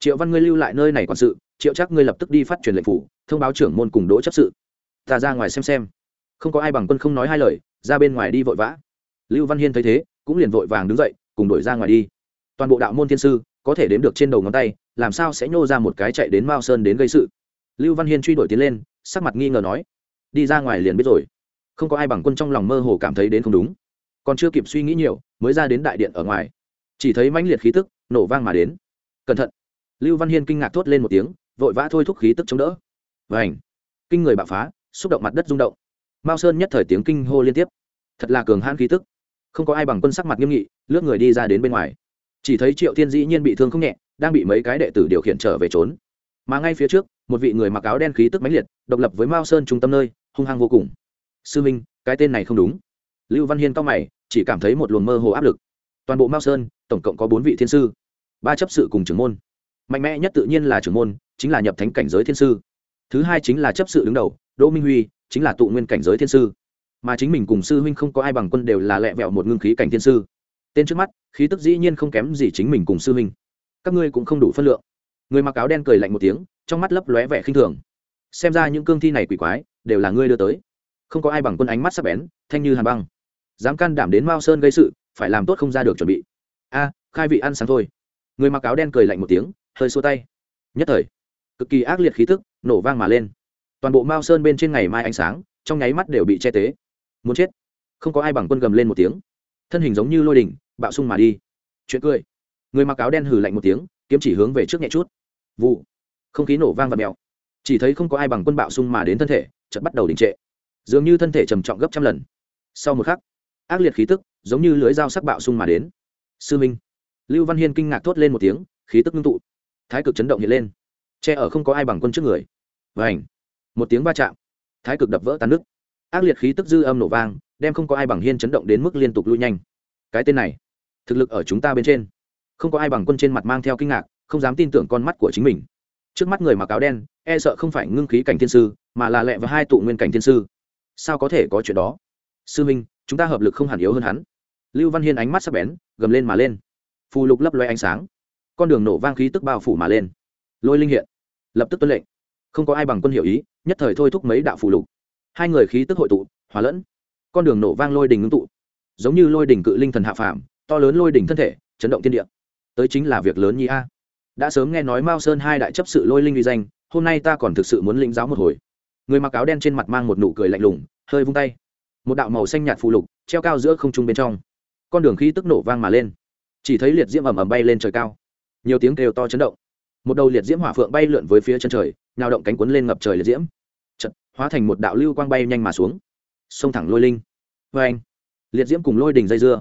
Triệu văn ngươi lưu lại nơi này quản sự, triệu chắc ngươi lập tức đi phát truyền lệnh phủ, thông báo trưởng môn cùng đỗ chấp sự. Ta ra ngoài xem xem. Không có ai bằng quân không nói hai lời, ra bên ngoài đi vội vã. Lưu văn hiên thấy thế, cũng liền vội vàng đứng dậy, cùng đổi ra ngoài đi. Toàn bộ đạo môn thiên sư, có thể đếm được trên đầu ngón tay, làm sao sẽ nhô ra một cái chạy đến mao sơn đến gây sự? Lưu văn hiên truy đuổi tiến lên, sắc mặt nghi ngờ nói. Đi ra ngoài liền biết rồi không có ai bằng quân trong lòng mơ hồ cảm thấy đến không đúng. Còn chưa kịp suy nghĩ nhiều, mới ra đến đại điện ở ngoài. Chỉ thấy mãnh liệt khí tức nổ vang mà đến. Cẩn thận. Lưu văn hiên kinh ngạc thốt lên một tiếng, vội vã thôi thúc khí tức chống đỡ. Và ảnh kinh người bạo phá, xúc động mặt đất rung động. Mao sơn nhất thời tiếng kinh hô liên tiếp. Thật là cường hãn khí tức. Không có ai bằng quân sắc mặt nghiêm nghị, lướt người đi ra đến bên ngoài. Chỉ thấy triệu thiên dĩ nhiên bị thương không nhẹ, đang bị mấy cái đệ tử điều khiển trở về trốn. Mà ngay phía trước, một vị người mặc áo đen khí tức mãnh liệt, độc lập với mao sơn trung tâm nơi, hung hăng vô cùng sư minh, cái tên này không đúng. Lưu văn hiên cao mày, chỉ cảm thấy một luồng mơ hồ áp lực. Toàn bộ mao sơn, tổng cộng có bốn vị thiên sư. Ba chấp sự cùng trưởng môn. Mạnh mẽ nhất tự nhiên là trưởng môn, chính là nhập thánh cảnh giới thiên sư. Thứ hai chính là chấp sự đứng đầu, đỗ minh huy, chính là tụ nguyên cảnh giới thiên sư. Mà chính mình cùng sư huynh không có ai bằng quân đều là lẹ vẹo một ngưng khí cảnh thiên sư. Tên trước mắt, khí tức dĩ nhiên không kém gì chính mình cùng sư huynh. Các ngươi cũng không đủ phân lượng. Người mặc áo đen cười lạnh một tiếng, trong mắt lấp lóe vẻ khinh thường. Xem ra những cương thi này quỷ quái, đều là ngươi đưa tới không có ai bằng quân ánh mắt sắc bén, thanh như hàn băng. Dám can đảm đến mao sơn gây sự, phải làm tốt không ra được chuẩn bị. A, khai vị ăn sáng thôi. Người mặc áo đen cười lạnh một tiếng, hơi xua tay. Nhất thời, cực kỳ ác liệt khí tức nổ vang mà lên. Toàn bộ mao sơn bên trên ngày mai ánh sáng, trong nháy mắt đều bị che tế. Muốn chết. Không có ai bằng quân gầm lên một tiếng. Thân hình giống như lôi đình bạo sung mà đi. Chuyện cười. Người mặc áo đen hừ lạnh một tiếng, kiếm chỉ hướng về trước nhẹ chút. Vụ. Không khí nổ vang và mèo. Chỉ thấy không có ai bằng quân bạo sung mà đến thân thể, chợt bắt đầu đình trệ dường như thân thể trầm trọng gấp trăm lần. Sau một khắc, ác liệt khí tức giống như lưới dao sắc bạo sung mà đến. Sư minh, lưu văn hiên kinh ngạc thốt lên một tiếng, khí tức ngưng tụ. Thái cực chấn động hiện lên. Che ở không có ai bằng quân trước người. Và ảnh một tiếng va chạm. Thái cực đập vỡ tan nước. Ác liệt khí tức dư âm nổ vang, đem không có ai bằng hiên chấn động đến mức liên tục lui nhanh. Cái tên này, thực lực ở chúng ta bên trên. Không có ai bằng quân trên mặt mang theo kinh ngạc, không dám tin tưởng con mắt của chính mình. Trước mắt người mặc áo đen e sợ không phải ngưng khí cảnh thiên sư, mà là lẹ và hai tụ nguyên cảnh thiên sư sao có thể có chuyện đó? Sư minh, chúng ta hợp lực không hẳn yếu hơn hắn. Lưu văn hiên ánh mắt sắc bén, gầm lên mà lên. Phù lục lấp loe ánh sáng. Con đường nổ vang khí tức bao phủ mà lên. Lôi linh hiện, lập tức tuân lệnh. Không có ai bằng quân hiểu ý, nhất thời thôi thúc mấy đạo phù lục. Hai người khí tức hội tụ, hòa lẫn. Con đường nổ vang lôi đình ngưng tụ. Giống như lôi đình cự linh thần hạ phàm, to lớn lôi đỉnh thân thể, chấn động thiên địa. Tới chính là việc lớn nhi a. Đã sớm nghe nói mao sơn hai đại chấp sự lôi linh uy danh, hôm nay ta còn thực sự muốn lĩnh giáo một hồi người mặc áo đen trên mặt mang một nụ cười lạnh lùng, hơi vung tay. Một đạo màu xanh nhạt phù lục treo cao giữa không trung bên trong. Con đường khí tức nổ vang mà lên. Chỉ thấy liệt diễm ầm ầm bay lên trời cao. Nhiều tiếng kêu to chấn động. Một đầu liệt diễm hỏa phượng bay lượn với phía chân trời nào động cánh quấn lên ngập trời liệt diễm. Chật hóa thành một đạo lưu quang bay nhanh mà xuống. Xông thẳng lôi linh. Vê anh, liệt diễm cùng lôi đình dây dưa.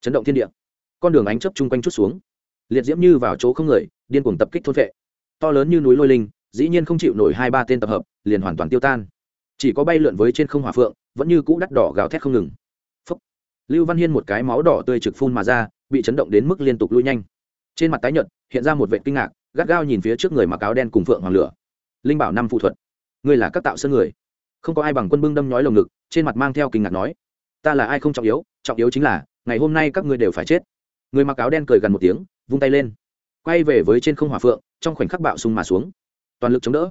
Chấn động thiên địa. Con đường ánh chấp chung quanh chút xuống. Liệt diễm như vào chỗ không người, điên cuồng tập kích thôn vệ. To lớn như núi lôi linh dĩ nhiên không chịu nổi hai ba tên tập hợp, liền hoàn toàn tiêu tan. Chỉ có bay lượn với trên không hỏa phượng, vẫn như cũ đắt đỏ gào thét không ngừng. Phúc. lưu văn hiên một cái máu đỏ tươi trực phun mà ra, bị chấn động đến mức liên tục lui nhanh. Trên mặt tái nhợt, hiện ra một vệ kinh ngạc, gắt gao nhìn phía trước người mặc áo đen cùng phượng hoàng lửa. Linh bảo năm phụ thuật. Ngươi là các tạo sơn người. Không có ai bằng quân bưng đâm nhói lồng ngực, trên mặt mang theo kinh ngạc nói, ta là ai không trọng yếu trọng yếu chính là, ngày hôm nay các ngươi đều phải chết. Người mặc áo đen cười gần một tiếng, vung tay lên. Quay về với trên không hỏa phượng, trong khoảnh khắc bạo sung mà xuống toàn lực chống đỡ.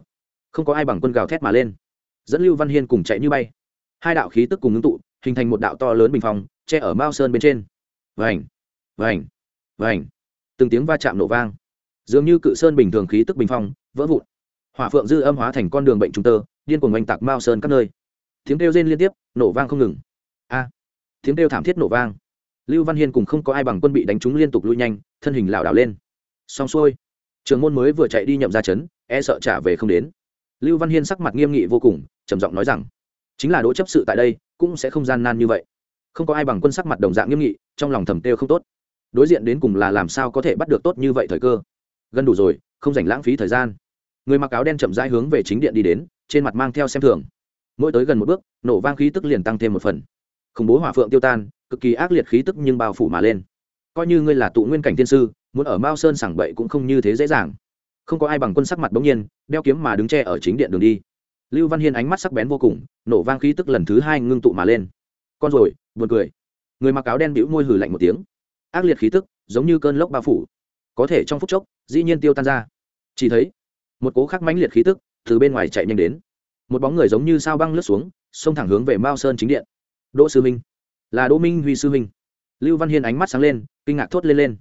Không có ai bằng quân gào thét mà lên. Dẫn lưu văn hiên cùng chạy như bay. Hai đạo khí tức cùng ngưng tụ, hình thành một đạo to lớn bình phong, che ở mao sơn bên trên. Vành vành vành. Từng tiếng va chạm nổ vang. Dường như cự sơn bình thường khí tức bình phong, vỡ vụn. Hỏa phượng dư âm hóa thành con đường bệnh trung tơ, điên cuồng oanh tạc mao sơn các nơi. Tiếng kêu rên liên tiếp, nổ vang không ngừng. A! Tiếng kêu thảm thiết nổ vang. Lưu văn hiên cùng không có ai bằng quân bị đánh trúng liên tục lui nhanh, thân hình lảo đảo lên. Xong xuôi trường môn mới vừa chạy đi nhậm ra chấn e sợ trả về không đến. Lưu văn hiên sắc mặt nghiêm nghị vô cùng, trầm giọng nói rằng, chính là đỗ chấp sự tại đây, cũng sẽ không gian nan như vậy. Không có ai bằng quân sắc mặt đồng dạng nghiêm nghị, trong lòng thầm têu không tốt. Đối diện đến cùng là làm sao có thể bắt được tốt như vậy thời cơ? Gần đủ rồi, không dành lãng phí thời gian. Người mặc áo đen chậm rãi hướng về chính điện đi đến, trên mặt mang theo xem thường. Mỗi tới gần một bước, nổ vang khí tức liền tăng thêm một phần. Khủng bố hỏa phượng tiêu tan, cực kỳ ác liệt khí tức nhưng bao phủ mà lên. Coi như ngươi là tụ nguyên cảnh thiên sư, muốn ở mao sơn sảng bậy cũng không như thế dễ dàng không có ai bằng quân sắc mặt bỗng nhiên, đeo kiếm mà đứng tre ở chính điện đường đi. Lưu văn hiên ánh mắt sắc bén vô cùng, nổ vang khí tức lần thứ hai ngưng tụ mà lên. Con rồi, buồn cười. Người mặc áo đen bĩu môi hừ lạnh một tiếng. Ác liệt khí tức, giống như cơn lốc bao phủ. Có thể trong phút chốc, dĩ nhiên tiêu tan ra. Chỉ thấy, một cố khắc mãnh liệt khí tức từ bên ngoài chạy nhanh đến. Một bóng người giống như sao băng lướt xuống, xông thẳng hướng về mao sơn chính điện. Đỗ sư minh. Là đỗ minh huy sư minh. Lưu văn hiên ánh mắt sáng lên, kinh ngạc thốt lên lên.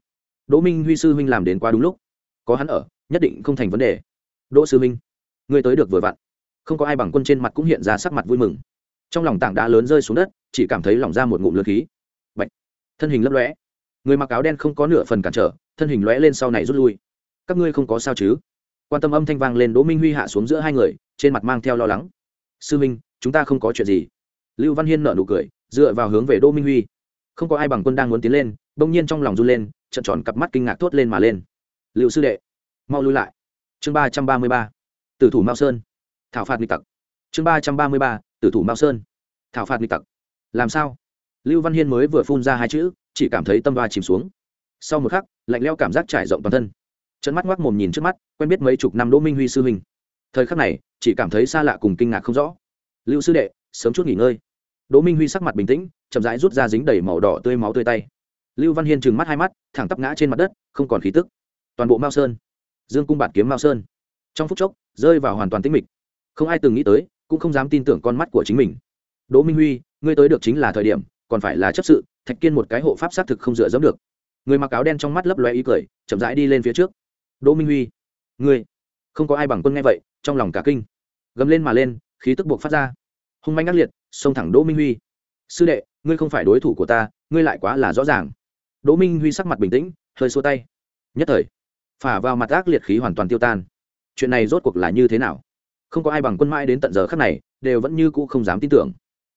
Đỗ minh huy sư minh làm đến quá đúng lúc. Có hắn ở nhất định không thành vấn đề. Đỗ sư minh người tới được vừa vặn. Không có ai bằng quân trên mặt cũng hiện ra sắc mặt vui mừng. Trong lòng tảng đá lớn rơi xuống đất, chỉ cảm thấy lỏng ra một ngụm lượt khí. Bạch. thân hình lấp lóe. Người mặc áo đen không có nửa phần cản trở, thân hình lóe lên sau này rút lui. Các ngươi không có sao chứ? Quan tâm âm thanh vang lên, đỗ minh huy hạ xuống giữa hai người, trên mặt mang theo lo lắng. Sư minh, chúng ta không có chuyện gì. Lưu văn hiên nở nụ cười, dựa vào hướng về đỗ minh huy. Không có ai bằng quân đang muốn tiến lên, bỗng nhiên trong lòng run lên trận tròn cặp mắt kinh ngạc thốt lên mà lên. Liệu sư đệ mau lui lại. Chương ba trăm ba mươi ba, tử thủ mao sơn. Thảo phạt nghịch tặc. Chương ba trăm ba mươi ba, tử thủ mao sơn. Thảo phạt nghịch tặc. Làm sao? Lưu văn hiên mới vừa phun ra hai chữ, chỉ cảm thấy tâm ba chìm xuống. Sau một khắc, lạnh leo cảm giác trải rộng toàn thân. Trận mắt ngoác mồm nhìn trước mắt, quen biết mấy chục năm đỗ minh huy sư huynh. Thời khắc này, chỉ cảm thấy xa lạ cùng kinh ngạc không rõ. Lưu sư đệ, sớm chút nghỉ ngơi. Đỗ minh huy sắc mặt bình tĩnh, chậm rãi rút ra dính đầy màu đỏ tươi máu tươi tay. Lưu văn hiên trừng mắt hai mắt, thẳng tắp ngã trên mặt đất, không còn khí tức. Toàn bộ mao sơn dương cung bạt kiếm mao sơn. Trong phút chốc, rơi vào hoàn toàn tĩnh mịch. Không ai từng nghĩ tới, cũng không dám tin tưởng con mắt của chính mình. Đỗ minh huy, ngươi tới được chính là thời điểm, còn phải là chấp sự, thạch kiên một cái hộ pháp xác thực không dựa dẫm được. Người mặc áo đen trong mắt lấp loe ý cười, chậm rãi đi lên phía trước. Đỗ minh huy, ngươi, không có ai bằng quân nghe vậy, trong lòng cả kinh. Gầm lên mà lên, khí tức buộc phát ra. Hung manh ác liệt, xông thẳng đỗ minh huy. Sư đệ, ngươi không phải đối thủ của ta, ngươi lại quá là rõ ràng. Đỗ minh huy sắc mặt bình tĩnh, hơi xua tay. Nhất thời phả vào mặt ác liệt khí hoàn toàn tiêu tan. Chuyện này rốt cuộc là như thế nào? Không có ai bằng quân mãi đến tận giờ khắc này, đều vẫn như cũ không dám tin tưởng.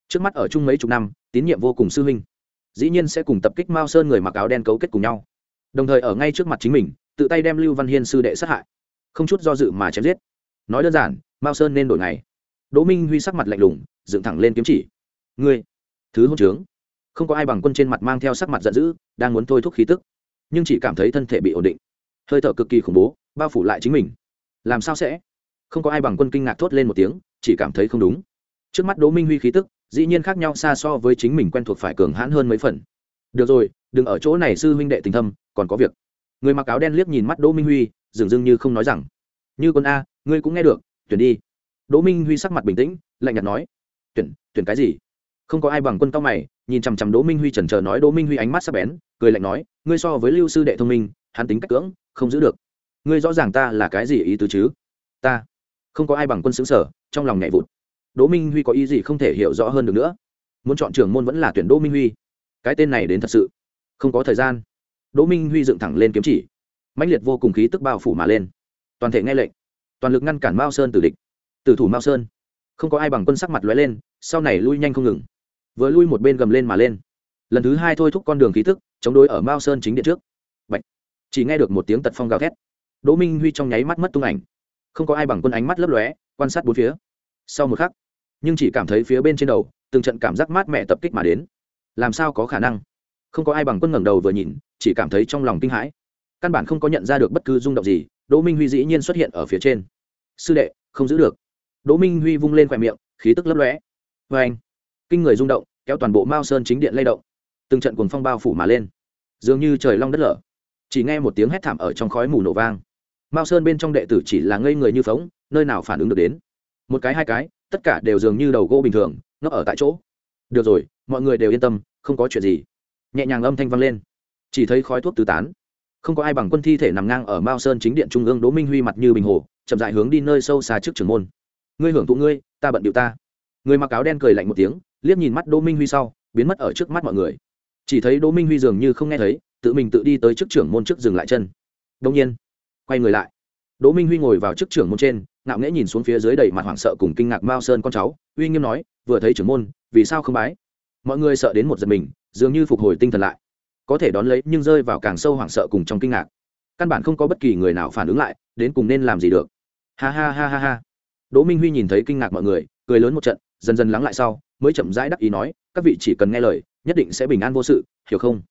Trước mắt ở chung mấy chục năm, tín nhiệm vô cùng sư huynh. Dĩ nhiên sẽ cùng tập kích mao sơn người mặc áo đen cấu kết cùng nhau. Đồng thời ở ngay trước mặt chính mình, tự tay đem lưu văn hiên sư đệ sát hại. Không chút do dự mà chém giết. Nói đơn giản, mao sơn nên đổi ngày. Đỗ minh huy sắc mặt lạnh lùng, dựng thẳng lên kiếm chỉ. Ngươi, thứ hôn trướng. Không có ai bằng quân trên mặt mang theo sắc mặt giận dữ, đang muốn thôi thúc khí tức. Nhưng chỉ cảm thấy thân thể bị ổn định hơi thở cực kỳ khủng bố, bao phủ lại chính mình. Làm sao sẽ? Không có ai bằng quân kinh ngạc thốt lên một tiếng, chỉ cảm thấy không đúng. Trước mắt đỗ minh huy khí tức, dĩ nhiên khác nhau xa so với chính mình quen thuộc phải cường hãn hơn mấy phần. Được rồi, đừng ở chỗ này sư huynh đệ tình thâm, còn có việc. Người mặc áo đen liếc nhìn mắt đỗ minh huy, dường dưng như không nói rằng, như con a, ngươi cũng nghe được, tuyển đi. Đỗ minh huy sắc mặt bình tĩnh, lạnh nhạt nói, tuyển tuyển cái gì? Không có ai bằng quân cao mày, nhìn chằm chằm đỗ minh huy chần chờ nói, đỗ minh huy ánh mắt sắc bén, cười lạnh nói, ngươi so với lưu sư đệ thông minh hắn tính cách cưỡng, không giữ được. Ngươi rõ ràng ta là cái gì ý tứ chứ? Ta. Không có ai bằng quân xứng sở, trong lòng nhảy vụt. Đỗ minh huy có ý gì không thể hiểu rõ hơn được nữa. Muốn chọn trường môn vẫn là tuyển đỗ minh huy. Cái tên này đến thật sự. Không có thời gian. Đỗ minh huy dựng thẳng lên kiếm chỉ. Mãnh liệt vô cùng khí tức bao phủ mà lên. Toàn thể nghe lệnh. Toàn lực ngăn cản mao sơn tử địch. Tử thủ mao sơn. Không có ai bằng quân sắc mặt lóe lên, sau này lui nhanh không ngừng. Vừa lui một bên gầm lên mà lên. Lần thứ hai thôi thúc con đường khí tức, chống đối ở mao sơn chính điện trước chỉ nghe được một tiếng tật phong gào thét. Đỗ minh huy trong nháy mắt mất tung ảnh. Không có ai bằng quân ánh mắt lấp lóe, quan sát bốn phía. Sau một khắc, nhưng chỉ cảm thấy phía bên trên đầu, từng trận cảm giác mát mẻ tập kích mà đến. Làm sao có khả năng? Không có ai bằng quân ngẩng đầu vừa nhìn, chỉ cảm thấy trong lòng kinh hãi. Căn bản không có nhận ra được bất cứ rung động gì, đỗ minh huy dĩ nhiên xuất hiện ở phía trên. Sư đệ, không giữ được. Đỗ minh huy vung lên khoe miệng, khí tức lấp lóe. Vê anh. Kinh người rung động, kéo toàn bộ mao sơn chính điện lay động. Từng trận cuồng phong bao phủ mà lên. Dường như trời long đất lở chỉ nghe một tiếng hét thảm ở trong khói mù nổ vang. Mao sơn bên trong đệ tử chỉ là ngây người như phóng, nơi nào phản ứng được đến. Một cái hai cái, tất cả đều dường như đầu gỗ bình thường nó ở tại chỗ. Được rồi, mọi người đều yên tâm, không có chuyện gì. Nhẹ nhàng âm thanh vang lên. Chỉ thấy khói thuốc tứ tán. Không có ai bằng quân thi thể nằm ngang ở mao sơn chính điện trung ương đỗ minh huy mặt như bình hồ, chậm dại hướng đi nơi sâu xa trước trường môn. Ngươi hưởng thụ ngươi, ta bận điệu ta. Người mặc áo đen cười lạnh một tiếng, liếc nhìn mắt đỗ minh huy sau, biến mất ở trước mắt mọi người chỉ thấy đỗ minh huy dường như không nghe thấy, tự mình tự đi tới trước trưởng môn trước dừng lại chân. Đông nhiên, quay người lại. Đỗ minh huy ngồi vào trước trưởng môn trên, ngạo nghễ nhìn xuống phía dưới đầy mặt hoảng sợ cùng kinh ngạc mao sơn con cháu, uy nghiêm nói, vừa thấy trưởng môn, vì sao không bái? Mọi người sợ đến một giật mình, dường như phục hồi tinh thần lại. Có thể đón lấy nhưng rơi vào càng sâu hoảng sợ cùng trong kinh ngạc. Căn bản không có bất kỳ người nào phản ứng lại, đến cùng nên làm gì được. Ha ha ha ha ha. Đỗ minh huy nhìn thấy kinh ngạc mọi người, cười lớn một trận, dần dần lắng lại sau, mới chậm rãi đắc ý nói, các vị chỉ cần nghe lời nhất định sẽ bình an vô sự, hiểu không?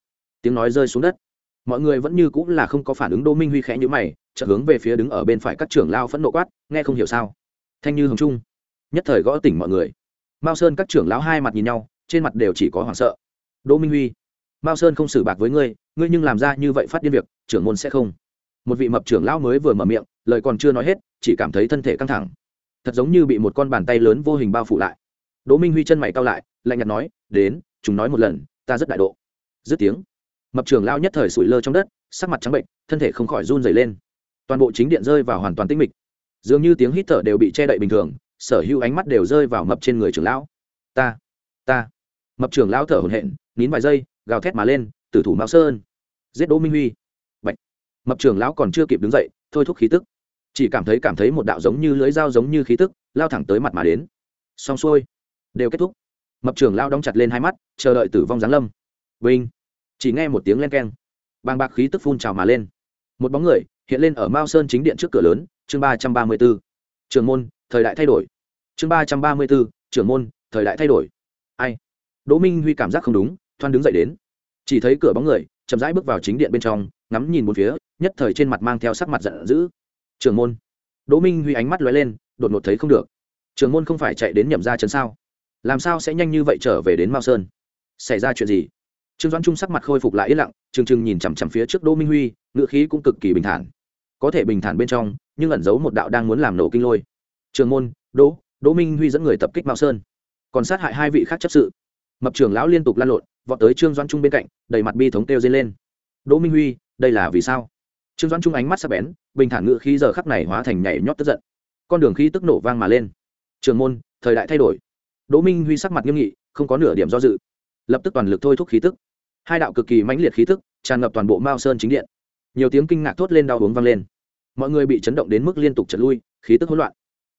Tiếng nói rơi xuống đất. Mọi người vẫn như cũng là không có phản ứng đỗ minh huy khẽ nhữ mày, chợt hướng về phía đứng ở bên phải các trưởng lao phẫn nộ quát, nghe không hiểu sao? Thanh như hồng trung, nhất thời gõ tỉnh mọi người. Mao sơn các trưởng lão hai mặt nhìn nhau, trên mặt đều chỉ có hoảng sợ. Đỗ minh huy, mao sơn không xử bạc với ngươi ngươi nhưng làm ra như vậy phát điên việc, trưởng môn sẽ không. Một vị mập trưởng lão mới vừa mở miệng, lời còn chưa nói hết, chỉ cảm thấy thân thể căng thẳng. Thật giống như bị một con bàn tay lớn vô hình bao phủ lại. Đỗ minh huy chân mày cao lại, lạnh nhạt nói, đến chúng nói một lần, ta rất đại độ. Dứt tiếng, mập trưởng lão nhất thời sủi lơ trong đất, sắc mặt trắng bệnh, thân thể không khỏi run dày lên. Toàn bộ chính điện rơi vào hoàn toàn tĩnh mịch. Dường như tiếng hít thở đều bị che đậy bình thường, sở hữu ánh mắt đều rơi vào mập trên người trưởng lão. Ta ta. Mập trưởng lão thở hổn hển, nín vài giây, gào thét mà lên, tử thủ mao sơn. Giết đỗ minh huy. Bạch. mập trưởng lão còn chưa kịp đứng dậy, thôi thúc khí tức. Chỉ cảm thấy cảm thấy một đạo giống như lưới dao giống như khí tức, lao thẳng tới mặt mà đến. Xong xuôi. Đều kết thúc mập trưởng lao đóng chặt lên hai mắt, chờ đợi tử vong giáng lâm. Vinh. Chỉ nghe một tiếng len keng. Bàng bạc khí tức phun trào mà lên. Một bóng người hiện lên ở mao sơn chính điện trước cửa lớn, chương ba trăm ba mươi b ố trường môn, thời đại thay đổi. Chương ba trăm ba mươi b ố trường môn, thời đại thay đổi. Ai? Đỗ minh huy cảm giác không đúng, thoan đứng dậy đến. Chỉ thấy cửa bóng người chậm rãi bước vào chính điện bên trong, ngắm nhìn một phía, nhất thời trên mặt mang theo sắc mặt giận dữ. Trường môn. Đỗ minh huy ánh mắt lóe lên, đột ngột thấy không được. Trường môn không phải chạy đến nhậm ra chấn sao? Làm sao sẽ nhanh như vậy trở về đến mao sơn? Xảy ra chuyện gì? Trương doãn trung sắc mặt khôi phục lại yên lặng, trừng trừng nhìn chằm chằm phía trước đỗ minh huy ngựa khí cũng cực kỳ bình thản. Có thể bình thản bên trong, nhưng ẩn giấu một đạo đang muốn làm nổ kinh lôi. Trường môn, đỗ đỗ minh huy dẫn người tập kích mao sơn. Còn sát hại hai vị khác chấp sự. Mập trưởng lão liên tục lan lộn, vọt tới trương doãn trung bên cạnh đầy mặt bi thống kêu dây lên. Đỗ minh huy, đây là vì sao? Trương doãn trung ánh mắt sắp bén, bình thản ngự khí giờ khắc này hóa thành nhảy nhót tức giận. Con đường khí tức nổ vang mà lên. Trường môn, thời đại thay đổi đỗ minh huy sắc mặt nghiêm nghị, không có nửa điểm do dự. Lập tức toàn lực thôi thúc khí tức. Hai đạo cực kỳ mãnh liệt khí tức tràn ngập toàn bộ mao sơn chính điện. Nhiều tiếng kinh ngạc thốt lên đau uống vang lên. Mọi người bị chấn động đến mức liên tục trật lui, khí tức hỗn loạn.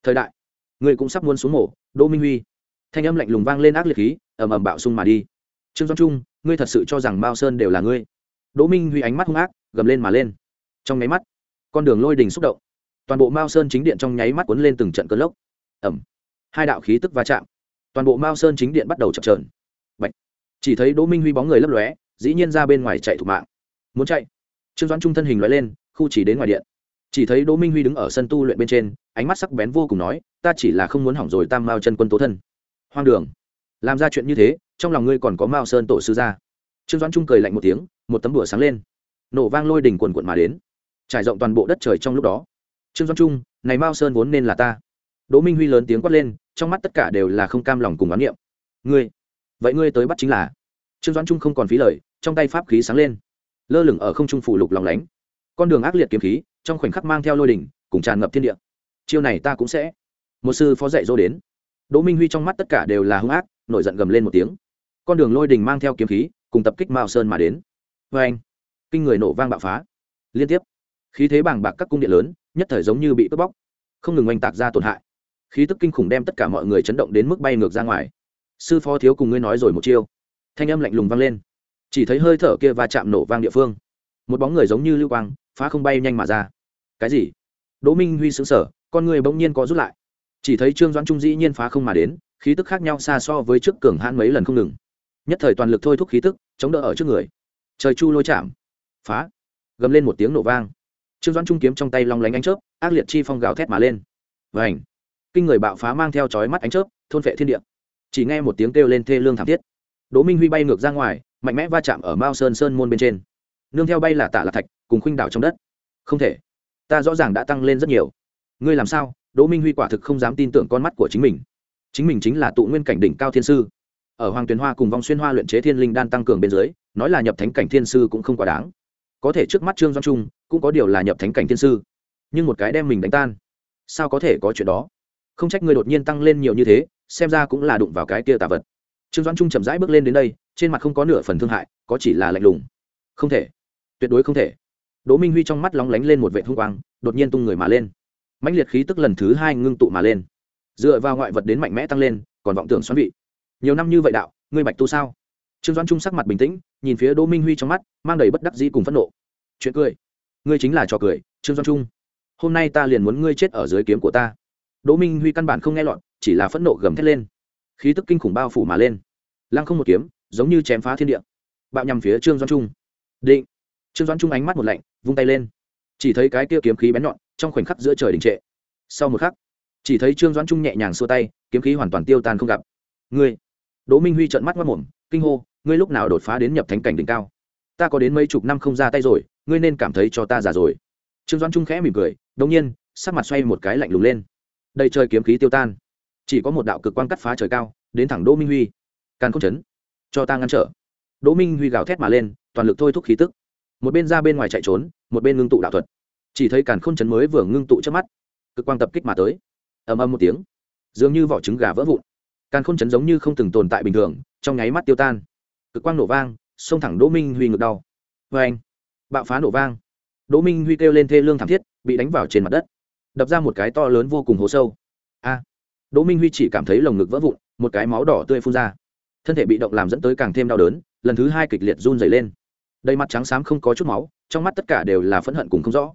Thời đại, người cũng sắp muốn xuống mổ, đỗ minh huy. Thanh âm lạnh lùng vang lên ác liệt khí, ầm ầm bạo sung mà đi. Trương doan trung, ngươi thật sự cho rằng mao sơn đều là ngươi? Đỗ minh huy ánh mắt hung ác, gầm lên mà lên. Trong nháy mắt, con đường lôi đình xúc động. Toàn bộ mao sơn chính điện trong nháy mắt cuốn lên từng trận cơn lốc. Ẩm hai đạo khí tức va chạm toàn bộ mao sơn chính điện bắt đầu chập trờn. Bạch. chỉ thấy đỗ minh huy bóng người lấp lóe, dĩ nhiên ra bên ngoài chạy thủ mạng. Muốn chạy? Trương doãn trung thân hình loại lên, khu chỉ đến ngoài điện. Chỉ thấy đỗ minh huy đứng ở sân tu luyện bên trên, ánh mắt sắc bén vô cùng nói, ta chỉ là không muốn hỏng rồi tam mao chân quân tố thân. Hoang đường. Làm ra chuyện như thế, trong lòng ngươi còn có mao sơn tổ sư ra. trương doãn trung cười lạnh một tiếng, một tấm đùa sáng lên. Nổ vang lôi đỉnh quần quận mà đến. Trải rộng toàn bộ đất trời trong lúc đó. Trương doãn trung, này mao sơn vốn nên là ta đỗ minh huy lớn tiếng quát lên, trong mắt tất cả đều là không cam lòng cùng oán niệm. Ngươi, vậy ngươi tới bắt chính là? Trương doãn trung không còn phí lời, trong tay pháp khí sáng lên. Lơ lửng ở không trung phủ lục lòng lánh. Con đường ác liệt kiếm khí, trong khoảnh khắc mang theo lôi đỉnh, cùng tràn ngập thiên địa. Chiêu này ta cũng sẽ. Một sư phó dạy dỗ đến. Đỗ minh huy trong mắt tất cả đều là hung ác, nổi giận gầm lên một tiếng. Con đường lôi đỉnh mang theo kiếm khí, cùng tập kích mao sơn mà đến. Vê anh, kinh người nổ vang bạo phá. Liên tiếp, khí thế bàng bạc các cung điện lớn, nhất thời giống như bị cướp bóc. Không ngừng oanh tạc ra tổn hại khí tức kinh khủng đem tất cả mọi người chấn động đến mức bay ngược ra ngoài. Sư phó thiếu cùng ngươi nói rồi một chiêu. Thanh âm lạnh lùng vang lên. Chỉ thấy hơi thở kia va chạm nổ vang địa phương. Một bóng người giống như lưu quang, phá không bay nhanh mà ra. Cái gì? Đỗ minh huy xứng sở con người bỗng nhiên có rút lại. Chỉ thấy trương doãn trung dĩ nhiên phá không mà đến, khí tức khác nhau xa so với trước cường hãn mấy lần không ngừng. Nhất thời toàn lực thôi thúc khí tức, chống đỡ ở trước người. Trời chu lôi chạm. Phá. Gầm lên một tiếng nổ vang. Trương doãn trung kiếm trong tay long lánh ánh chớp, ác liệt chi phong gào thét mà lên. Vảnh kinh người bạo phá mang theo chói mắt ánh chớp, thôn vệ thiên địa. Chỉ nghe một tiếng kêu lên thê lương thảm thiết. Đỗ minh huy bay ngược ra ngoài, mạnh mẽ va chạm ở mao sơn sơn môn bên trên. Nương theo bay là tạ là thạch, cùng khuynh đảo trong đất. Không thể. Ta rõ ràng đã tăng lên rất nhiều. Ngươi làm sao? Đỗ minh huy quả thực không dám tin tưởng con mắt của chính mình. Chính mình chính là tụ nguyên cảnh đỉnh cao thiên sư. Ở hoàng tuyền hoa cùng Vong xuyên hoa luyện chế thiên linh đan tăng cường bên dưới, nói là nhập thánh cảnh thiên sư cũng không quá đáng. Có thể trước mắt trương doan trung, cũng có điều là nhập thánh cảnh thiên sư. Nhưng một cái đem mình đánh tan. Sao có thể có chuyện đó? Không trách ngươi đột nhiên tăng lên nhiều như thế, xem ra cũng là đụng vào cái kia tà vật. Trương Doãn trung chậm rãi bước lên đến đây, trên mặt không có nửa phần thương hại, có chỉ là lạnh lùng. Không thể. Tuyệt đối không thể. Đỗ minh huy trong mắt lóng lánh lên một vệ thung quang, đột nhiên tung người mà lên. Mãnh liệt khí tức lần thứ hai ngưng tụ mà lên. Dựa vào ngoại vật đến mạnh mẽ tăng lên, còn vọng tưởng xoắn vị. Nhiều năm như vậy đạo, ngươi bạch tu sao? Trương doãn trung sắc mặt bình tĩnh, nhìn phía đỗ minh huy trong mắt, mang đầy bất đắc dĩ cùng phẫn nộ. Chuyện cười. Ngươi chính là trò cười, trương doãn trung. Hôm nay ta liền muốn ngươi chết ở dưới kiếm của ta đỗ minh huy căn bản không nghe lọt, chỉ là phẫn nộ gầm thét lên. Khí tức kinh khủng bao phủ mà lên. Lăng không một kiếm, giống như chém phá thiên địa. Bạo nhằm phía trương doãn trung. Định. Trương doãn trung ánh mắt một lạnh, vung tay lên. Chỉ thấy cái kia kiếm khí bén nhọn, trong khoảnh khắc giữa trời đình trệ. Sau một khắc, chỉ thấy trương doãn trung nhẹ nhàng xua tay, kiếm khí hoàn toàn tiêu tan không gặp. Ngươi. Đỗ minh huy trợn mắt mất mồm, kinh hô, ngươi lúc nào đột phá đến nhập thánh cảnh đỉnh cao? Ta có đến mấy chục năm không ra tay rồi, ngươi nên cảm thấy cho ta già rồi. Trương doãn trung khẽ mỉm cười đông nhiên, sắc mặt xoay một cái lạnh lùng lên đầy trời kiếm khí tiêu tan. Chỉ có một đạo cực quang cắt phá trời cao, đến thẳng đỗ minh huy. Càn không chấn, cho ta ngăn trở. Đỗ minh huy gào thét mà lên, toàn lực thôi thúc khí tức. Một bên ra bên ngoài chạy trốn, một bên ngưng tụ đạo thuật. Chỉ thấy càn k h ô n chấn mới vừa ngưng tụ trước mắt, cực quang tập kích mà tới. Ầm ầm một tiếng, dường như vỏ trứng gà vỡ vụn. Càn k h ô n chấn giống như không từng tồn tại bình thường, trong nháy mắt tiêu tan. Cực quang nổ vang, xông thẳng đỗ minh huy ngược đau. Vê anh bạo phá nổ vang. Đỗ minh huy kêu lên thê lương thảm thiết, bị đánh vào trên mặt đất đập ra một cái to lớn vô cùng hố sâu. A! Đỗ minh huy chỉ cảm thấy lồng ngực vỡ vụn, một cái máu đỏ tươi phun ra. Thân thể bị động làm dẫn tới càng thêm đau đớn, lần thứ hai kịch liệt run dày lên. Đầy mặt trắng xám không có chút máu, trong mắt tất cả đều là phẫn hận cùng không rõ.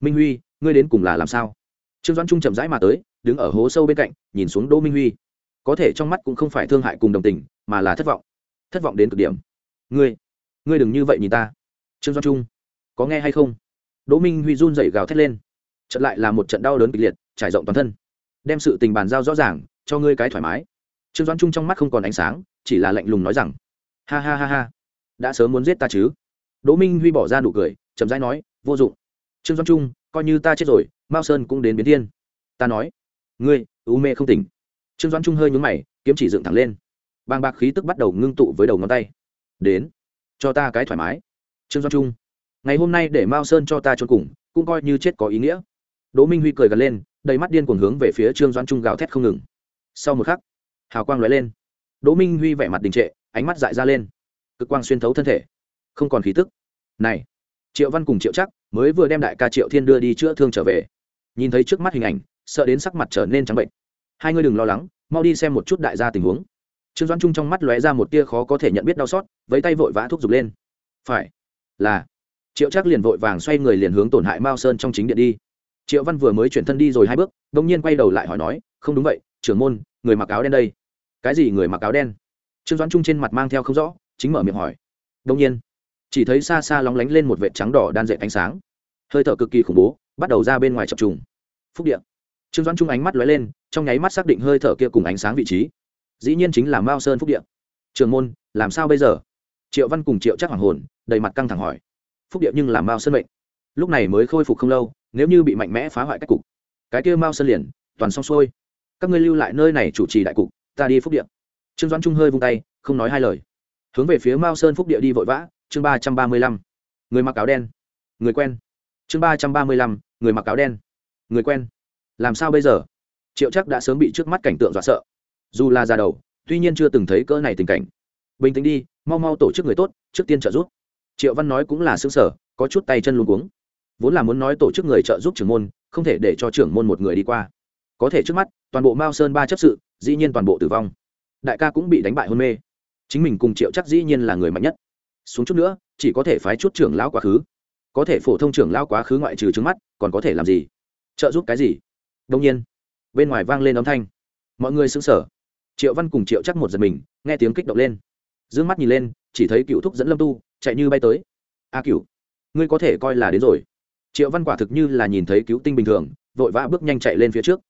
Minh huy, ngươi đến cùng là làm sao? Trương doãn trung chậm rãi mà tới, đứng ở hố sâu bên cạnh, nhìn xuống đỗ minh huy. Có thể trong mắt cũng không phải thương hại cùng đồng tình, mà là thất vọng. Thất vọng đến cực điểm. Ngươi ngươi đừng như vậy nhìn ta. Trương doãn trung, có nghe hay không? Đỗ minh huy run dậy gào thét lên trận lại là một trận đau đớn kịch liệt, trải rộng toàn thân. Đem sự tình bàn giao rõ ràng, cho ngươi cái thoải mái. Trương doãn trung trong mắt không còn ánh sáng, chỉ là lạnh lùng nói rằng, ha ha ha ha, đã sớm muốn giết ta chứ? Đỗ minh huy bỏ ra nụ cười, chậm rãi nói, vô dụng. Trương doãn trung, coi như ta chết rồi, mao sơn cũng đến biến thiên. Ta nói, ngươi, u mê không tỉnh. Trương doãn trung hơi nhún mày, kiếm chỉ dựng thẳng lên. Bàng bạc khí tức bắt đầu ngưng tụ với đầu ngón tay. Đến, cho ta cái thoải mái. Trương doãn trung, ngày hôm nay để mao sơn cho ta trốn cùng, cũng coi như chết có ý nghĩa đỗ minh huy cười gần lên, đầy mắt điên cuồng hướng về phía trương doan trung gào thét không ngừng. Sau một khắc, hào quang lóe lên. Đỗ minh huy vẻ mặt đình trệ, ánh mắt dại ra lên. Cực quang xuyên thấu thân thể, không còn khí tức. Này, triệu văn cùng triệu chắc mới vừa đem đại ca triệu thiên đưa đi chữa thương trở về. Nhìn thấy trước mắt hình ảnh, sợ đến sắc mặt trở nên trắng bệnh. Hai ngươi đừng lo lắng, mau đi xem một chút đại gia tình huống. Trương doãn trung trong mắt lóe ra một tia khó có thể nhận biết đau xót với tay vội vã thúc giục lên. Phải, là, triệu chắc liền vội vàng xoay người liền hướng tổn hại mao sơn trong chính điện đi triệu văn vừa mới chuyển thân đi rồi hai bước đ ỗ n g nhiên quay đầu lại hỏi nói không đúng vậy trưởng môn người mặc áo đen đây cái gì người mặc áo đen trương doãn trung trên mặt mang theo không rõ chính mở miệng hỏi đông nhiên chỉ thấy xa xa lóng lánh lên một vệt trắng đỏ đan dệt ánh sáng hơi thở cực kỳ khủng bố bắt đầu ra bên ngoài chập trùng phúc điện trương doãn trung ánh mắt lóe lên trong nháy mắt xác định hơi thở kia cùng ánh sáng vị trí dĩ nhiên chính là mao sơn phúc điện trường môn làm sao bây giờ triệu văn cùng triệu chắc hoàng hồn đầy mặt căng thẳng hỏi phúc điện nhưng làm mao sơn mệnh lúc này mới khôi phục không lâu nếu như bị mạnh mẽ phá hoại cách cục, cái kia mao sơn liền, toàn xong xuôi. Các ngươi lưu lại nơi này chủ trì đại cục, ta đi phúc điện trương doãn trung hơi vung tay, không nói hai lời. Hướng về phía mao sơn phúc địa đi vội vã, chương ba trăm ba mươi lăm. Người mặc áo đen. Người quen. Chương ba trăm ba mươi lăm, người mặc áo đen. Người quen. Làm sao bây giờ? Triệu chắc đã sớm bị trước mắt cảnh tượng dọa sợ. Dù là già đầu, tuy nhiên chưa từng thấy cỡ này tình cảnh. Bình tĩnh đi, mau mau tổ chức người tốt, trước tiên trợ giúp. Triệu văn nói cũng là xứng sở có chút tay chân luôn cuống vốn là muốn nói tổ chức người trợ giúp trưởng môn, không thể để cho trưởng môn một người đi qua. Có thể trước mắt, toàn bộ mao sơn ba chấp sự, dĩ nhiên toàn bộ tử vong. Đại ca cũng bị đánh bại hôn mê. Chính mình cùng triệu chắc dĩ nhiên là người mạnh nhất. Xuống chút nữa, chỉ có thể phái chút trưởng lão quá khứ. Có thể phổ thông trưởng lão quá khứ ngoại trừ trước mắt, còn có thể làm gì? Trợ giúp cái gì? Đông nhiên. Bên ngoài vang lên âm thanh. Mọi người xứng sở triệu văn cùng triệu chắc một giật mình, nghe tiếng kích động lên. D ư ơ n g mắt nhìn lên, chỉ thấy cựu thúc dẫn lâm tu, chạy như bay tới. A cựu ngươi có thể coi là đến rồi triệu văn quả thực như là nhìn thấy cứu tinh bình thường, vội vã bước nhanh chạy lên phía trước.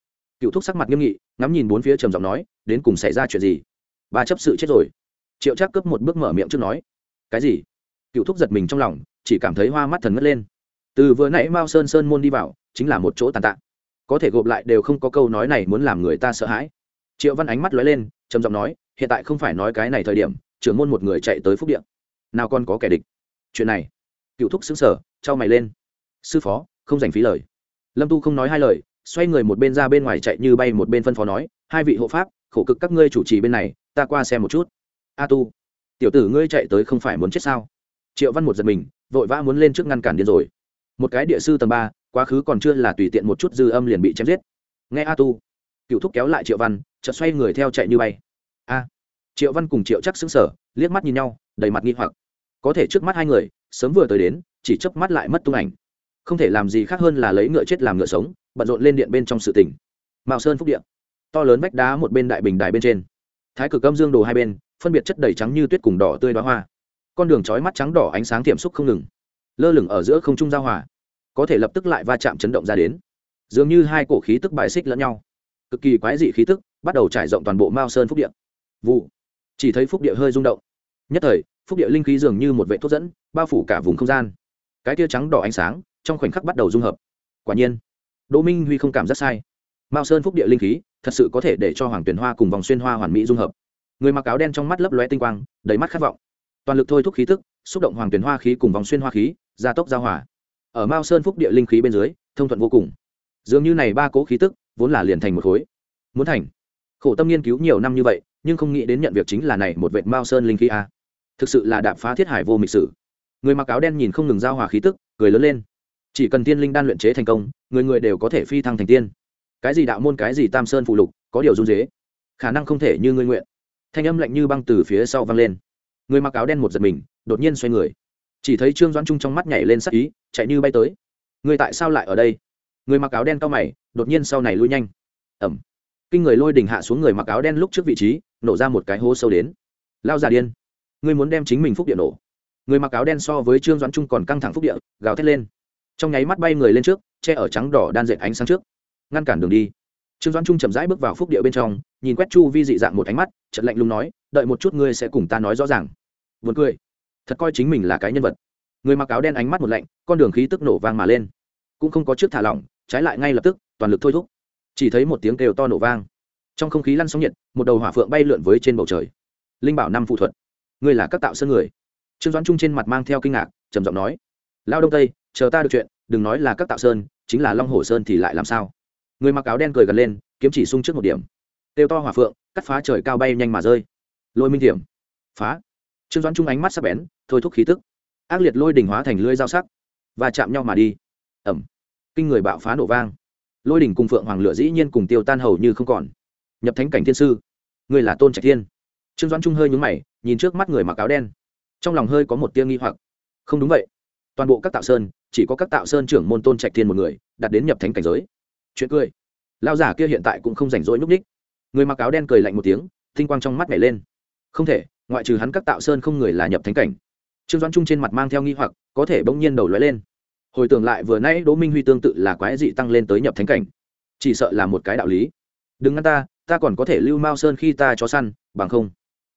Cựu thúc sắc mặt nghiêm nghị, ngắm nhìn bốn phía trầm giọng nói, đến cùng xảy ra chuyện gì? Ba chấp sự chết rồi. Triệu Trác cướp một bước mở miệng trước nói. Cái gì? Cựu thúc giật mình trong lòng, chỉ cảm thấy hoa mắt thần ngất lên. Từ vừa nãy mao sơn sơn môn đi vào, chính là một chỗ tàn tạ. Có thể gộp lại đều không có câu nói này muốn làm người ta sợ hãi. Triệu văn ánh mắt lóe lên, trầm giọng nói, hiện tại không phải nói cái này thời điểm, trưởng môn một người chạy tới phúc điện nào còn có kẻ địch? Chuyện này. Cựu thúc xứng sở trao mày lên sư phó, không dành phí lời. Lâm tu không nói hai lời, xoay người một bên ra bên ngoài chạy như bay một bên phân phó nói, hai vị hộ pháp, khổ cực các ngươi chủ trì bên này, ta qua xem một chút. A tu, tiểu tử ngươi chạy tới không phải muốn chết sao? Triệu văn một giật mình, vội vã muốn lên trước ngăn cản điên rồi. Một cái địa sư tầng ba, quá khứ còn chưa là tùy tiện một chút dư âm liền bị chém giết. Nghe a tu, cựu thúc kéo lại triệu văn, chợt xoay người theo chạy như bay. A, triệu văn cùng triệu chắc xứng sở liếc mắt nhìn nhau, đầy mặt nghi hoặc. Có thể trước mắt hai người, sớm vừa tới đến, chỉ chớp mắt lại mất tung ảnh không thể làm gì khác hơn là lấy ngựa chết làm ngựa sống, bận rộn lên điện bên trong sự tỉnh mạo sơn phúc điện to lớn vách đá một bên đại bình đài bên trên. Thái cực âm dương đồ hai bên, phân biệt chất đầy trắng như tuyết cùng đỏ tươi đoá hoa. Con đường trói mắt trắng đỏ ánh sáng tiệm xúc không ngừng. Lơ lửng ở giữa không trung giao hòa. Có thể lập tức lại va chạm chấn động ra đến. Dường như hai cổ khí tức bài xích lẫn nhau. Cực kỳ quái dị khí tức, bắt đầu trải rộng toàn bộ mao sơn phúc điện vụ. Chỉ thấy phúc địa hơi rung động. Nhất thời, phúc địa linh khí dường như một vệ thuốc dẫn, bao phủ cả vùng không gian. Cái tia trắng đỏ ánh sáng trong khoảnh khắc bắt đầu dung hợp. Quả nhiên, đỗ minh huy không cảm giác sai. Mao sơn phúc địa linh khí, thật sự có thể để cho hoàng tuyển hoa cùng vòng xuyên hoa hoàn mỹ dung hợp. Người mặc áo đen trong mắt lấp lóe tinh quang, đầy mắt khát vọng. Toàn lực thôi thúc khí tức, xúc động hoàng tuyển hoa khí cùng vòng xuyên hoa khí, gia tốc giao hòa. Ở mao sơn phúc địa linh khí bên dưới, thông thuận vô cùng. Dường như này ba cố khí tức, vốn là liền thành một khối. Muốn thành. Khổ tâm nghiên cứu nhiều năm như vậy, nhưng không nghĩ đến nhận việc chính là này một vệ mao sơn linh khí a. Thực sự là đạp phá thiết hải vô mịch sử. Người mặc áo đen nhìn không ngừng giao hòa khí tức, cười lớn lên chỉ cần tiên linh đan luyện chế thành công, người người đều có thể phi thăng thành tiên. Cái gì đạo môn, cái gì tam sơn phụ lục, có điều run dế khả năng không thể như ngươi nguyện. Thanh âm lạnh như băng từ phía sau vang lên. Người mặc áo đen một giật mình, đột nhiên xoay người. Chỉ thấy trương doãn trung trong mắt nhảy lên sắc ý, chạy như bay tới. Người tại sao lại ở đây? Người mặc áo đen cao mày, đột nhiên sau này lui nhanh. Ẩm. Kinh người lôi đình hạ xuống người mặc áo đen lúc trước vị trí, nổ ra một cái hố sâu đến. Lao già điên. Ngươi muốn đem chính mình phúc điện nổ. Người mặc áo đen so với trương doãn trung còn căng thẳng phúc địa, gào thét lên trong nháy mắt bay người lên trước, che ở trắng đỏ đan dệt ánh sáng trước. Ngăn cản đường đi. Trương doãn trung chậm rãi bước vào phúc địa bên trong, nhìn quét chu vi dị dạng một ánh mắt trận lạnh lùng nói, đợi một chút ngươi sẽ cùng ta nói rõ ràng. Vượt cười. Thật coi chính mình là cái nhân vật. Người mặc áo đen ánh mắt một lạnh, con đường khí tức nổ vang mà lên. Cũng không có trước thả lỏng, trái lại ngay lập tức, toàn lực thôi thúc. Chỉ thấy một tiếng kêu to nổ vang. Trong không khí lăn sóng nhiệt, một đầu hỏa phượng bay lượn với trên bầu trời. Linh bảo năm phụ thuật. Ngươi là các tạo sơn người. Trương doãn trung trên mặt mang theo kinh ngạc, trầm giọng nói, lao đông tây chờ ta được chuyện, đừng nói là các tạo sơn, chính là long hồ sơn thì lại làm sao? Người mặc áo đen cười gần lên, kiếm chỉ sung trước một điểm. Têu to hỏa phượng, cắt phá trời cao bay nhanh mà rơi. Lôi minh điểm phá. Trương doãn trung ánh mắt sắc bén, thôi thúc khí tức. Ác liệt lôi đỉnh hóa thành lưới dao sắc. Và chạm nhau mà đi. Ẩm. Kinh người bạo phá nổ vang. Lôi đỉnh cùng phượng hoàng lửa dĩ nhiên cùng tiêu tan hầu như không còn. Nhập thánh cảnh thiên sư. Người là tôn trạch thiên. Trương doãn trung hơi nhúng mày, nhìn trước mắt người mặc áo đen. Trong lòng hơi có một tia nghi hoặc. Không đúng vậy. Toàn bộ các tạo sơn chỉ có các tạo sơn trưởng môn tôn trạch thiên một người, đạt đến nhập thánh cảnh giới. Chuyện cười. Lao giả kia hiện tại cũng không rảnh rỗi nhúc ních người mặc áo đen cười lạnh một tiếng, tinh quang trong mắt nhảy lên. Không thể, ngoại trừ hắn các tạo sơn không người là nhập thánh cảnh. Trương doãn trung trên mặt mang theo nghi hoặc, có thể bỗng nhiên đầu lóe lên. Hồi tưởng lại vừa nãy đỗ minh huy tương tự là quái dị tăng lên tới nhập thánh cảnh. Chỉ sợ là một cái đạo lý. Đừng ngăn ta ta còn có thể lưu mao sơn khi ta cho săn, bằng không.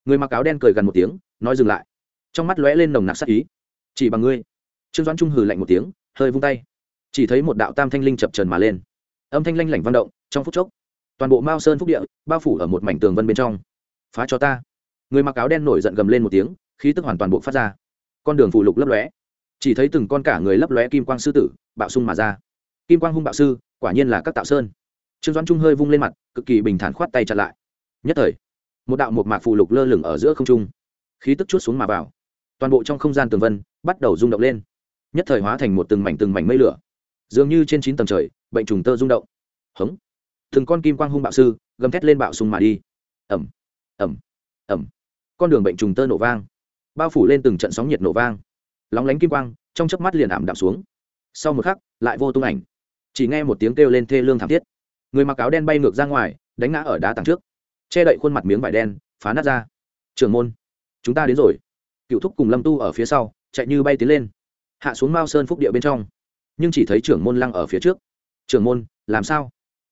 Người mặc áo đen cười gần một tiếng, nói dừng lại. Trong mắt lóe lên nồng nặc sắc ý. Chỉ bằng ngươi trương doãn trung hừ lạnh một tiếng, hơi vung tay. Chỉ thấy một đạo tam thanh linh chập trần mà lên. Âm thanh lanh lảnh vang động, trong phút chốc, toàn bộ mao sơn phúc địa bao phủ ở một mảnh tường vân bên trong. Phá cho ta. Người mặc áo đen nổi giận gầm lên một tiếng, khí tức hoàn toàn bộ phát ra. Con đường phụ lục lấp lóe. Chỉ thấy từng con cả người lấp lóe kim quang sư tử, bạo sung mà ra. Kim quang hung bạo sư, quả nhiên là các tạo sơn. Trương doãn trung hơi vung lên mặt, cực kỳ bình thản khoát tay chặn lại. Nhất thời, một đạo một mạc phụ lục lơ lửng ở giữa không trung. Khí tức chút xuống mà vào. Toàn bộ trong không gian tường vân bắt đầu rung động lên nhất thời hóa thành một từng mảnh từng mảnh mây lửa. Dường như trên chín tầng trời, bệnh trùng tơ rung động. Hống. Từng con kim quang hung bạo sư, gầm thét lên bạo sùng mà đi. Ẩm ẩm ẩm con đường bệnh trùng tơ nổ vang. Bao phủ lên từng trận sóng nhiệt nổ vang. Lóng lánh kim quang, trong chớp mắt liền ảm đạm xuống. Sau một khắc, lại vô tung ảnh. Chỉ nghe một tiếng kêu lên thê lương thảm thiết. Người mặc áo đen bay ngược ra ngoài, đánh ngã ở đá tảng trước. Che đậy khuôn mặt miếng vải đen, phá nát ra. Trường môn, chúng ta đến rồi. Cựu thúc cùng lâm tu ở phía sau, chạy như bay tiến lên hạ xuống mao sơn phúc địa bên trong. Nhưng chỉ thấy trưởng môn lăng ở phía trước. Trưởng môn, làm sao?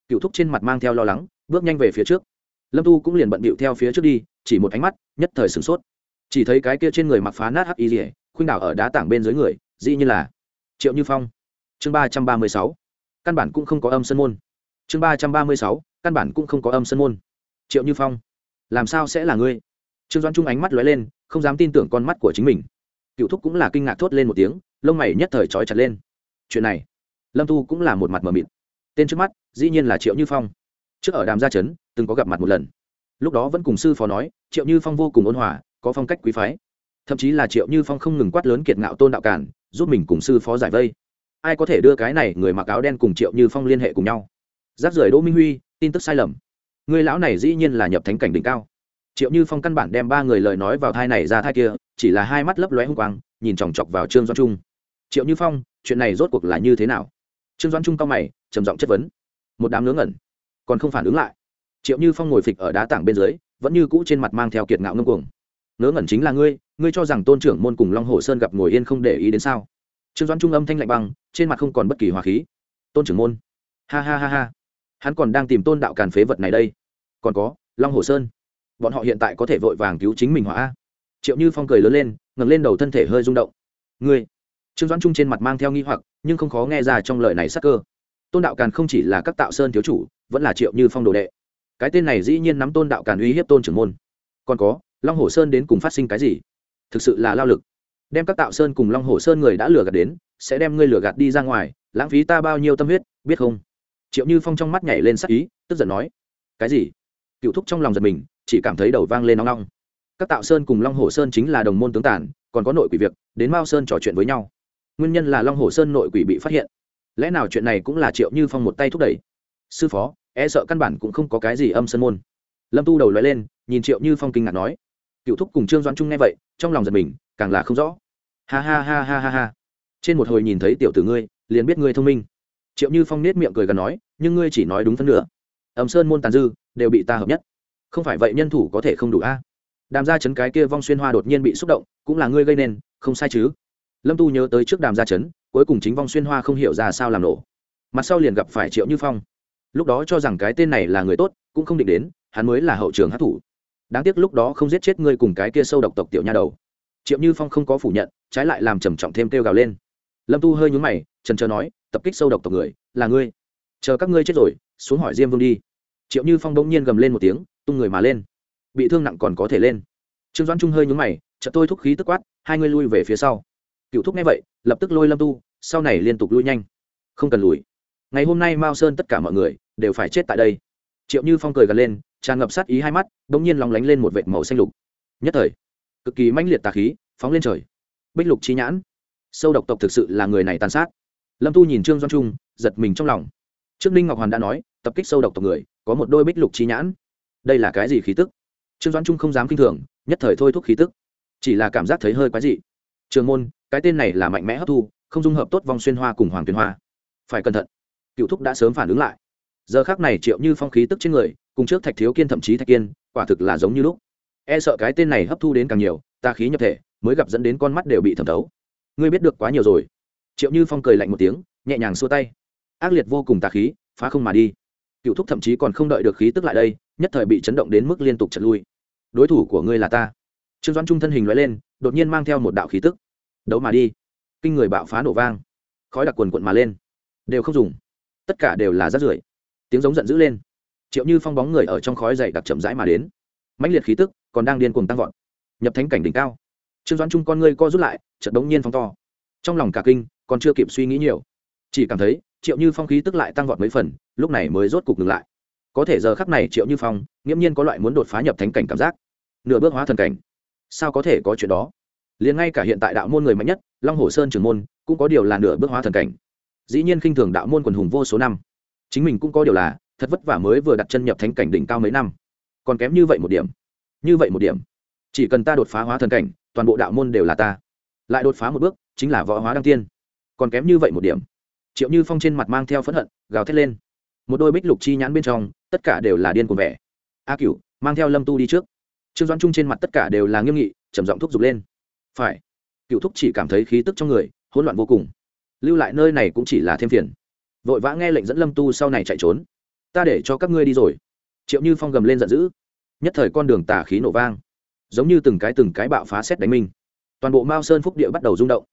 Cựu thúc trên mặt mang theo lo lắng, bước nhanh về phía trước. Lâm tu cũng liền bận bịu theo phía trước đi, chỉ một ánh mắt, nhất thời sửng sốt. Chỉ thấy cái kia trên người mặc phá nát hắc y rỉa khuynh đảo ở đá tảng bên dưới người, dĩ như là triệu như phong. Chương ba trăm ba mươi sáu. Căn bản cũng không có âm sân môn. Chương ba trăm ba mươi sáu. Căn bản cũng không có âm sân môn. Triệu như phong, làm sao sẽ là ngươi? Trương doãn trung ánh mắt lóe lên, không dám tin tưởng con mắt của chính mình cựu thúc cũng là kinh ngạc thốt lên một tiếng, lông mày nhất thời trói chặt lên. Chuyện này, lâm thu cũng là một mặt mờ mịt. Tên trước mắt, dĩ nhiên là triệu như phong. Trước ở đàm gia trấn, từng có gặp mặt một lần. Lúc đó vẫn cùng sư phó nói, triệu như phong vô cùng ôn hòa, có phong cách quý phái. Thậm chí là triệu như phong không ngừng quát lớn kiệt ngạo tôn đạo cản giúp mình cùng sư phó giải vây. Ai có thể đưa cái này người mặc áo đen cùng triệu như phong liên hệ cùng nhau? Giáp rời đỗ minh huy, tin tức sai lầm. Người lão này dĩ nhiên là nhập thánh cảnh đỉnh cao triệu như phong căn bản đem ba người lời nói vào thai này ra thai kia, chỉ là hai mắt lấp lóe hung quang, nhìn chòng chọc vào trương doan trung. Triệu như phong, chuyện này rốt cuộc là như thế nào? Trương doan trung cao mày, trầm giọng chất vấn. Một đám ngớ ngẩn, còn không phản ứng lại. Triệu như phong ngồi phịch ở đá tảng bên dưới, vẫn như cũ trên mặt mang theo kiệt ngạo ngâm cuồng. Ngớ ngẩn chính là ngươi ngươi cho rằng tôn trưởng môn cùng long hồ sơn gặp ngồi yên không để ý đến sao? Trương doãn trung âm thanh lạnh băng, trên mặt không còn bất kỳ hòa khí. Tôn trưởng môn. Ha ha ha ha, hắn còn đang tìm tôn đạo càn phế vật này đây. Còn có, long hồ sơn bọn họ hiện tại có thể vội vàng cứu chính mình hỏa triệu như phong cười lớn lên, ngẩng lên đầu thân thể hơi rung động. Ngươi. Trương doãn trung trên mặt mang theo nghi hoặc, nhưng không khó nghe ra trong lời này sắc cơ. Tôn đạo càn không chỉ là các tạo sơn thiếu chủ, vẫn là triệu như phong đồ đệ. Cái tên này dĩ nhiên nắm tôn đạo càn uy hiếp tôn trưởng môn. Còn có, long hồ sơn đến cùng phát sinh cái gì? Thực sự là lao lực. Đem các tạo sơn cùng long hồ sơn người đã lừa gạt đến, sẽ đem ngươi lừa gạt đi ra ngoài, lãng phí ta bao nhiêu tâm huyết, biết không? Triệu như phong trong mắt nhảy lên sắc ý, tức giận nói. Cái gì? Cựu thúc trong lòng giật mình chỉ cảm thấy đầu vang lên nóng nóng. Các tạo sơn cùng long hồ sơn chính là đồng môn tướng tản, còn có nội quỷ việc, đến mao sơn trò chuyện với nhau. Nguyên nhân là long hồ sơn nội quỷ bị phát hiện. Lẽ nào chuyện này cũng là triệu như phong một tay thúc đẩy? Sư phó e sợ căn bản cũng không có cái gì âm sơn môn. Lâm tu đầu l lên, nhìn triệu như phong kinh ngạc nói. Cựu thúc cùng trương doãn trung nghe vậy, trong lòng giật mình, càng là không rõ. Ha ha ha ha ha ha. Trên một hồi nhìn thấy tiểu tử ngươi, liền biết ngươi thông minh. Triệu như phong nết miệng cười gần nói, nhưng ngươi chỉ nói đúng phân nửa. Ẩm sơn môn tàn dư, đều bị ta hợp nhất không phải vậy nhân thủ có thể không đủ a. Đàm gia chấn cái kia vong xuyên hoa đột nhiên bị xúc động, cũng là ngươi gây nên, không sai chứ. Lâm tu nhớ tới trước đàm gia chấn cuối cùng chính vong xuyên hoa không hiểu ra sao làm nổ. Mặt sau liền gặp phải triệu như phong. Lúc đó cho rằng cái tên này là người tốt, cũng không định đến, hắn mới là hậu trường hát thủ đáng tiếc lúc đó không giết chết ngươi cùng cái kia sâu độc tộc tiểu nha đầu. Triệu như phong không có phủ nhận, trái lại làm trầm trọng thêm kêu gào lên. Lâm tu hơi nhún mày, trần trờ nói, tập kích sâu độc tộc người, là ngươi. Chờ các ngươi chết rồi, xuống hỏi diêm vương đi. Triệu như phong bỗng nhiên gầm lên một tiếng tung người mà lên. Bị thương nặng còn có thể lên. Trương doãn trung hơi nhún mày, chợt tôi thúc khí tức quát, hai người lui về phía sau. Cựu thúc nghe vậy, lập tức lôi lâm tu, sau này liên tục lui nhanh. Không cần lùi. Ngày hôm nay mao sơn tất cả mọi người đều phải chết tại đây. Triệu như phong cười gần lên, tràn ngập sát ý hai mắt đ ỗ n g nhiên lóng lánh lên một vệt màu xanh lục. Nhất thời, cực kỳ mãnh liệt tà khí phóng lên trời. Bích lục chi nhãn. Sâu độc tộc thực sự là người này tàn sát. Lâm tu nhìn trương doan trung, giật mình trong lòng. Trước ninh ngọc hoàn đã nói, tập kích sâu độc tộc người, có một đôi bích lục chi nhãn đây là cái gì khí tức? Trương doãn trung không dám k i n h thường, nhất thời thôi thúc khí tức. Chỉ là cảm giác thấy hơi quái dị. Trường môn, cái tên này là mạnh mẽ hấp thu, không dung hợp tốt vòng xuyên hoa cùng hoàng tuyền hoa. Phải cẩn thận. Cựu thúc đã sớm phản ứng lại. Giờ khác này triệu như phong khí tức trên người, cùng trước thạch thiếu kiên thậm chí thạch kiên, quả thực là giống như lúc. E sợ cái tên này hấp thu đến càng nhiều, ta khí nhập thể, mới gặp dẫn đến con mắt đều bị thẩm thấu. Ngươi biết được quá nhiều rồi. Triệu như phong cười lạnh một tiếng, nhẹ nhàng xua tay. Ác liệt vô cùng tà khí, phá không mà đi. Cựu thúc thậm chí còn không đợi được khí tức lại đây nhất thời bị chấn động đến mức liên tục chật lui. Đối thủ của ngươi là ta. Trương doãn trung thân hình loại lên, đột nhiên mang theo một đạo khí tức. Đấu mà đi. Kinh người bạo phá nổ vang. Khói đặc quần quận mà lên. Đều không dùng. Tất cả đều là rát rưởi. Tiếng giống giận dữ lên. Triệu như phong bóng người ở trong khói dày đặc chậm rãi mà đến. Mãnh liệt khí tức còn đang điên cuồng tăng vọt. Nhập thánh cảnh đỉnh cao. Trương doãn trung con ngươi co rút lại, chợt đống nhiên phong to. Trong lòng cả kinh, còn chưa kịp suy nghĩ nhiều. Chỉ cảm thấy, triệu như phong khí tức lại tăng vọt mấy phần, lúc này mới rốt cục ngừng lại có thể giờ khắc này triệu như phong, nghiễm nhiên có loại muốn đột phá nhập thánh cảnh cảm giác. Nửa bước hóa thần cảnh. Sao có thể có chuyện đó? Liền ngay cả hiện tại đạo môn người mạnh nhất, long hồ sơn trường môn, cũng có điều là nửa bước hóa thần cảnh. Dĩ nhiên khinh thường đạo môn quần hùng vô số năm. Chính mình cũng có điều là, thật vất vả mới vừa đặt chân nhập thánh cảnh đỉnh cao mấy năm. Còn kém như vậy một điểm. Như vậy một điểm. Chỉ cần ta đột phá hóa thần cảnh, toàn bộ đạo môn đều là ta. Lại đột phá một bước, chính là võ hóa đăng tiên. Còn kém như vậy một điểm. Triệu như phong trên mặt mang theo phẫn hận, gào thét lên một đôi bích lục chi nhãn bên trong tất cả đều là điên cuồng vẻ. A cựu, mang theo lâm tu đi trước. Trương doãn trung trên mặt tất cả đều là nghiêm nghị trầm giọng thúc giục lên. Phải. Cựu thúc chỉ cảm thấy khí tức trong người hỗn loạn vô cùng. Lưu lại nơi này cũng chỉ là thêm phiền. Vội vã nghe lệnh dẫn lâm tu sau này chạy trốn. Ta để cho các ngươi đi rồi. Triệu như phong gầm lên giận dữ. Nhất thời con đường tà khí nổ vang. Giống như từng cái từng cái bạo phá xét đánh minh toàn bộ mao sơn phúc địa bắt đầu rung động.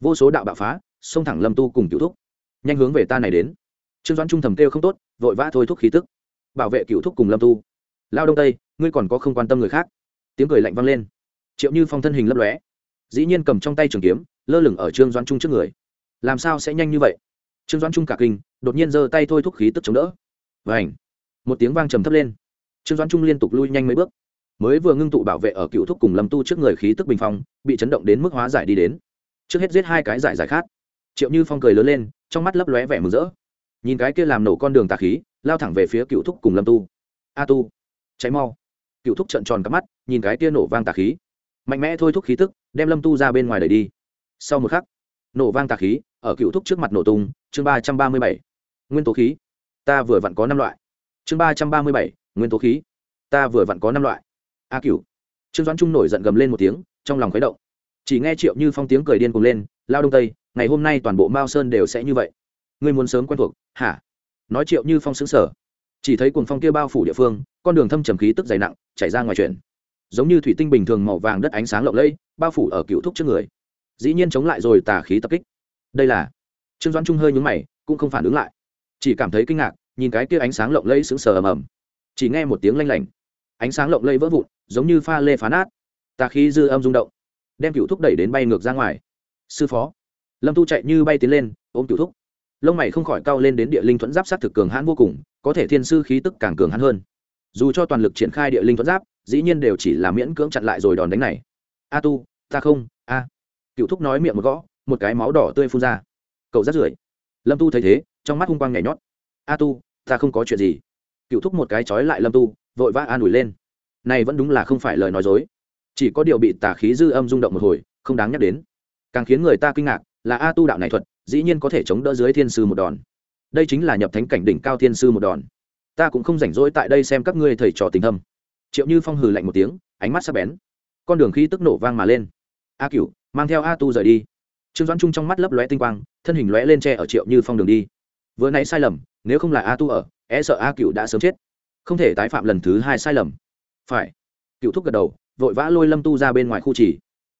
Vô số đạo bạo phá xông thẳng lâm tu cùng cựu thúc. Nhanh hướng về ta này đến trương doãn trung thầm kêu không tốt, vội vã thôi thúc khí tức. bảo vệ cựu thúc cùng lâm tu. lao đông tây, ngươi còn có không quan tâm người khác. tiếng cười lạnh vang lên. triệu như phong thân hình lấp lóe. dĩ nhiên cầm trong tay trường kiếm, lơ lửng ở trương doãn trung trước người. làm sao sẽ nhanh như vậy? trương doãn trung cả kinh, đột nhiên giơ tay thôi thúc khí tức chống đỡ. và ảnh một tiếng vang trầm thấp lên. trương doãn trung liên tục lui nhanh mấy bước. mới vừa ngưng tụ bảo vệ ở cựu thúc cùng lâm tu trước người khí tức bình phong, bị chấn động đến mức hóa giải đi đến. trước hết giết hai cái giải giải khát triệu như phong cười lớn lên, trong mắt lấp lóe vẻ mừng rỡ nhìn cái kia làm nổ con đường tà khí, lao thẳng về phía cựu thúc cùng lâm tu. A tu cháy mau. Cựu thúc trợn tròn cắp mắt, nhìn cái kia nổ vang tà khí. Mạnh mẽ thôi thúc khí tức, đem lâm tu ra bên ngoài đẩy đi. Sau một khắc, nổ vang tà khí, ở cựu thúc trước mặt nổ tung, chương ba trăm ba mươi bảy. Nguyên tố khí. Ta vừa vặn có năm loại. Chương ba trăm ba mươi bảy, nguyên tố khí. Ta vừa vặn có năm loại. A cựu trương doãn trung nổi giận gầm lên một tiếng, trong lòng khuấy động. Chỉ nghe triệu như phong tiếng cười điên cùng lên, lao đông tây, ngày hôm nay toàn bộ mao sơn đều sẽ như vậy ngươi muốn sớm quen thuộc, hả? Nói triệu như phong xứng sở chỉ thấy cuồng phong kia bao phủ địa phương, con đường thâm trầm khí tức dày nặng, chảy ra ngoài chuyển. Giống như thủy tinh bình thường màu vàng đất ánh sáng lộng lẫy, bao phủ ở cựu thúc trước người. Dĩ nhiên chống lại rồi tà khí tập kích. Đây là trương doãn trung hơi nhúng mày, cũng không phản ứng lại. Chỉ cảm thấy kinh ngạc, nhìn cái kia ánh sáng lộng lẫy sững sờ ầm ầm. Chỉ nghe một tiếng lanh lảnh. Ánh sáng lộng lẫy vỡ vụn, giống như pha lê phá nát. Tà khí dư âm rung động, đem cựu thúc đẩy đến bay ngược ra ngoài. Sư phó. Lâm tu chạy như bay tiến lên, ôm cựu thúc lông mày không khỏi cao lên đến địa linh thuẫn giáp sát thực cường hãn vô cùng, có thể thiên sư khí tức càng cường hãn hơn. Dù cho toàn lực triển khai địa linh thuẫn giáp, dĩ nhiên đều chỉ là miễn cưỡng chặn lại rồi đòn đánh này. A tu, ta không, a. Cựu thúc nói miệng một gõ, một cái máu đỏ tươi phun ra. Cậu rất rưởi. Lâm tu thấy thế, trong mắt hung quang nhảy nhót. A tu, ta không có chuyện gì. Cựu thúc một cái trói lại lâm tu, vội vã an ủi lên. Này vẫn đúng là không phải lời nói dối. Chỉ có điều bị tà khí dư âm rung động một hồi, không đáng nhắc đến. Càng khiến người ta kinh ngạc là a tu đạo này thuật dĩ nhiên có thể chống đỡ dưới thiên sư một đòn. Đây chính là nhập thánh cảnh đỉnh cao thiên sư một đòn. Ta cũng không rảnh rỗi tại đây xem các ngươi thầy trò tình thâm. Triệu như phong hừ lạnh một tiếng ánh mắt sắp bén. Con đường khí tức nổ vang mà lên. A Cựu, mang theo a tu rời đi. Trương doãn trung trong mắt lấp lóe tinh quang thân hình lóe lên tre ở triệu như phong đường đi. Vừa nãy sai lầm nếu không là a tu ở e sợ a Cựu đã sớm chết. Không thể tái phạm lần thứ hai sai lầm. Phải. Cựu thúc gật đầu vội vã lôi lâm tu ra bên ngoài khu chỉ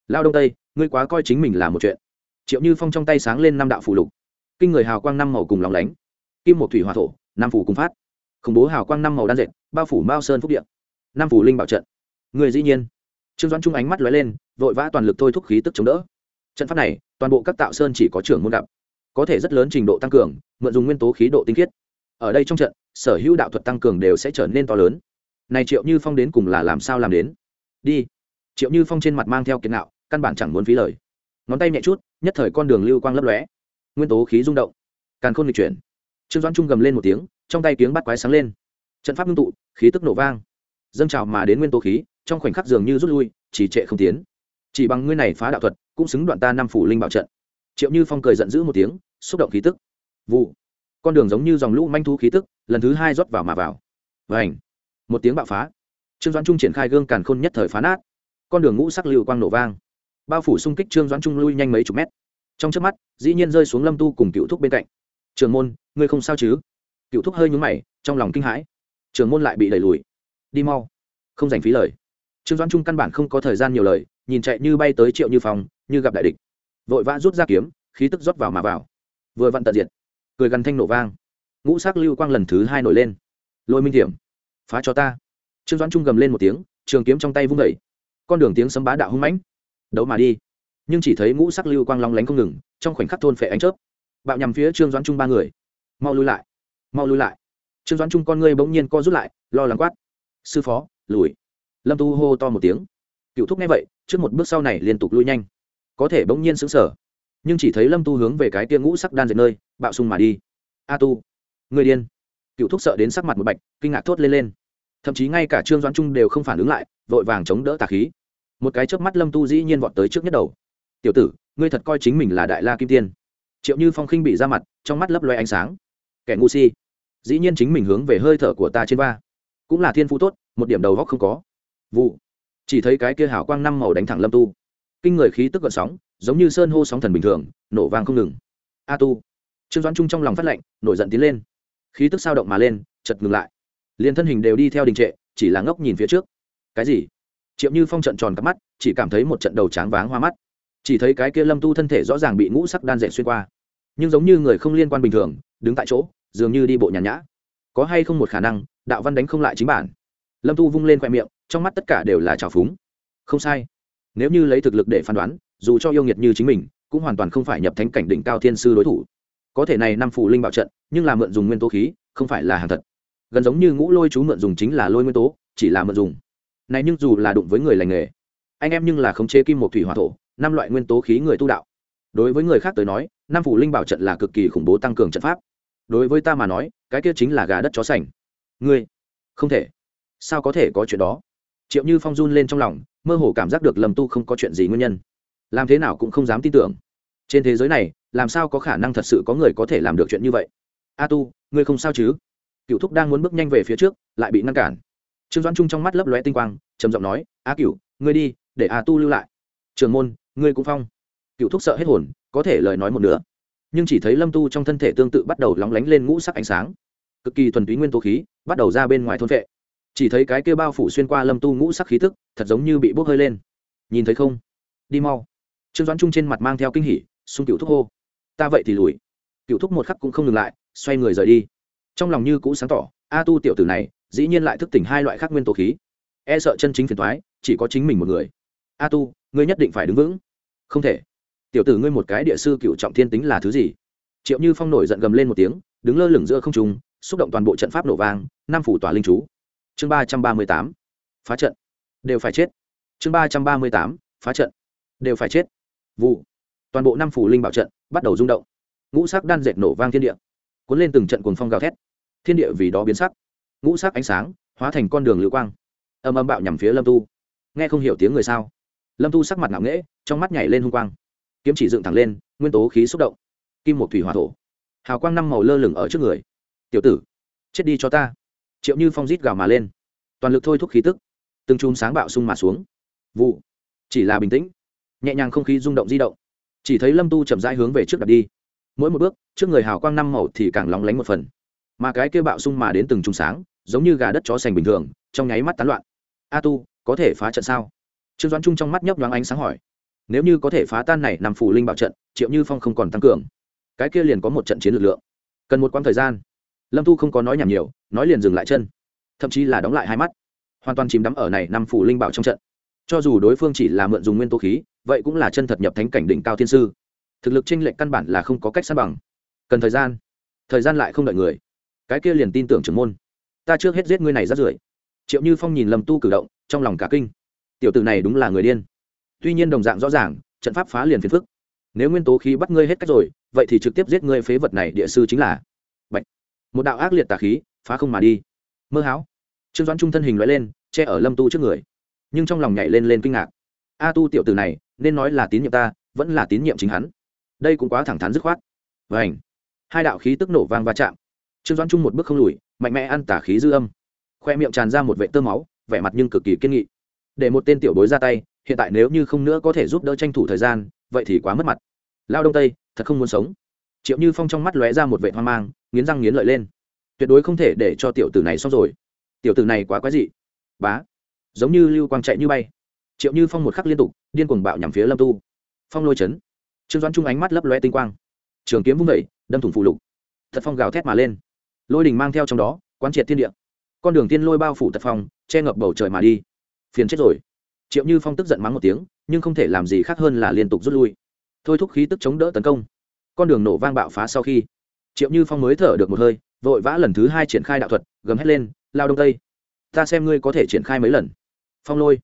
lao đông tây ngươi quá coi chính mình là một chuyện triệu như phong trong tay sáng lên năm đạo phù lục. Kinh người hào quang năm màu cùng lòng lánh. Kim một thủy hòa thổ, năm phủ cùng phát. Khủng bố hào quang năm màu đan dệt, bao phủ mao sơn phúc điện năm phủ linh bảo trận. Người dĩ nhiên. Trương doãn trung ánh mắt lóe lên, vội vã toàn lực thôi thúc khí tức chống đỡ. Trận pháp này, toàn bộ các tạo sơn chỉ có trưởng môn gặp. Có thể rất lớn trình độ tăng cường, mượn dùng nguyên tố khí độ tinh khiết. Ở đây trong trận, sở hữu đạo thuật tăng cường đều sẽ trở nên to lớn. Này triệu như phong đến cùng là làm sao làm đến? Đi. Triệu như phong trên mặt mang theo kiến nạo căn bản chẳng muốn phí lời ngón tay nhẹ chút, nhất thời con đường lưu quang lấp lóe. Nguyên tố khí rung động. Càn khôn lịch chuyển. Trương doãn trung gầm lên một tiếng, trong tay tiếng bắt quái sáng lên. Trận pháp ngưng tụ, khí tức nổ vang. Dâng trào mà đến nguyên tố khí, trong khoảnh khắc dường như rút lui, chỉ trệ không tiến. Chỉ bằng ngươi này phá đạo thuật, cũng xứng đoạn ta năm phủ linh bảo trận. Triệu như phong cười giận dữ một tiếng, xúc động khí tức. Vụ. Con đường giống như dòng lũ manh thu khí tức, lần thứ hai rót vào mà vào. Và ảnh một tiếng bạo phá. Trương doãn trung triển khai gương càn khôn nhất thời phá nát. Con đường ngũ sắc lưu quang nổ vang bao phủ xung kích trương doãn trung lui nhanh mấy chục mét trong trước mắt dĩ nhiên rơi xuống lâm tu cùng cựu thúc bên cạnh trường môn ngươi không sao chứ cựu thúc hơi nhúng mày trong lòng kinh hãi trường môn lại bị đẩy lùi đi mau không dành phí lời trương doãn trung căn bản không có thời gian nhiều lời nhìn chạy như bay tới triệu như phòng như gặp đại địch vội vã rút ra kiếm khí tức rót vào mà vào vừa vặn tận diệt cười gằn thanh nổ vang ngũ sắc lưu quang lần thứ hai nổi lên lôi minh điểm phá cho ta trương doãn trung gầm lên một tiếng trường kiếm trong tay vung đẩy con đường tiếng sấm bá đạo hung mãnh đấu mà đi. Nhưng chỉ thấy ngũ sắc lưu quang long lánh không ngừng, trong khoảnh khắc thôn phệ ánh chớp. Bạo nhằm phía trương doãn trung ba người. Mau lui lại, mau lui lại. Trương doãn trung con ngươi bỗng nhiên co rút lại, lo lắng quát. Sư phó, lùi. Lâm tu hô to một tiếng. Cựu thúc nghe vậy, trước một bước sau này liên tục lui nhanh. Có thể bỗng nhiên xứng sở nhưng chỉ thấy lâm tu hướng về cái tia ngũ sắc đan dệt nơi, bạo sung mà đi. A tu, người điên. Cựu thúc sợ đến sắc mặt một bạch, kinh ngạc thốt lên lên. Thậm chí ngay cả trương doãn trung đều không phản ứng lại, vội vàng chống đỡ tà khí một cái chớp mắt lâm tu dĩ nhiên vọt tới trước nhất đầu. Tiểu tử, ngươi thật coi chính mình là đại la kim tiên. Triệu như phong khinh bị ra mặt, trong mắt lấp loe ánh sáng. Kẻ ngu si. Dĩ nhiên chính mình hướng về hơi thở của ta trên va. Cũng là thiên phú tốt, một điểm đầu góc không có. Vụ. Chỉ thấy cái kia hảo quang năm màu đánh thẳng lâm tu. Kinh người khí tức gợn sóng, giống như sơn hô sóng thần bình thường, nổ vang không ngừng. A tu. Trương doãn trung trong lòng phát lệnh, nổi giận tiến lên. Khí tức sao động mà lên chật ngừng lại. Liền thân hình đều đi theo đình trệ, chỉ là ngốc nhìn phía trước. Cái gì? Triệu như phong trận tròn cắp mắt, chỉ cảm thấy một trận đầu tráng váng hoa mắt. Chỉ thấy cái kia lâm tu thân thể rõ ràng bị ngũ sắc đan dệt xuyên qua. Nhưng giống như người không liên quan bình thường, đứng tại chỗ, dường như đi bộ nhàn nhã. Có hay không một khả năng, đạo văn đánh không lại chính bản. Lâm tu vung lên khoe miệng, trong mắt tất cả đều là trào phúng. Không sai. Nếu như lấy thực lực để phán đoán, dù cho yêu nghiệt như chính mình, cũng hoàn toàn không phải nhập thánh cảnh đỉnh cao thiên sư đối thủ. Có thể này năm phủ linh bảo trận, nhưng là mượn dùng nguyên tố khí, không phải là hàng thật. Gần giống như ngũ lôi chú mượn dùng chính là lôi nguyên tố, chỉ là mượn dùng này nhưng dù là đụng với người lành nghề, anh em nhưng là khống chế kim một thủy hỏa thổ, năm loại nguyên tố khí người tu đạo. Đối với người khác tới nói, năm phủ linh bảo trận là cực kỳ khủng bố tăng cường trận pháp. Đối với ta mà nói, cái kia chính là gà đất chó sành. Ngươi, không thể. Sao có thể có chuyện đó? Triệu như phong run lên trong lòng, mơ hồ cảm giác được lầm tu không có chuyện gì nguyên nhân. Làm thế nào cũng không dám tin tưởng. Trên thế giới này, làm sao có khả năng thật sự có người có thể làm được chuyện như vậy? A tu, ngươi không sao chứ? Cựu thúc đang muốn bước nhanh về phía trước, lại bị ngăn cản trương doãn trung trong mắt lấp lóe tinh quang, trầm giọng nói, a cựu ngươi đi, để a tu lưu lại. Trường môn, ngươi cũng phong. Cựu thúc sợ hết hồn, có thể lời nói một nữa nhưng chỉ thấy lâm tu trong thân thể tương tự bắt đầu lóng lánh lên ngũ sắc ánh sáng. Cực kỳ thuần túy nguyên tố khí, bắt đầu ra bên ngoài thôn vệ. Chỉ thấy cái kia bao phủ xuyên qua lâm tu ngũ sắc khí tức, thật giống như bị bốc hơi lên. Nhìn thấy không? Đi mau. Trương doãn trung trên mặt mang theo kinh hỉ, xung cựu thúc hô. Ta vậy thì lùi. Cựu thúc một khắc cũng không ngừng lại, xoay người rời đi. Trong lòng như cũ sáng tỏ, a tu tiểu tử này dĩ nhiên lại thức tỉnh hai loại khác nguyên tố khí. E sợ chân chính phiền thoái chỉ có chính mình một người. A tu, ngươi nhất định phải đứng vững. Không thể. Tiểu tử ngươi một cái địa sư cựu trọng thiên tính là thứ gì? Triệu như phong nổi giận gầm lên một tiếng, đứng lơ lửng giữa không trung, xúc động toàn bộ trận pháp nổ vang nam phủ tỏa linh chú. Chương ba trăm ba mươi tám. Phá trận. Đều phải chết. Chương ba trăm ba mươi tám. Phá trận. Đều phải chết. Vụ. Toàn bộ năm phủ linh bảo trận bắt đầu rung động. Ngũ sắc đan dệt nổ vang thiên địa. Cuốn lên từng trận cuồng phong gào thét. Thiên địa vì đó biến sắc ngũ sắc ánh sáng, hóa thành con đường lưu quang. Âm âm bạo nhằm phía lâm tu. Nghe không hiểu tiếng người sao? Lâm tu sắc mặt ngạo nghễ, trong mắt nhảy lên hung quang. Kiếm chỉ dựng thẳng lên, nguyên tố khí xúc động. Kim một thủy hỏa thổ. Hào quang năm màu lơ lửng ở trước người. Tiểu tử, chết đi cho ta. Triệu như phong rít gào mà lên. Toàn lực thôi thúc khí tức. Từng chùm sáng bạo sung mà xuống. Vụ. Chỉ là bình tĩnh. Nhẹ nhàng không khí rung động di động. Chỉ thấy lâm tu chậm rãi hướng về trước đặt đi. Mỗi một bước, trước người hào quang năm màu thì càng lóng lánh một phần. Mà cái kia bạo sung mà đến từng chùm sáng giống như gà đất chó sành bình thường, trong nháy mắt tán loạn. A tu, có thể phá trận sao? Trương doãn trung trong mắt nhấp nhoáng ánh sáng hỏi. Nếu như có thể phá tan này nằm phủ linh bảo trận, triệu như phong không còn tăng cường. Cái kia liền có một trận chiến lực lượng. Cần một quãng thời gian. Lâm tu không có nói nhảm nhiều, nói liền dừng lại chân. Thậm chí là đóng lại hai mắt. Hoàn toàn chìm đắm ở này nằm phủ linh bảo trong trận. Cho dù đối phương chỉ là mượn dùng nguyên tố khí, vậy cũng là chân thật nhập thánh cảnh đỉnh cao thiên sư. Thực lực tranh lệch căn bản là không có cách san bằng. Cần thời gian. Thời gian lại không đợi người. Cái kia liền tin tưởng trưởng môn ta trước hết giết ngươi này rất rưởi. Triệu như phong nhìn lâm tu cử động, trong lòng cả kinh. Tiểu tử này đúng là người điên. Tuy nhiên đồng dạng rõ ràng, trận pháp phá liền phiền phức. Nếu nguyên tố khí bắt ngươi hết cách rồi, vậy thì trực tiếp giết ngươi phế vật này địa sư chính là Bạch. một đạo ác liệt tà khí, phá không mà đi. Mơ háo trương doãn trung thân hình loại lên, che ở lâm tu trước người. Nhưng trong lòng nhảy lên lên kinh ngạc. A tu tiểu tử này, nên nói là tín nhiệm ta, vẫn là tín nhiệm chính hắn. Đây cũng quá thẳng thắn dứt khoát. Và ảnh hai đạo khí tức nổ vang va chạm trương doãn trung một bước không lùi mạnh mẽ ăn tả khí dư âm khoe miệng tràn ra một vệ tơ máu vẻ mặt nhưng cực kỳ kiên nghị để một tên tiểu bối ra tay hiện tại nếu như không nữa có thể giúp đỡ tranh thủ thời gian vậy thì quá mất mặt lao đông tây thật không muốn sống triệu như phong trong mắt lóe ra một vệ hoang mang nghiến răng nghiến lợi lên tuyệt đối không thể để cho tiểu tử này xong rồi tiểu tử này quá quái dị bá giống như lưu quang chạy như bay triệu như phong một khắc liên tục điên cuồng bạo nhằm phía lâm tu phong lôi chấn trương doãn trung ánh mắt lấp lóe tinh quang trường kiếm vung vẩy đâm thủng phụ lục thật phong gào thét mà lên lôi đình mang theo trong đó, quán triệt thiên địa. Con đường tiên lôi bao phủ tật phong, che ngập bầu trời mà đi. Phiền chết rồi. Triệu như phong tức giận mắng một tiếng, nhưng không thể làm gì khác hơn là liên tục rút lui. Thôi thúc khí tức chống đỡ tấn công. Con đường nổ vang bạo phá sau khi, triệu như phong mới thở được một hơi, vội vã lần thứ hai triển khai đạo thuật, gầm hét lên, lao đông tây, ta xem ngươi có thể triển khai mấy lần. Phong lôi.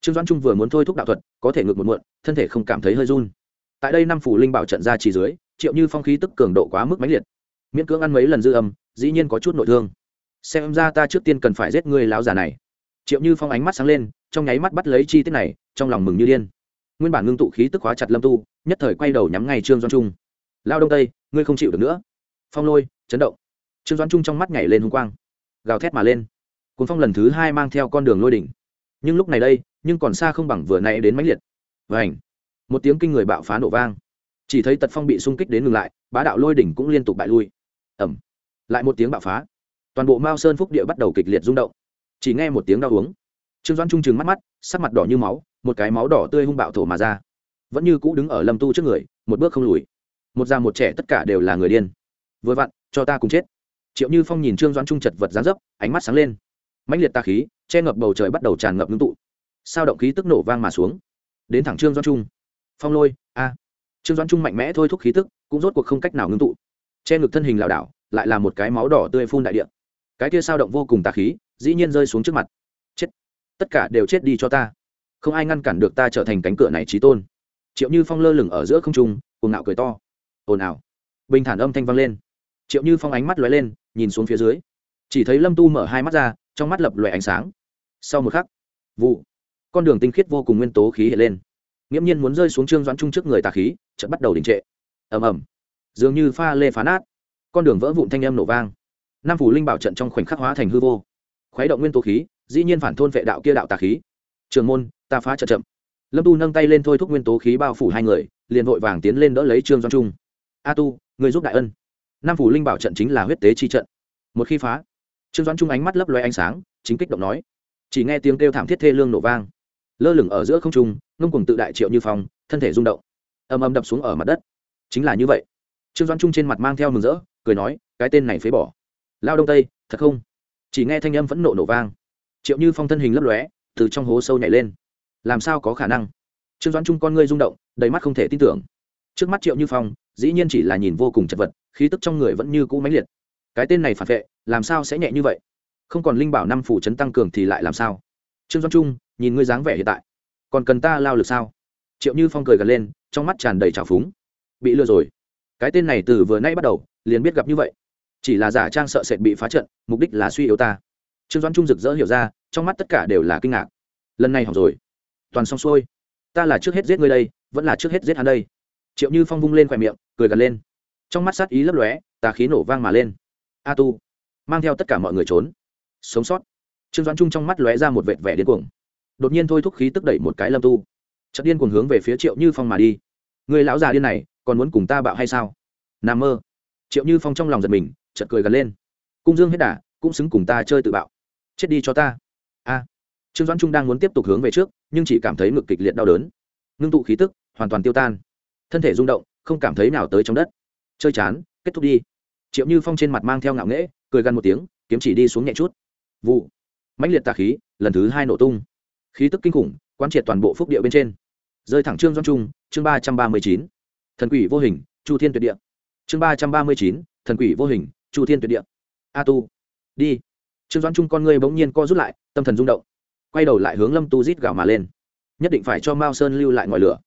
Trương doãn trung vừa muốn thôi thúc đạo thuật, có thể ngược một muộn, thân thể không cảm thấy hơi run. Tại đây năm phủ linh bảo trận ra chỉ dưới, triệu như phong khí tức cường độ quá mức mãnh liệt. Miễn cưỡng ăn mấy lần dư âm dĩ nhiên có chút nội thương. Xem ra ta trước tiên cần phải giết người lão già này. Triệu như phong ánh mắt sáng lên, trong nháy mắt bắt lấy chi tiết này, trong lòng mừng như điên. Nguyên bản ngưng tụ khí tức hóa chặt lâm tu, nhất thời quay đầu nhắm ngay trương doan trung. Lao đông tây, ngươi không chịu được nữa. Phong lôi, chấn động. Trương doan trung trong mắt nhảy lên hung quang, gào thét mà lên. Cuốn phong lần thứ hai mang theo con đường lôi đỉnh. Nhưng lúc này đây, nhưng còn xa không bằng vừa nay đến mãnh liệt. Và ảnh một tiếng kinh người bạo phá nổ vang. Chỉ thấy tật phong bị xung kích đến ngừng lại, bá đạo lôi đỉnh cũng liên tục bại lui. Ẩm lại một tiếng bạo phá. Toàn bộ mao sơn phúc địa bắt đầu kịch liệt rung động. Chỉ nghe một tiếng đau uống. Trương doãn trung trừng mắt mắt, sắc mặt đỏ như máu, một cái máu đỏ tươi hung bạo thổ mà ra. Vẫn như cũ đứng ở lâm tu trước người, một bước không lùi. Một già một trẻ tất cả đều là người điên. Vừa vặn, cho ta cùng chết. Triệu như phong nhìn trương doãn trung chật vật giá dấp, ánh mắt sáng lên. Mãnh liệt ta khí, che ngập bầu trời bắt đầu tràn ngập ngưng tụ. Sao động khí tức nổ vang mà xuống. Đến thẳng trương doãn trung. Phong lôi, a. Trương doãn trung mạnh mẽ thôi thúc khí tức, cũng rốt cuộc không cách nào ngưng tụ. Che ngực thân hình lảo đảo lại là một cái máu đỏ tươi phun đại điện cái kia sao động vô cùng tà khí, dĩ nhiên rơi xuống trước mặt. Chết. Tất cả đều chết đi cho ta. Không ai ngăn cản được ta trở thành cánh cửa này trí tôn. Triệu như phong lơ lửng ở giữa không trung, cuồng ngạo cười to. Ồn ào. Bình thản âm thanh vang lên. Triệu như phong ánh mắt lóe lên, nhìn xuống phía dưới. Chỉ thấy lâm tu mở hai mắt ra, trong mắt lập lòe ánh sáng. Sau một khắc, vụ. Con đường tinh khiết vô cùng nguyên tố khí hiện lên. Nghiễm nhiên muốn rơi xuống trương doãn trung trước người tà khí, chợt bắt đầu đình trệ. Ầm ầm. Dường như pha lê phá nát con đường vỡ vụn thanh âm nổ vang. Nam phủ linh bảo trận trong khoảnh khắc hóa thành hư vô. Khuấy động nguyên tố khí, dĩ nhiên phản thôn vệ đạo kia đạo tà khí. Trường môn, ta phá trận chậm. Lâm tu nâng tay lên thôi thúc nguyên tố khí bao phủ hai người, liền vội vàng tiến lên đỡ lấy trương doan trung. A tu người giúp đại ân. Nam phủ linh bảo trận chính là huyết tế chi trận. Một khi phá, trương doan trung ánh mắt lấp loe ánh sáng, chính kích động nói. Chỉ nghe tiếng kêu thảm thiết thê lương nổ vang. Lơ lửng ở giữa không trung, ngông cùng tự đại triệu như phong, thân thể rung động. Ầm ầm đập xuống ở mặt đất. Chính là như vậy. Trương doan trung trên mặt mang theo mừng rỡ cười nói, cái tên này phế bỏ. Lao đông tây, thật không? Chỉ nghe thanh âm vẫn nộ nổ vang. Triệu như phong thân hình lấp lóe, từ trong hố sâu nhảy lên. Làm sao có khả năng? Trương doãn trung con ngươi rung động, đầy mắt không thể tin tưởng. Trước mắt triệu như phong, dĩ nhiên chỉ là nhìn vô cùng chật vật, khí tức trong người vẫn như cũ mãnh liệt. Cái tên này phản vệ, làm sao sẽ nhẹ như vậy? Không còn linh bảo năm phủ chấn tăng cường thì lại làm sao? Trương doãn trung, nhìn ngươi dáng vẻ hiện tại, còn cần ta lao lực sao? Triệu như phong cười gần lên, trong mắt tràn đầy trào phúng. Bị lừa rồi. Cái tên này từ vừa nay bắt đầu liền biết gặp như vậy. Chỉ là giả trang sợ sệt bị phá trận, mục đích là suy yếu ta. Trương doãn trung rực rỡ hiểu ra, trong mắt tất cả đều là kinh ngạc. Lần này học rồi. Toàn xong xuôi. Ta là trước hết giết ngươi đây, vẫn là trước hết giết hắn đây. Triệu như phong vung lên khỏe miệng, cười gần lên. Trong mắt sát ý lấp lóe, tà khí nổ vang mà lên. A tu, mang theo tất cả mọi người trốn. Sống sót. Trương doãn trung trong mắt lóe ra một vệt vẻ điên cuồng. Đột nhiên thôi thúc khí tức đẩy một cái lâm tu. Chất điên cuồng hướng về phía triệu như phong mà đi. Người lão già điên này, còn muốn cùng ta bạo hay sao? N mơ triệu như phong trong lòng giật mình, chợt cười gần lên. Cung dương hết đà, cũng xứng cùng ta chơi tự bạo. Chết đi cho ta. A. À. Trương doãn trung đang muốn tiếp tục hướng về trước, nhưng chỉ cảm thấy ngực kịch liệt đau đớn. Ngưng tụ khí tức, hoàn toàn tiêu tan. Thân thể rung động, không cảm thấy nào tới trong đất. Chơi chán, kết thúc đi. Triệu như phong trên mặt mang theo ngạo nghễ, cười gần một tiếng, kiếm chỉ đi xuống nhẹ chút. Vụ. Mãnh liệt tà khí, lần thứ hai nổ tung. Khí tức kinh khủng quan triệt toàn bộ phúc địa bên trên. Rơi thẳng trương doãn trung, chương ba trăm ba mươi chín. Thần quỷ vô hình, chu thiên tuyệt địa chương ba trăm ba mươi chín, thần quỷ vô hình, chu thiên tuyệt địa. A tu. Đi. Trương doãn trung con ngươi bỗng nhiên co rút lại, tâm thần rung động. Quay đầu lại hướng lâm tu rít gào mà lên. Nhất định phải cho mao sơn lưu lại ngòi lửa.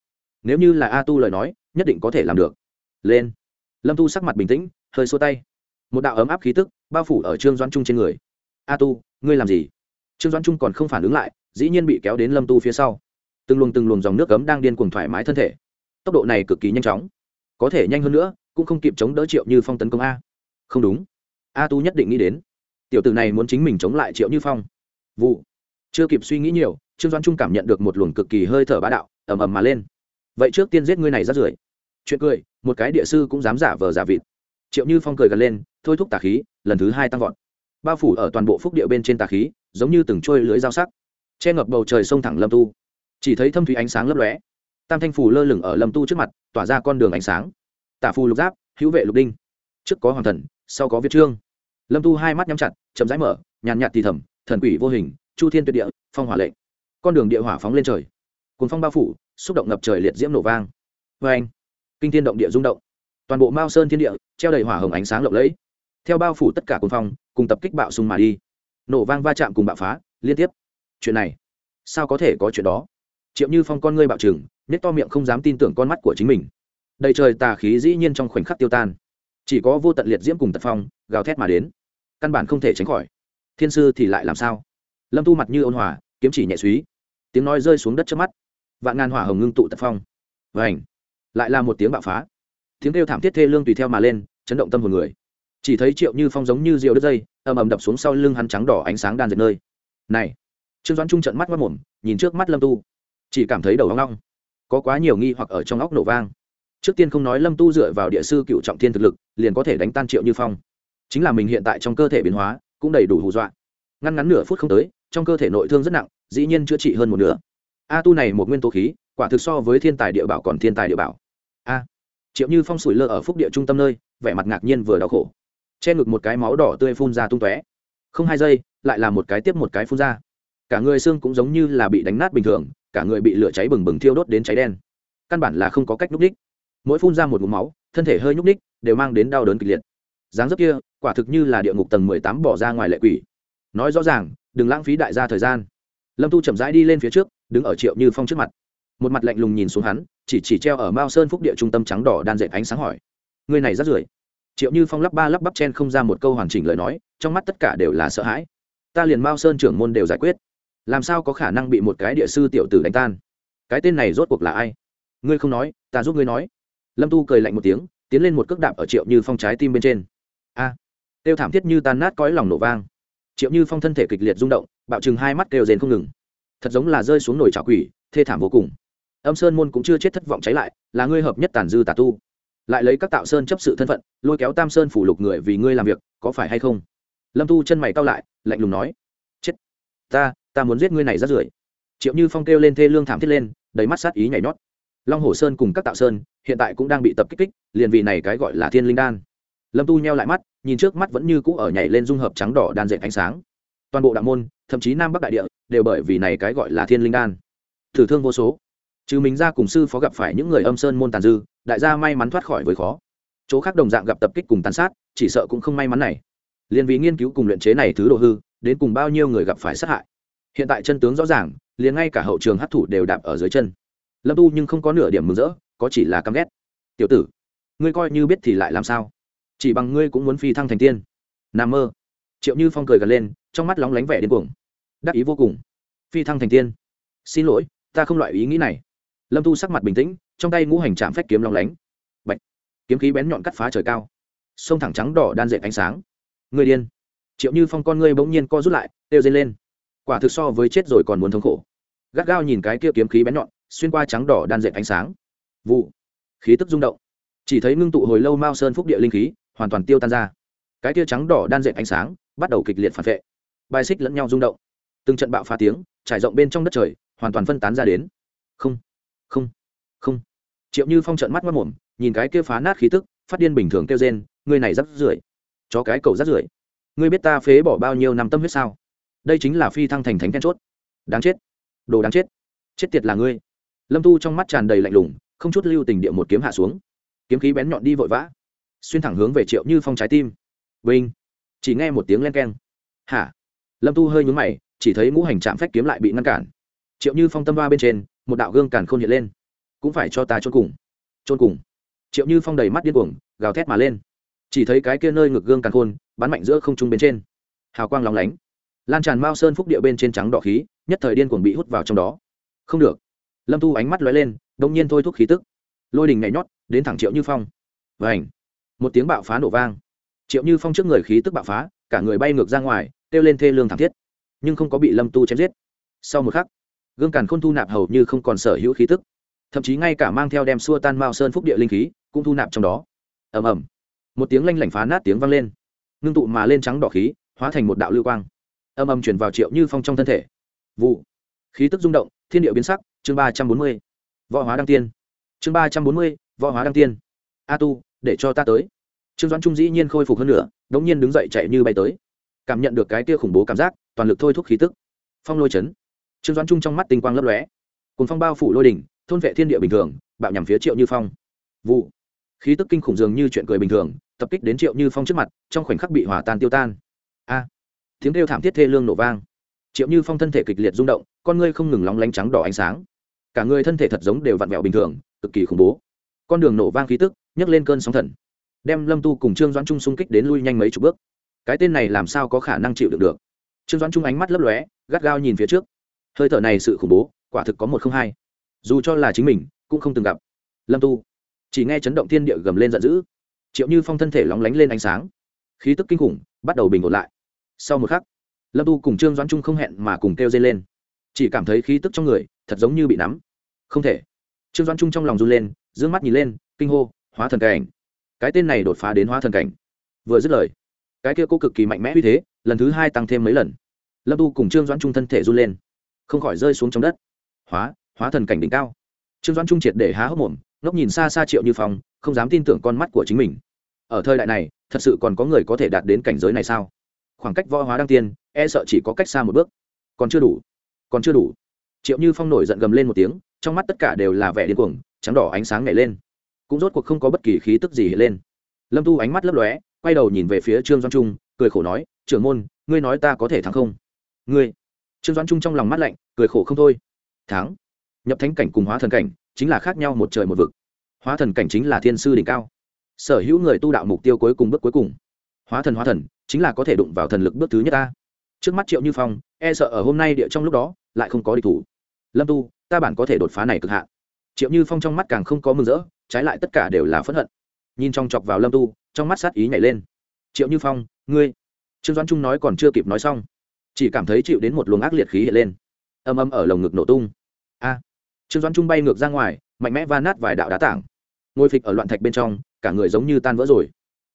Nếu như là a tu lời nói, nhất định có thể làm được. Lên. Lâm tu sắc mặt bình tĩnh, hơi xua tay. Một đạo ấm áp khí tức bao phủ ở trương doãn trung trên người. A tu, ngươi làm gì? Trương doãn trung còn không phản ứng lại, dĩ nhiên bị kéo đến lâm tu phía sau. Từng luồng từng luồng dòng nước cấm đang điên cuồng thoải mái thân thể. Tốc độ này cực kỳ nhanh chóng. Có thể nhanh hơn nữa cũng không kịp chống đỡ triệu như phong tấn công a không đúng a tu nhất định nghĩ đến tiểu tử này muốn chính mình chống lại triệu như phong vụ chưa kịp suy nghĩ nhiều trương doan trung cảm nhận được một luồng cực kỳ hơi thở bá đạo ầm ầm mà lên vậy trước tiên giết ngươi này ra rưởi chuyện cười một cái địa sư cũng dám giả vờ giả vịt triệu như phong cười gần lên thôi thúc tà khí lần thứ hai tăng vọt bao phủ ở toàn bộ phúc địa bên trên tà khí giống như từng trôi lưới dao sắc che ngập bầu trời sông thẳng lâm tu chỉ thấy thâm thủy ánh sáng lấp lóe tam thanh phù lơ lửng ở lâm tu trước mặt tỏa ra con đường ánh sáng tả phù lục giáp, hữu vệ lục đinh. Trước có hoàng thần, sau có việt trương. Lâm tu hai mắt nhắm chặt, chậm rãi mở, nhàn nhạt thì thầm, thần quỷ vô hình, chu thiên tuyệt địa, phong hỏa lệnh. Con đường địa hỏa phóng lên trời. Cuốn phong bao phủ, xúc động ngập trời liệt diễm nổ vang. Vê anh, kinh thiên động địa rung động. Toàn bộ mao sơn thiên địa treo đầy hỏa hồng ánh sáng lộng lẫy. Theo bao phủ tất cả cuốn phong, cùng tập kích bạo sùng mà đi. Nổ vang va chạm cùng bạo phá, liên tiếp. Chuyện này, sao có thể có chuyện đó? Triệu như phong con ngươi bạo trừng nết to miệng không dám tin tưởng con mắt của chính mình đầy trời tà khí dĩ nhiên trong khoảnh khắc tiêu tan. Chỉ có vô tận liệt diễm cùng tật phong, gào thét mà đến. Căn bản không thể tránh khỏi. Thiên sư thì lại làm sao? Lâm tu mặt như ôn hòa, kiếm chỉ nhẹ suý. Tiếng nói rơi xuống đất trước mắt. Vạn ngàn hỏa hồng ngưng tụ tật phong. Và ảnh lại là một tiếng bạo phá. Tiếng kêu thảm thiết thê lương tùy theo mà lên, chấn động tâm hồn người. Chỉ thấy triệu như phong giống như rượu đất dây, ầm ầm đập xuống sau lưng hắn trắng đỏ ánh sáng đan dệt nơi. Này! Trương doãn trung trận mắt mất mồm, nhìn trước mắt lâm tu. Chỉ cảm thấy đầu hoang long có quá nhiều nghi hoặc ở trong óc nổ vang trước tiên không nói lâm tu dựa vào địa sư cựu trọng thiên thực lực, liền có thể đánh tan triệu như phong. Chính là mình hiện tại trong cơ thể biến hóa, cũng đầy đủ hù dọa. Ngăn ngắn nửa phút không tới, trong cơ thể nội thương rất nặng, dĩ nhiên chữa trị hơn một nửa. A tu này một nguyên tố khí, quả thực so với thiên tài địa bảo còn thiên tài địa bảo. A. Triệu như phong sủi lơ ở phúc địa trung tâm nơi, vẻ mặt ngạc nhiên vừa đau khổ. Che ngực một cái máu đỏ tươi phun ra tung tóe. Không hai giây, lại là một cái tiếp một cái phun ra. Cả người xương cũng giống như là bị đánh nát bình thường, cả người bị lửa cháy bừng bừng thiêu đốt đến cháy đen. Căn bản là không có cách núp đích mỗi phun ra một ngụm máu, thân thể hơi nhúc ních đều mang đến đau đớn kịch liệt. Dáng dấp kia, quả thực như là địa ngục tầng mười tám bỏ ra ngoài lệ quỷ. Nói rõ ràng, đừng lãng phí đại gia thời gian. Lâm tu chậm rãi đi lên phía trước, đứng ở triệu như phong trước mặt. Một mặt lạnh lùng nhìn xuống hắn, chỉ chỉ treo ở mao sơn phúc địa trung tâm trắng đỏ đan dệt ánh sáng hỏi. Người này rất rưởi. Triệu như phong lắp ba lắp bắp chen không ra một câu hoàn chỉnh lời nói, trong mắt tất cả đều là sợ hãi. Ta liền mao sơn trưởng môn đều giải quyết. Làm sao có khả năng bị một cái địa sư tiểu tử đánh tan? Cái tên này rốt cuộc là ai? Ngươi không nói, ta giúp ngươi nói lâm tu cười lạnh một tiếng tiến lên một cước đạp ở triệu như phong trái tim bên trên. A! À, kêu thảm thiết như tan nát cõi lòng nổ vang. Triệu như phong thân thể kịch liệt rung động bạo chừng hai mắt kêu rền không ngừng. Thật giống là rơi xuống nồi trào quỷ thê thảm vô cùng. Âm sơn môn cũng chưa chết thất vọng cháy lại là ngươi hợp nhất tàn dư tà tu. Lại lấy các tạo sơn chấp sự thân phận lôi kéo tam sơn phủ lục người vì ngươi làm việc có phải hay không? Lâm tu chân mày cao lại lạnh lùng nói. Chết! Ta ta muốn giết ngươi này rất rưởi. Triệu như phong kêu lên thê lương thảm thiết lên đầy mắt sát ý nhảy nhót long hồ sơn cùng các tạo sơn, hiện tại cũng đang bị tập kích kích, liền vì này cái gọi là thiên linh đan. Lâm tu nheo lại mắt, nhìn trước mắt vẫn như cũ ở nhảy lên dung hợp trắng đỏ đan dệt ánh sáng. Toàn bộ đạo môn, thậm chí nam bắc đại địa, đều bởi vì này cái gọi là thiên linh đan. Thử thương vô số. Trừ mình ra cùng sư phó gặp phải những người âm sơn môn tàn dư, đại gia may mắn thoát khỏi với khó. Chỗ khác đồng dạng gặp tập kích cùng tàn sát, chỉ sợ cũng không may mắn này. Liền vì nghiên cứu cùng luyện chế này thứ đồ hư, đến cùng bao nhiêu người gặp phải sát hại. Hiện tại chân tướng rõ ràng, liền ngay cả hậu trường hấp thủ đều đạp ở dưới chân lâm tu nhưng không có nửa điểm mừng rỡ, có chỉ là căm ghét. Tiểu tử, ngươi coi như biết thì lại làm sao? Chỉ bằng ngươi cũng muốn phi thăng thành tiên. N mơ. Triệu như phong cười gần lên, trong mắt lóng lánh vẻ điên cuồng. Đắc ý vô cùng. Phi thăng thành tiên. Xin lỗi, ta không loại ý nghĩ này. Lâm tu sắc mặt bình tĩnh, trong tay ngũ hành trạm phách kiếm lóng lánh. Bạch. kiếm khí bén nhọn cắt phá trời cao. Sông thẳng trắng đỏ đan dệt ánh sáng. Người điên. Triệu như phong con ngươi bỗng nhiên co rút lại têu dây lên. Quả thực so với chết rồi còn muốn thống khổ. Gắt gao nhìn cái kia kiếm khí bén nhọn xuyên qua trắng đỏ đan dệt ánh sáng. Vụ. Khí tức rung động. Chỉ thấy ngưng tụ hồi lâu mao sơn phúc địa linh khí, hoàn toàn tiêu tan ra. Cái kia trắng đỏ đan dệt ánh sáng bắt đầu kịch liệt phản vệ. Bài xích lẫn nhau rung động. Từng trận bạo phá tiếng, trải rộng bên trong đất trời, hoàn toàn phân tán ra đến. Không. Không. Không. Triệu như phong trận mắt mất mồm, nhìn cái kia phá nát khí tức, phát điên bình thường kêu rên người này rắc rưởi. Cho cái cầu rắc rưởi. Ngươi biết ta phế bỏ bao nhiêu năm tâm huyết sao? Đây chính là phi thăng thành thánh then chốt. Đáng chết. Đồ đáng chết. Chết tiệt là ngươi lâm tu trong mắt tràn đầy lạnh lùng, không chút lưu tình địa một kiếm hạ xuống. Kiếm khí bén nhọn đi vội vã, xuyên thẳng hướng về triệu như phong trái tim. Vinh! Chỉ nghe một tiếng len keng. Hả? Lâm tu hơi nhúng mày, chỉ thấy ngũ hành trạm phách kiếm lại bị ngăn cản. Triệu như phong tâm ba bên trên, một đạo gương càn khôn hiện lên. Cũng phải cho ta trôn cùng. Trôn cùng. Triệu như phong đầy mắt điên cuồng, gào thét mà lên. Chỉ thấy cái kia nơi ngực gương càn khôn, bắn mạnh giữa không trung bên trên. Hào quang lóng lánh. Lan tràn mao sơn phúc địa bên trên trắng đỏ khí, nhất thời điên cuồng bị hút vào trong đó. Không được lâm tu ánh mắt lóe lên, đông nhiên thôi thúc khí tức. Lôi đình nhảy nhót, đến thẳng triệu như phong. Vảnh một tiếng bạo phá nổ vang. Triệu như phong trước người khí tức bạo phá, cả người bay ngược ra ngoài, kêu lên thê lương thảm thiết. Nhưng không có bị lâm tu chém giết. Sau một khắc, gương càn khôn thu nạp hầu như không còn sở hữu khí tức. Thậm chí ngay cả mang theo đem xua tan mao sơn phúc địa linh khí, cũng thu nạp trong đó. Ầm ầm. Một tiếng lanh lảnh phá nát tiếng vang lên. Ngưng tụ mà lên trắng đỏ khí, hóa thành một đạo lưu quang. Âm âm chuyển vào triệu như phong trong thân thể. Vụ. Khí tức rung động, thiên địa biến sắc chương ba trăm bốn mươi, võ hóa đăng tiên. chương ba trăm bốn mươi, võ hóa đăng tiên. A tu, để cho ta tới. Trương doãn trung dĩ nhiên khôi phục hơn nữa đống nhiên đứng dậy chạy như bay tới. Cảm nhận được cái kia khủng bố cảm giác, toàn lực thôi thúc khí tức. Phong lôi chấn. Trương doãn trung trong mắt tinh quang lấp lóe. Cùng phong bao phủ lôi đỉnh, thôn vệ thiên địa bình thường, bạo nhằm phía triệu như phong. Vụ. Khí tức kinh khủng dường như chuyện cười bình thường, tập kích đến triệu như phong trước mặt, trong khoảnh khắc bị hỏa tan tiêu tan. A. Tiếng kêu thảm thiết thê lương nổ vang. Triệu như phong thân thể kịch liệt rung động, con ngươi không ngừng lóng lánh trắng đỏ ánh sáng cả người thân thể thật giống đều vặn vẹo bình thường, cực kỳ khủng bố. Con đường nổ vang khí tức, nhấc lên cơn sóng thần, đem lâm tu cùng trương doãn trung xung kích đến lui nhanh mấy chục bước. Cái tên này làm sao có khả năng chịu được được? Trương doãn trung ánh mắt lấp lóe, gắt gao nhìn phía trước. Hơi thở này sự khủng bố, quả thực có một không hai. Dù cho là chính mình, cũng không từng gặp. Lâm tu, chỉ nghe chấn động thiên địa gầm lên giận dữ. Triệu như phong thân thể lóng lánh lên ánh sáng. Khí tức kinh khủng, bắt đầu bình ổn lại. Sau một khắc, lâm tu cùng trương doãn trung không hẹn mà cùng kêu dây lên. Chỉ cảm thấy khí tức trong người, thật giống như bị nắm không thể. Trương doãn trung trong lòng run lên d ư ơ n g mắt nhìn lên kinh hô hóa thần cảnh. Cái tên này đột phá đến hóa thần cảnh. Vừa dứt lời cái kia cô cực kỳ mạnh mẽ uy thế lần thứ hai tăng thêm mấy lần. Lâm tu cùng trương doãn trung thân thể run lên. Không khỏi rơi xuống trong đất. Hóa hóa thần cảnh đỉnh cao. Trương doãn trung triệt để há hốc mồm ngốc nhìn xa xa triệu như phòng, không dám tin tưởng con mắt của chính mình. Ở thời đại này thật sự còn có người có thể đạt đến cảnh giới này sao? Khoảng cách võ hóa đăng tiên e sợ chỉ có cách xa một bước. Còn chưa đủ. Còn chưa đủ triệu như phong nổi giận gầm lên một tiếng, trong mắt tất cả đều là vẻ điên cuồng, trắng đỏ ánh sáng nhảy lên. Cũng rốt cuộc không có bất kỳ khí tức gì hiện lên. Lâm tu ánh mắt lấp lóe, quay đầu nhìn về phía trương doan trung, cười khổ nói, trưởng môn, ngươi nói ta có thể thắng không? Ngươi? Trương doan trung trong lòng mắt lạnh, cười khổ không thôi. Thắng. Nhập thánh cảnh cùng hóa thần cảnh chính là khác nhau một trời một vực. Hóa thần cảnh chính là thiên sư đỉnh cao. Sở hữu người tu đạo mục tiêu cuối cùng bước cuối cùng. Hóa thần hóa thần chính là có thể đụng vào thần lực bước thứ nhất ta. Trước mắt triệu như phong e sợ ở hôm nay địa trong lúc đó lại không có địch thủ lâm tu, ta bản có thể đột phá này cực hạn. Triệu như phong trong mắt càng không có mừng rỡ, trái lại tất cả đều là phẫn hận. Nhìn trong chọc vào lâm tu, trong mắt sát ý nhảy lên. Triệu như phong, ngươi? Trương doãn trung nói còn chưa kịp nói xong, chỉ cảm thấy chịu đến một luồng ác liệt khí hiện lên. Âm âm ở lồng ngực nổ tung. A! Trương doãn trung bay ngược ra ngoài, mạnh mẽ va nát vài đạo đá tảng. Ngôi phịch ở loạn thạch bên trong, cả người giống như tan vỡ rồi.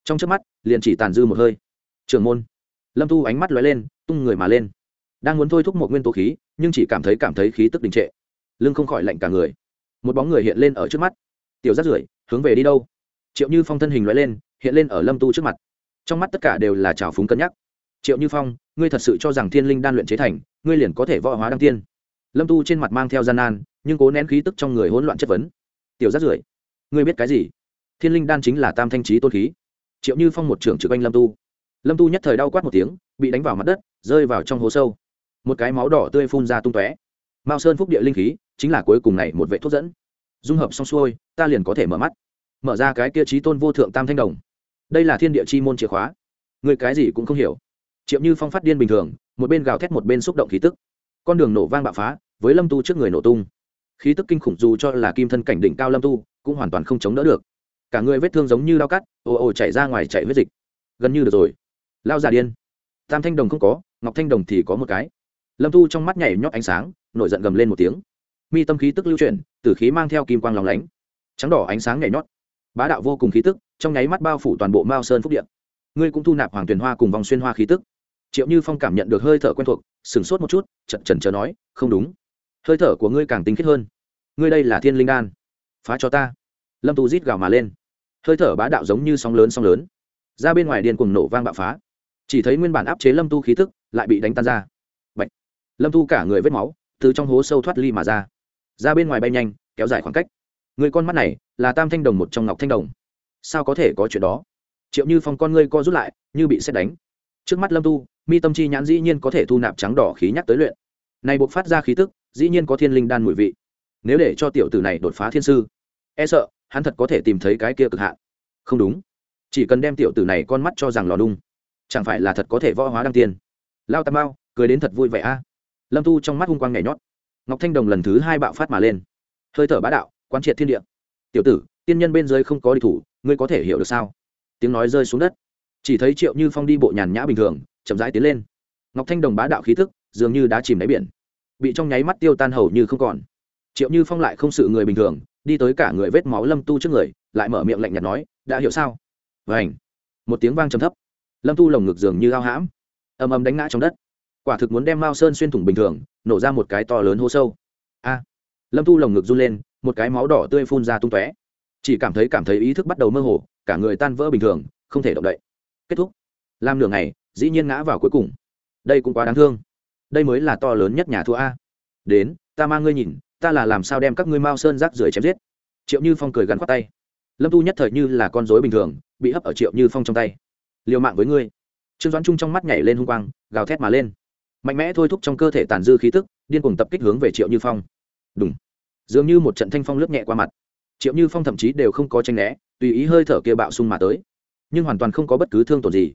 Trong trước mắt, liền chỉ tàn dư một hơi. Trường môn. Lâm tu ánh mắt lóe lên, tung người mà lên đang muốn thôi thúc một nguyên tố khí, nhưng chỉ cảm thấy cảm thấy khí tức đình trệ. Lưng không khỏi lạnh cả người. Một bóng người hiện lên ở trước mắt. Tiểu rắt rưởi hướng về đi đâu? Triệu như phong thân hình loại lên, hiện lên ở lâm tu trước mặt. Trong mắt tất cả đều là trào phúng cân nhắc. Triệu như phong, ngươi thật sự cho rằng thiên linh đan luyện chế thành, ngươi liền có thể võ hóa đăng tiên? Lâm tu trên mặt mang theo gian nan, nhưng cố nén khí tức trong người hỗn loạn chất vấn. Tiểu rắt rưởi ngươi biết cái gì? Thiên linh đan chính là tam thanh trí tôn khí. Triệu như phong một trưởng trực anh lâm tu. Lâm tu nhất thời đau quát một tiếng, bị đánh vào mặt đất, rơi vào trong hố sâu một cái máu đỏ tươi phun ra tung tóe. Mao sơn phúc địa linh khí, chính là cuối cùng này một vệ thuốc dẫn. Dung hợp xong xuôi, ta liền có thể mở mắt. Mở ra cái kia trí tôn vô thượng tam thanh đồng. Đây là thiên địa chi môn chìa khóa. Người cái gì cũng không hiểu. Triệu như phong phát điên bình thường, một bên gào thét một bên xúc động khí tức. Con đường nổ vang bạo phá, với lâm tu trước người nổ tung. Khí tức kinh khủng dù cho là kim thân cảnh đỉnh cao lâm tu, cũng hoàn toàn không chống đỡ được. Cả người vết thương giống như đau cắt, ồ ồ chảy ra ngoài chạy huyết dịch. Gần như được rồi. Lao già điên. Tam thanh đồng không có, ngọc thanh đồng thì có một cái lâm Thu trong mắt nhảy nhót ánh sáng, nổi giận gầm lên một tiếng. Mi tâm khí tức lưu chuyển, tử khí mang theo kim quang lòng lánh. Trắng đỏ ánh sáng nhảy nhót. Bá đạo vô cùng khí tức, trong nháy mắt bao phủ toàn bộ mao sơn phúc điện ngươi cũng thu nạp hoàng tuyền hoa cùng vòng xuyên hoa khí tức. Triệu như phong cảm nhận được hơi thở quen thuộc, sửng sốt một chút chật trần chờ nói, không đúng. Hơi thở của ngươi càng tinh khiết hơn. Ngươi đây là thiên linh đan. Phá cho ta. Lâm tu rít gào mà lên. Hơi thở bá đạo giống như sóng lớn sóng lớn. Ra bên ngoài điên cuồng nổ vang bạo phá. Chỉ thấy nguyên bản áp chế lâm tu khí tức, lại bị đánh tan ra lâm Thu cả người vết máu, từ trong hố sâu thoát ly mà ra. Ra bên ngoài bay nhanh, kéo dài khoảng cách. Người con mắt này là tam thanh đồng một trong ngọc thanh đồng. Sao có thể có chuyện đó? Triệu như phong con ngươi co rút lại, như bị xét đánh. Trước mắt lâm tu mi tâm chi nhãn dĩ nhiên có thể thu nạp trắng đỏ khí nhắc tới luyện. Này buộc phát ra khí tức, dĩ nhiên có thiên linh đan mùi vị. Nếu để cho tiểu tử này đột phá thiên sư e sợ, hắn thật có thể tìm thấy cái kia cực hạn. Không đúng. Chỉ cần đem tiểu tử này con mắt cho rằng lò đung chẳng phải là thật có thể võ hóa đăng tiên. Lao tam bao cười đến thật vui vẻ a lâm tu trong mắt hung quang nhảy nhót. Ngọc thanh đồng lần thứ hai bạo phát mà lên. Hơi thở bá đạo, quán triệt thiên địa. Tiểu tử, tiên nhân bên dưới không có địch thủ, ngươi có thể hiểu được sao? Tiếng nói rơi xuống đất. Chỉ thấy triệu như phong đi bộ nhàn nhã bình thường, chậm rãi tiến lên. Ngọc thanh đồng bá đạo khí thức dường như đã chìm đáy biển. Bị trong nháy mắt tiêu tan hầu như không còn. Triệu như phong lại không sự người bình thường, đi tới cả người vết máu lâm tu trước người, lại mở miệng lạnh nhạt nói, đã hiểu sao? Vảnh một tiếng vang trầm thấp. Lâm tu lồng ngực dường như ao hãm. Ầm ầm đánh ngã trong đất quả thực muốn đem mao sơn xuyên thủng bình thường, nổ ra một cái to lớn hô sâu. A à, lâm tu lồng ngực run lên, một cái máu đỏ tươi phun ra tung tóe. Chỉ cảm thấy cảm thấy ý thức bắt đầu mơ hồ, cả người tan vỡ bình thường, không thể động đậy. Kết thúc. Làm nửa ngày, dĩ nhiên ngã vào cuối cùng. Đây cũng quá đáng thương. Đây mới là to lớn nhất nhà thua a. Đến, ta mang ngươi nhìn, ta là làm sao đem các ngươi mao sơn rác rưởi chém giết? Triệu như phong cười gắn khoát tay. Lâm tu nhất thời như là con dối bình thường, bị hấp ở triệu như phong trong tay. Liều mạng với ngươi. Trương doãn trung trong mắt nhảy lên hung quang, gào thét mà lên mạnh mẽ thôi thúc trong cơ thể tàn dư khí tức, điên cuồng tập kích hướng về triệu như phong. Đúng dường như một trận thanh phong lướt nhẹ qua mặt. Triệu như phong thậm chí đều không có tranh né, tùy ý hơi thở kia bạo sung mà tới. Nhưng hoàn toàn không có bất cứ thương tổn gì.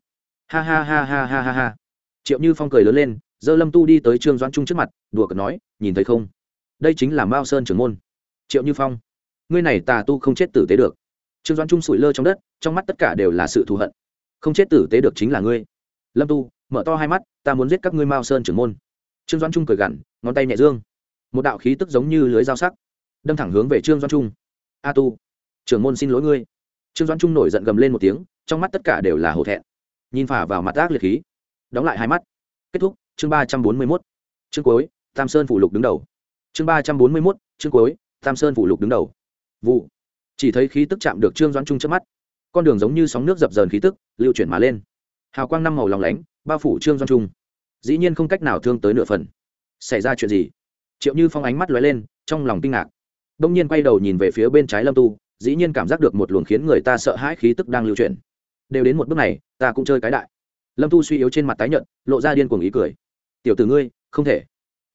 Ha ha ha ha ha ha ha. Triệu như phong cười lớn lên, giơ lâm tu đi tới trương doãn trung trước mặt, đùa cợt nói, nhìn thấy không? Đây chính là mao sơn trưởng môn. Triệu như phong, ngươi này tà tu không chết tử tế được. Trương doãn trung sủi lơ trong đất, trong mắt tất cả đều là sự thù hận. Không chết tử tế được chính là ngươi. Lâm tu mở to hai mắt, ta muốn giết các ngươi mao sơn trưởng môn. Trương doãn trung cười gằn, ngón tay nhẹ dương. Một đạo khí tức giống như lưới dao sắc, đâm thẳng hướng về trương doãn trung. A tu, trưởng môn xin lỗi ngươi. Trương doãn trung nổi giận gầm lên một tiếng, trong mắt tất cả đều là hổ thẹn. Nhìn phả vào mặt ác liệt khí, đóng lại hai mắt. Kết thúc, chương ba trăm bốn mươi mốt. Chương cuối, tam sơn phủ lục đứng đầu. Chương ba trăm bốn mươi mốt, chương cuối, tam sơn phủ lục đứng đầu. Vụ. Chỉ thấy khí tức chạm được trương doãn trung trước mắt. Con đường giống như sóng nước dập dờn khí tức, lưu chuyển mà lên. Hào quang năm màu lòng lánh bao phủ trương doanh trung. Dĩ nhiên không cách nào thương tới nửa phần. Xảy ra chuyện gì? Triệu như phong ánh mắt lóe lên, trong lòng kinh ngạc. Đông nhiên quay đầu nhìn về phía bên trái lâm tu, dĩ nhiên cảm giác được một luồng khiến người ta sợ hãi khí tức đang lưu chuyển. Đều đến một bước này, ta cũng chơi cái đại. Lâm tu suy yếu trên mặt tái nhợt, lộ ra điên cuồng ý cười. Tiểu tử ngươi, không thể.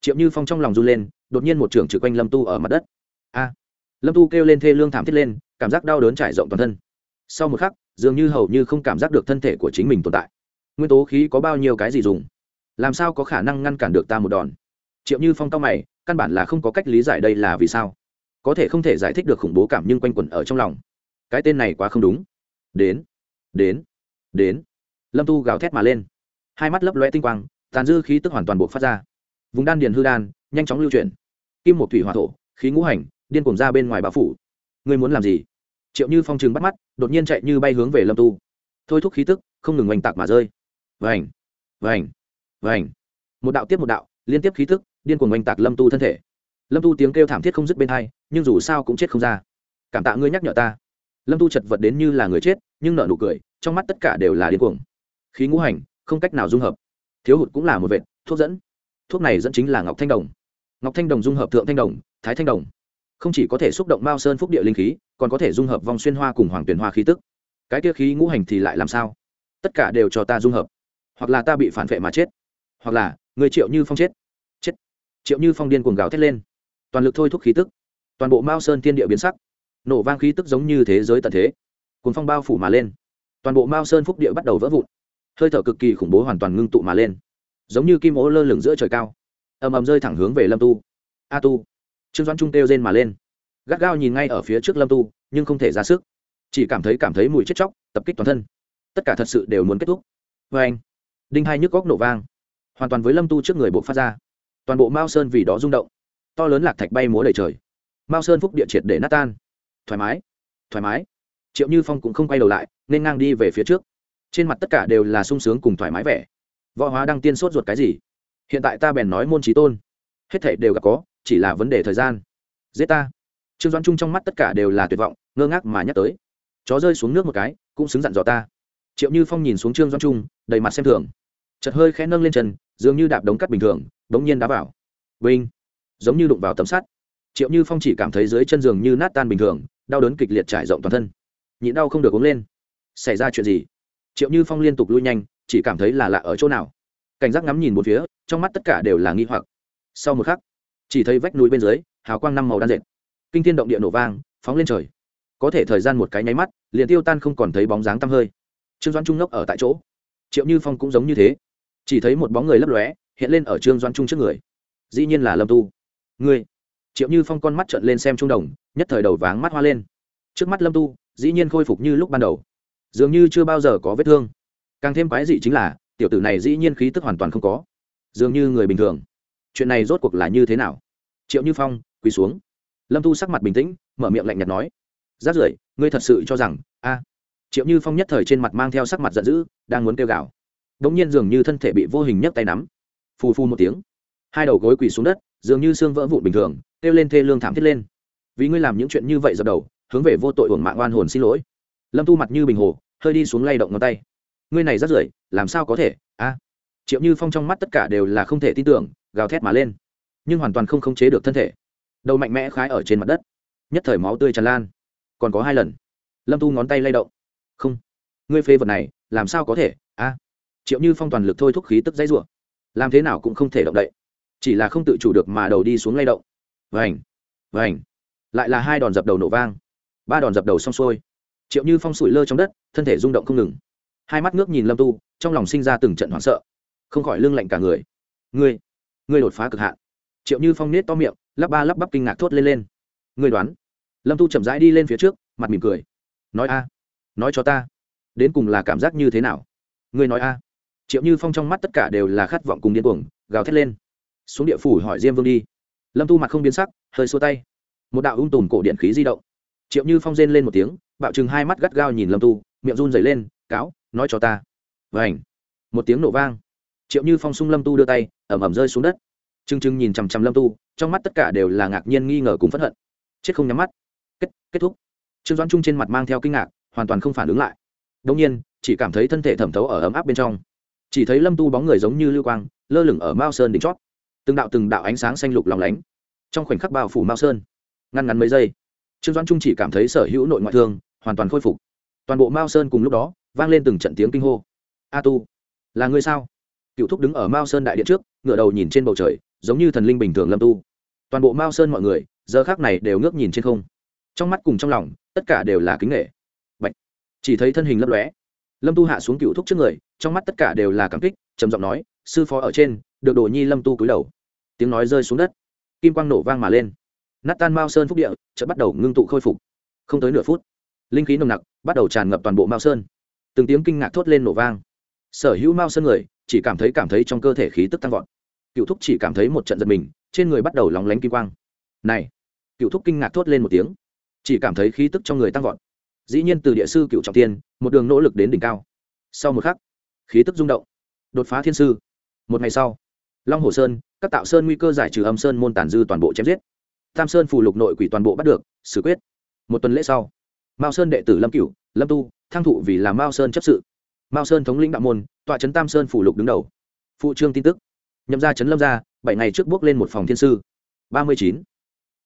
Triệu như phong trong lòng run lên, đột nhiên một trưởng trực quanh lâm tu ở mặt đất. A. Lâm tu kêu lên thê lương thảm thiết lên, cảm giác đau đớn trải rộng toàn thân. Sau một khắc, dường như hầu như không cảm giác được thân thể của chính mình tồn tại nguyên tố khí có bao nhiêu cái gì dùng? Làm sao có khả năng ngăn cản được ta một đòn? Triệu như phong cao mày, căn bản là không có cách lý giải đây là vì sao. Có thể không thể giải thích được khủng bố cảm nhưng quanh quẩn ở trong lòng. Cái tên này quá không đúng. Đến đến đến. Lâm tu gào thét mà lên. Hai mắt lấp loe tinh quang, tàn dư khí tức hoàn toàn buộc phát ra. Vùng đan điền hư đan, nhanh chóng lưu chuyển. Kim một thủy hòa thổ, khí ngũ hành, điên cùng ra bên ngoài bão phủ. Ngươi muốn làm gì? Triệu như phong trừng bắt mắt, đột nhiên chạy như bay hướng về lâm tu. Thôi thúc khí tức, không ngừng oanh tạc mà rơi vành vành vành. Một đạo tiếp một đạo, liên tiếp khí tức, điên cuồng oanh tạc lâm tu thân thể. Lâm tu tiếng kêu thảm thiết không dứt bên hai, nhưng dù sao cũng chết không ra. Cảm tạ ngươi nhắc nhở ta. Lâm tu chật vật đến như là người chết, nhưng nợ nụ cười, trong mắt tất cả đều là điên cuồng. Khí ngũ hành, không cách nào dung hợp. Thiếu hụt cũng là một vệt, thuốc dẫn. Thuốc này dẫn chính là ngọc thanh đồng. Ngọc thanh đồng dung hợp thượng thanh đồng, thái thanh đồng. Không chỉ có thể xúc động mao sơn phúc địa linh khí, còn có thể dung hợp vòng xuyên hoa cùng hoàng tuyển hoa khí tức. Cái kia khí ngũ hành thì lại làm sao? Tất cả đều cho ta dung hợp hoặc là ta bị phản vệ mà chết, hoặc là người triệu như phong chết chết. Triệu như phong điên cuồng gào thét lên. Toàn lực thôi thúc khí tức, toàn bộ mao sơn thiên địa biến sắc. Nổ vang khí tức giống như thế giới tận thế cuốn phong bao phủ mà lên. Toàn bộ mao sơn phúc địa bắt đầu vỡ vụn, hơi thở cực kỳ khủng bố hoàn toàn ngưng tụ mà lên. Giống như kim ố lơ lửng giữa trời cao, ầm ầm rơi thẳng hướng về lâm tu. A tu. Trương doãn trung kêu rên mà lên. Gắt gao nhìn ngay ở phía trước lâm tu, nhưng không thể ra sức. Chỉ cảm thấy cảm thấy mùi chết chóc, tập kích toàn thân. Tất cả thật sự đều muốn kết thúc. Vê anh đinh hai nhức góc nổ vang. Hoàn toàn với lâm tu trước người bộ phát ra. Toàn bộ mao sơn vì đó rung động. To lớn lạc thạch bay múa đầy trời. Mao sơn phúc địa triệt để nát tan. Thoải mái. Thoải mái. Triệu như phong cũng không quay đầu lại, nên ngang đi về phía trước. Trên mặt tất cả đều là sung sướng cùng thoải mái vẻ. Võ hóa đang tiên sốt ruột cái gì? Hiện tại ta bèn nói môn trí tôn. Hết thể đều gặp có, chỉ là vấn đề thời gian. Giết ta. Trương doãn trung trong mắt tất cả đều là tuyệt vọng, ngơ ngác mà nhắc tới. Chó rơi xuống nước một cái, cũng xứng dặn dò ta. Triệu như phong nhìn xuống trương doãn trung, đầy mặt xem thường chật hơi khẽ nâng lên chân, dường như đạp đống cắt bình thường, đống nhiên đá vào. Vinh! Giống như đụng vào tấm sắt. Triệu như phong chỉ cảm thấy dưới chân giường như nát tan bình thường, đau đớn kịch liệt trải rộng toàn thân. Nhịn đau không được uống lên. Xảy ra chuyện gì? Triệu như phong liên tục lui nhanh, chỉ cảm thấy là lạ ở chỗ nào. Cảnh giác ngắm nhìn một phía, trong mắt tất cả đều là nghi hoặc. Sau một khắc, chỉ thấy vách núi bên dưới, hào quang năm màu đan dệt. Kinh thiên động địa nổ vang, phóng lên trời. Có thể thời gian một cái nháy mắt, liền tiêu tan không còn thấy bóng dáng tăm hơi. Trương doãn trung ngốc ở tại chỗ. Triệu như phong cũng giống như thế chỉ thấy một bóng người lấp lóe, hiện lên ở trương doãn trung trước người. Dĩ nhiên là lâm tu. Ngươi. Triệu như phong con mắt trợn lên xem trung đồng, nhất thời đầu váng mắt hoa lên. Trước mắt lâm tu, dĩ nhiên khôi phục như lúc ban đầu. Dường như chưa bao giờ có vết thương. Càng thêm quái dị chính là, tiểu tử này dĩ nhiên khí tức hoàn toàn không có. Dường như người bình thường. Chuyện này rốt cuộc là như thế nào? Triệu như phong, quỳ xuống. Lâm tu sắc mặt bình tĩnh, mở miệng lạnh nhạt nói. Rát rưởi, ngươi thật sự cho rằng, a. Triệu như phong nhất thời trên mặt mang theo sắc mặt giận dữ, đang muốn kêu gào đ ỗ n g nhiên dường như thân thể bị vô hình nhấc tay nắm. Phù phù một tiếng. Hai đầu gối quỳ xuống đất, dường như xương vỡ vụn bình thường, kêu lên thê lương thảm thiết lên. Vì ngươi làm những chuyện như vậy dập đầu, hướng về vô tội hưởng mạng oan hồn xin lỗi. Lâm tu mặt như bình hồ, hơi đi xuống lay động ngón tay. Ngươi này rất rưởi, làm sao có thể? A. Triệu như phong trong mắt tất cả đều là không thể tin tưởng, gào thét mà lên. Nhưng hoàn toàn không khống chế được thân thể. Đầu mạnh mẽ khái ở trên mặt đất. Nhất thời máu tươi tràn lan. Còn có hai lần. Lâm tu ngón tay lay động. Không. Ngươi phê vật này, làm sao có thể? A triệu như phong toàn lực thôi thúc khí tức dãy rủa. Làm thế nào cũng không thể động đậy. Chỉ là không tự chủ được mà đầu đi xuống lay động. Vành vành. Lại là hai đòn dập đầu nổ vang. Ba đòn dập đầu xong xuôi. Triệu như phong sủi lơ trong đất, thân thể rung động không ngừng. Hai mắt ngước nhìn lâm tu, trong lòng sinh ra từng trận hoảng sợ. Không khỏi lưng lạnh cả người. Ngươi ngươi đột phá cực hạn. Triệu như phong nết to miệng, lắp ba lắp bắp kinh ngạc thốt lên lên. Ngươi đoán. Lâm tu chậm rãi đi lên phía trước, mặt mỉm cười. Nói a. Nói cho ta. Đến cùng là cảm giác như thế nào? Ngươi nói a triệu như phong trong mắt tất cả đều là khát vọng cùng điên cuồng, gào thét lên. Xuống địa phủ hỏi diêm vương đi. Lâm tu mặt không biến sắc, hơi xua tay. Một đạo ung tùm cổ điện khí di động. Triệu như phong rên lên một tiếng, bạo chừng hai mắt gắt gao nhìn lâm tu, miệng run dày lên, cáo, nói cho ta. Vảnh một tiếng nổ vang. Triệu như phong sung lâm tu đưa tay ẩm ẩm rơi xuống đất. T r ư n g t r ư n g nhìn chằm chằm lâm tu, trong mắt tất cả đều là ngạc nhiên nghi ngờ cùng p h ấ n hận. Chết không nhắm mắt. Kết kết thúc. Trương doãn trung trên mặt mang theo kinh ngạc, hoàn toàn không phản ứng lại. Đông nhiên, chỉ cảm thấy thân thể thẩm thấu ở ấm áp bên trong chỉ thấy lâm tu bóng người giống như lưu quang, lơ lửng ở mao sơn đỉnh chót. Từng đạo từng đạo ánh sáng xanh lục lòng lánh. Trong khoảnh khắc bao phủ mao sơn, ngăn ngắn mấy giây, trương doãn trung chỉ cảm thấy sở hữu nội ngoại thương hoàn toàn khôi phục. Toàn bộ mao sơn cùng lúc đó, vang lên từng trận tiếng kinh hô. A tu, là ngươi sao? Cựu thúc đứng ở mao sơn đại điện trước ngựa đầu nhìn trên bầu trời, giống như thần linh bình thường lâm tu. Toàn bộ mao sơn mọi người, giờ khác này đều ngước nhìn trên không. Trong mắt cùng trong lòng, tất cả đều là kính nghệ Bạch. chỉ thấy thân hình lấp lóe lâm tu hạ xuống cựu thúc trước người, trong mắt tất cả đều là cảm kích, trầm giọng nói, sư phó ở trên, được đồ nhi lâm tu cúi đầu. Tiếng nói rơi xuống đất. Kim quang nổ vang mà lên. Nát tan mao sơn phúc địa, chợt bắt đầu ngưng tụ khôi phục. Không tới nửa phút, linh khí nồng nặc bắt đầu tràn ngập toàn bộ mao sơn. Từng tiếng kinh ngạc thốt lên nổ vang. Sở hữu mao sơn người, chỉ cảm thấy cảm thấy trong cơ thể khí tức tăng vọt. Cựu thúc chỉ cảm thấy một trận giật mình, trên người bắt đầu lóng lánh kim quang. Này! Cựu thúc kinh ngạc thốt lên một tiếng. Chỉ cảm thấy khí tức trong người tăng vọt dĩ nhiên từ địa sư cựu trọng tiên, một đường nỗ lực đến đỉnh cao. Sau một khắc, khí tức rung động. Đột phá thiên sư. Một ngày sau, long hồ sơn, các tạo sơn nguy cơ giải trừ âm sơn môn tàn dư toàn bộ chém giết. Tam sơn phù lục nội quỷ toàn bộ bắt được, xử quyết. Một tuần lễ sau, mao sơn đệ tử lâm cửu, lâm tu, thăng thụ vì là mao sơn chấp sự. Mao sơn thống lĩnh đạo môn, tọa trấn tam sơn phủ lục đứng đầu. Phụ trương tin tức. Nhậm ra trấn lâm ra bảy ngày trước bước lên một phòng thiên sư. Ba mươi chín.